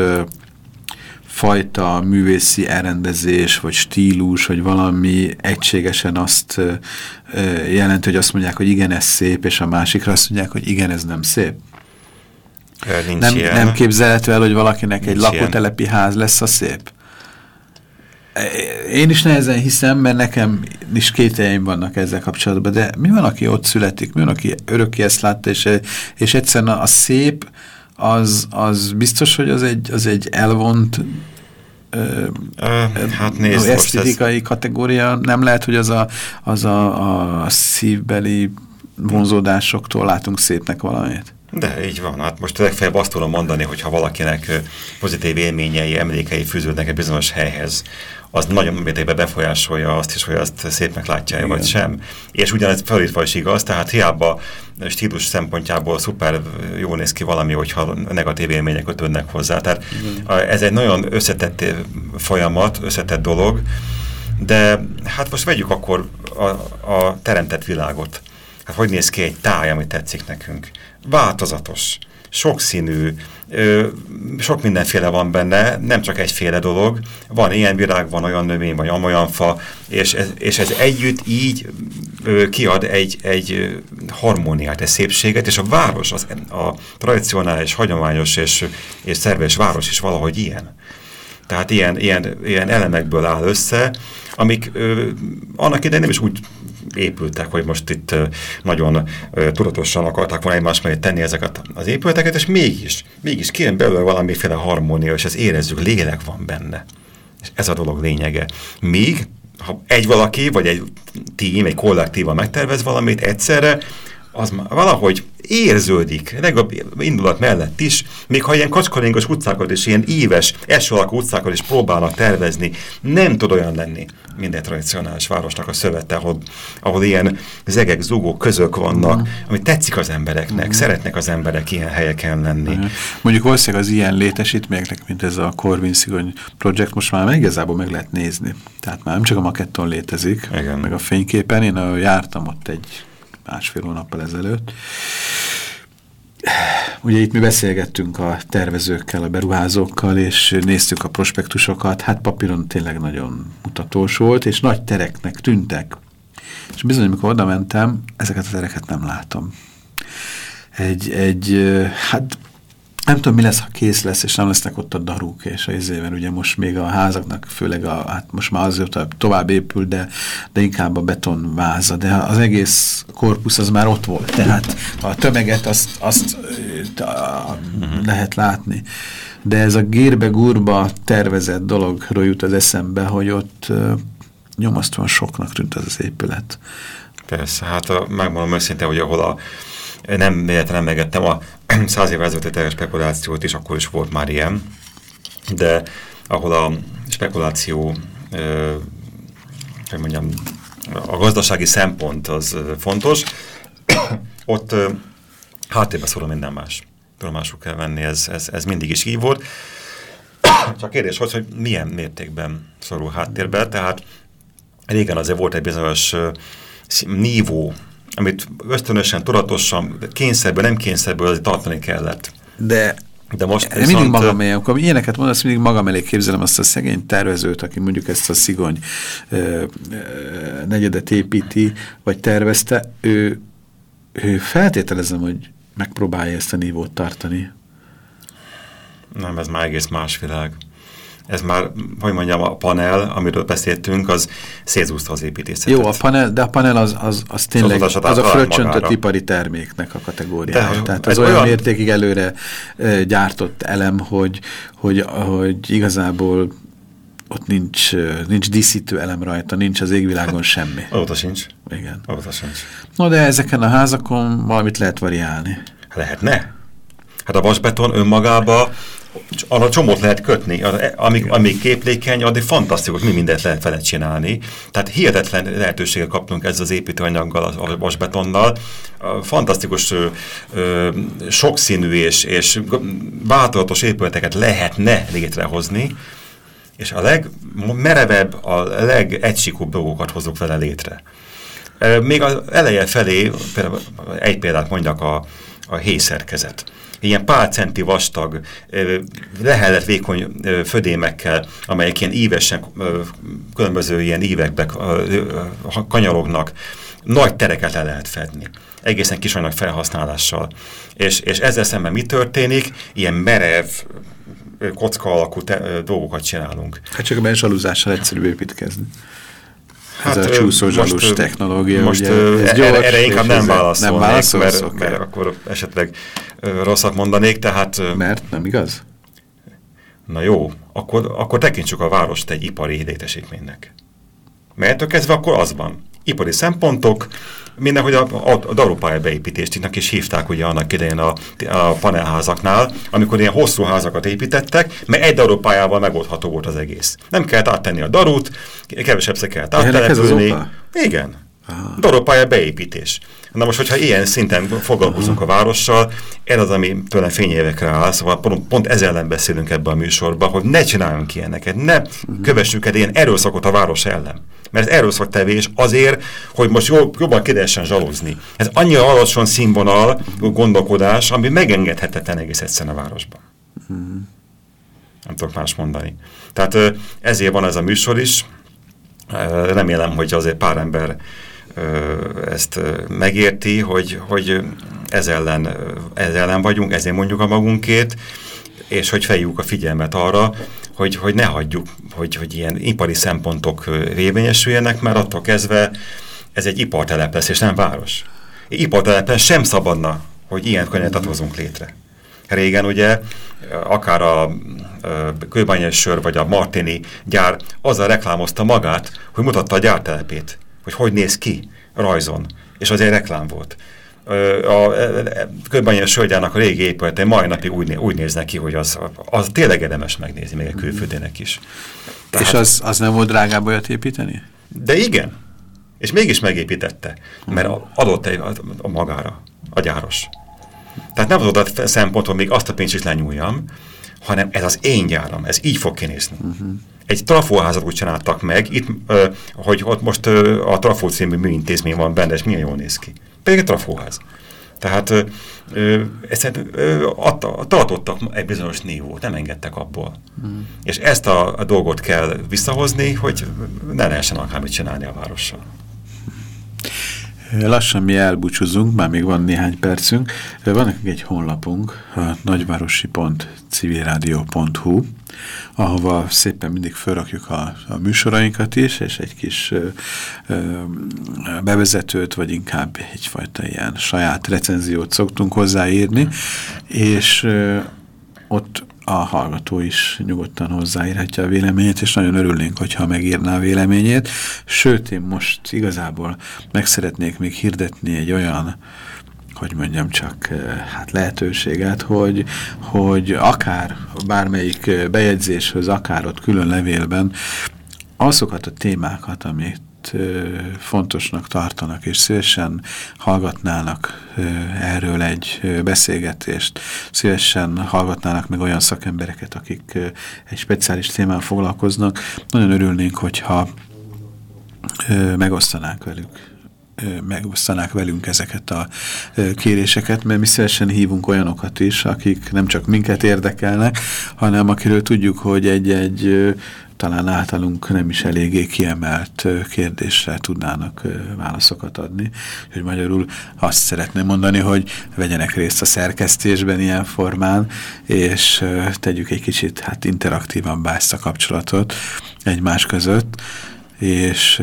fajta művészi elrendezés, vagy stílus, vagy valami egységesen azt jelenti, hogy azt mondják, hogy igen, ez szép, és a másikra azt mondják, hogy igen, ez nem szép? Nincs nem, nem képzelhető el, hogy valakinek Nincs egy lakótelepi ilyen. ház lesz a szép? Én is nehezen hiszem, mert nekem is kételjeim vannak ezzel kapcsolatban, de mi van, aki ott születik? Mi van, aki örökké ezt látta, és, és egyszerűen a szép az, az biztos, hogy az egy, az egy elvont ö, hát nézd, esztétikai ez... kategória, nem lehet, hogy az a, az a, a szívbeli vonzódásoktól látunk szépnek valamit? De így van. Hát most legfeljebb azt tudom mondani, hogy ha valakinek pozitív élményei, emlékei fűződnek egy bizonyos helyhez, az nagyon mértékben befolyásolja azt is, hogy azt szépnek látja vagy sem. És ugyanez felítva is igaz, tehát hiába stílus szempontjából szuper jól néz ki valami, hogyha negatív élmények kötődnek hozzá. Tehát Igen. ez egy nagyon összetett folyamat, összetett dolog, de hát most vegyük akkor a, a teremtett világot. Hát hogy néz ki egy táj, ami tetszik nekünk? Változatos, sokszínű, sok mindenféle van benne, nem csak egyféle dolog. Van ilyen virág, van olyan növény, vagy olyan fa, és ez, és ez együtt így kiad egy, egy harmóniát, egy szépséget, és a város, az, a tradicionális, hagyományos és, és szerves város is valahogy ilyen. Tehát ilyen, ilyen, ilyen elemekből áll össze, amik ö, annak idején nem is úgy épültek, hogy most itt nagyon tudatosan akarták volna egymás mellé tenni ezeket az épületeket, és mégis, mégis kijön belőle valamiféle harmónia, és ezt érezzük, lélek van benne. És ez a dolog lényege. Míg, ha egy valaki, vagy egy tím, egy kollektíva megtervez valamit egyszerre, az valahogy érződik, legalább indulat mellett is, még ha ilyen kacskaringos utcákat és ilyen éves, eső alakú utcákat is próbálnak tervezni, nem tud olyan lenni minden tradicionális városnak a szövete, ahol, ahol ilyen zegek, zugók, közök vannak, uh-huh. ami tetszik az embereknek, uh-huh. szeretnek az emberek ilyen helyeken lenni. Uh-huh. Mondjuk valószínűleg az ilyen létesítményeknek, mint ez a Corvin Szigony projekt, most már igazából meg lehet nézni. Tehát már nem csak a maketton létezik, Igen. meg a fényképen. Én jártam ott egy másfél hónappal ezelőtt. Ugye itt mi beszélgettünk a tervezőkkel, a beruházókkal, és néztük a prospektusokat, hát papíron tényleg nagyon mutatós volt, és nagy tereknek tűntek. És bizony, amikor oda mentem, ezeket a tereket nem látom. Egy, egy hát nem tudom, mi lesz, ha kész lesz, és nem lesznek ott a darúk, és a izében ugye most még a házaknak, főleg a, hát most már azért tovább épül, de, de inkább a betonváza, de az egész korpusz az már ott volt, tehát a tömeget azt, azt a, mhm. lehet látni. De ez a gírbe-gurba tervezett dologról jut az eszembe, hogy ott nyomasztóan soknak tűnt ez az épület. Persze, hát megmondom őszintén, hogy ahol a nem véletlenül megettem a (clears throat) száz évvel ezelőtti spekulációt is, akkor is volt már ilyen, de ahol a spekuláció, ö, hogy mondjam, a gazdasági szempont az fontos, (clears throat) ott ö, háttérbe szóló minden más. Tudomásul kell venni, ez, ez, ez mindig is így volt. (clears throat) Csak kérdés hogy, hogy milyen mértékben szorul háttérbe, tehát régen azért volt egy bizonyos nívó amit ösztönösen, tudatosan, kényszerből, nem kényszerből azért tartani kellett. De de most viszont... mindig magam elé, amikor ilyeneket mondasz, mindig magam elé képzelem azt a szegény tervezőt, aki mondjuk ezt a szigony ö, ö, negyedet építi, vagy tervezte, ő, ő feltételezem, hogy megpróbálja ezt a nívót tartani. Nem, ez már egész más világ ez már, hogy mondjam, a panel, amiről beszéltünk, az szétszúzta az építészetet. Jó, a panel, de a panel az, az, az tényleg az, az a fröccsöntött ipari terméknek a kategóriája. De, Tehát az olyan, olyan mértékig előre gyártott elem, hogy, hogy, hogy igazából ott nincs, nincs díszítő elem rajta, nincs az égvilágon semmi. (laughs) Óta sincs. Igen. Óta sincs. No, de ezeken a házakon valamit lehet variálni. Lehetne. Hát a vasbeton önmagába arra csomót lehet kötni, amíg, amíg képlékeny, addig fantasztikus, mi mindent lehet vele csinálni. Tehát hihetetlen lehetőséget kaptunk ezzel az építőanyaggal, a vasbetonnal. Fantasztikus, ö, ö, sokszínű és, és változatos épületeket lehetne létrehozni, és a legmerevebb, a legegysikúbb dolgokat hozunk vele létre. Még az eleje felé, például egy példát mondjak, a, a hészerkezet ilyen pár centi vastag, lehelet vékony födémekkel, amelyek ilyen ívesen, különböző ilyen ívekbe kanyarognak, nagy tereket le lehet fedni. Egészen kis anyag felhasználással. És, és ezzel szemben mi történik? Ilyen merev, kocka alakú te, dolgokat csinálunk. Hát csak a benzsaluzással egyszerű építkezni. Hát, ez a csúszó zsalus technológia. Most ugye, ez gyors, erre, inkább nem válaszolnék, nem mert, mert akkor esetleg rosszat mondanék, tehát... Mert nem igaz? Na jó, akkor, akkor tekintsük a várost egy ipari létesítménynek. Mert kezdve akkor az van. Ipari szempontok, mindenhogy a, a, a darópálya beépítést is hívták ugye annak idején a, a panelházaknál, amikor ilyen hosszú házakat építettek, mert egy darópályával megoldható volt az egész. Nem kellett áttenni a darút, kevesebb se kellett áttelepülni. Igen. Darópálya beépítés. Na most, hogyha ilyen szinten foglalkozunk a várossal, ez az, ami tőlem fényévekre áll, szóval pont, pont ezzel ellen beszélünk ebben a műsorban, hogy ne csináljunk ilyeneket, ne kövessük el ilyen erőszakot a város ellen. Mert ez erőszaktevés azért, hogy most jobb, jobban ki lehessen zsalózni. Ez annyira alacsony színvonal gondolkodás, ami megengedhetetlen egész egyszerűen a városban. Nem tudok más mondani. Tehát ezért van ez a műsor is. Remélem, hogy azért pár ember ezt megérti, hogy, hogy ez, ellen, ez ellen vagyunk, ezért mondjuk a magunkét, és hogy fejjük a figyelmet arra, hogy, hogy ne hagyjuk, hogy, hogy ilyen ipari szempontok révényesüljenek, mert attól kezdve ez egy ipartelep lesz, és nem város. Ipartelepen sem szabadna, hogy ilyen könyvetet hozunk létre. Régen ugye akár a kőbányás sör vagy a Martini gyár azzal reklámozta magát, hogy mutatta a gyártelepét hogy hogy néz ki rajzon, és az egy reklám volt. A Köbbanyai Sölgyának a régi épülete mai napig úgy, úgy néznek ki, hogy az, az tényleg érdemes megnézni, még a külföldének is. Tehát, és az, az nem volt drágább olyat építeni? De igen. És mégis megépítette, mert adott egy, a, a magára, a gyáros. Tehát nem az a szempont, hogy még azt a pénzt is lenyúljam, hanem ez az én gyáram, ez így fog kinézni. Uh -huh egy trafóházat úgy csináltak meg, itt, ö, hogy ott most ö, a Trafó című műintézmény van benne, és milyen jól néz ki. Pedig egy trafóház. Tehát adta, tartottak egy bizonyos nívót, nem engedtek abból. Mm. És ezt a, a dolgot kell visszahozni, hogy ne lehessen akármit csinálni a várossal. Lassan mi elbúcsúzunk, már még van néhány percünk. Van nekünk egy honlapunk, a nagyvárosi.civilradio.hu, ahova szépen mindig felrakjuk a, a műsorainkat is, és egy kis ö, ö, bevezetőt, vagy inkább egyfajta ilyen saját recenziót szoktunk hozzáírni, és ö, ott a hallgató is nyugodtan hozzáírhatja a véleményét, és nagyon örülnénk, hogyha megírná a véleményét. Sőt, én most igazából meg szeretnék még hirdetni egy olyan hogy mondjam csak, hát lehetőséget, hogy, hogy akár bármelyik bejegyzéshez, akár ott külön levélben azokat a témákat, amit fontosnak tartanak, és szívesen hallgatnának erről egy beszélgetést, szívesen hallgatnának meg olyan szakembereket, akik egy speciális témával foglalkoznak. Nagyon örülnénk, hogyha megosztanánk velük megosztanák velünk ezeket a kéréseket, mert mi szívesen hívunk olyanokat is, akik nem csak minket érdekelnek, hanem akiről tudjuk, hogy egy-egy talán általunk nem is eléggé kiemelt kérdésre tudnának válaszokat adni. Hogy magyarul azt szeretném mondani, hogy vegyenek részt a szerkesztésben ilyen formán, és tegyük egy kicsit hát interaktívabbá ezt a kapcsolatot egymás között, és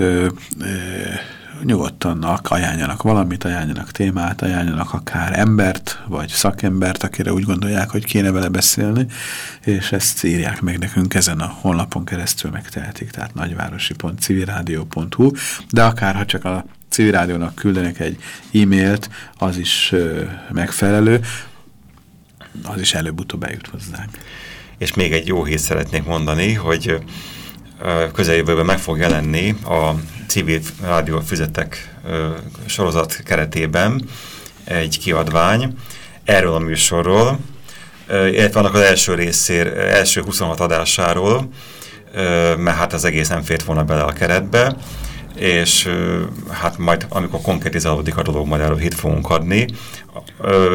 nyugodtan ajánljanak valamit, ajánljanak témát, ajánljanak akár embert, vagy szakembert, akire úgy gondolják, hogy kéne vele beszélni, és ezt írják meg nekünk ezen a honlapon keresztül megtehetik, tehát nagyvárosi.civilradio.hu, de akár ha csak a civilrádiónak küldenek egy e-mailt, az is ö, megfelelő, az is előbb-utóbb eljut hozzánk. És még egy jó hírt szeretnék mondani, hogy közeljövőben meg fog jelenni a civil rádió füzetek sorozat keretében egy kiadvány erről a műsorról, illetve annak az első részér, első 26 adásáról, mert hát az egész nem fért volna bele a keretbe, és hát majd amikor konkretizálódik a dolog, majd erről hit fogunk adni.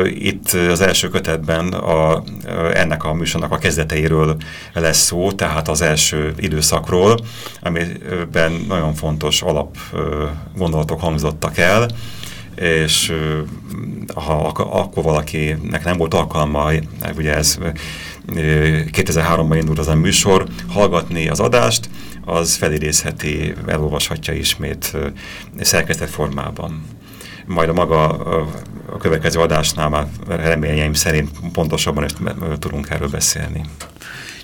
Itt az első kötetben a, ennek a műsornak a kezdeteiről lesz szó, tehát az első időszakról, amiben nagyon fontos alap gondolatok hangzottak el, és ha akkor valakinek nem volt alkalma, ugye ez 2003-ban indult az a műsor, hallgatni az adást, az felidézheti, elolvashatja ismét szerkesztett formában. majd a maga a következő adásnál már reményeim szerint pontosabban is tudunk erről beszélni.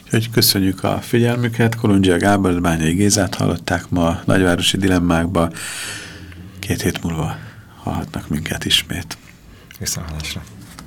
Úgyhogy köszönjük a figyelmüket. Kolundzsia Gábor, Bányai Gézát hallották ma a nagyvárosi dilemmákba. Két hét múlva hallhatnak minket ismét. Viszontlátásra.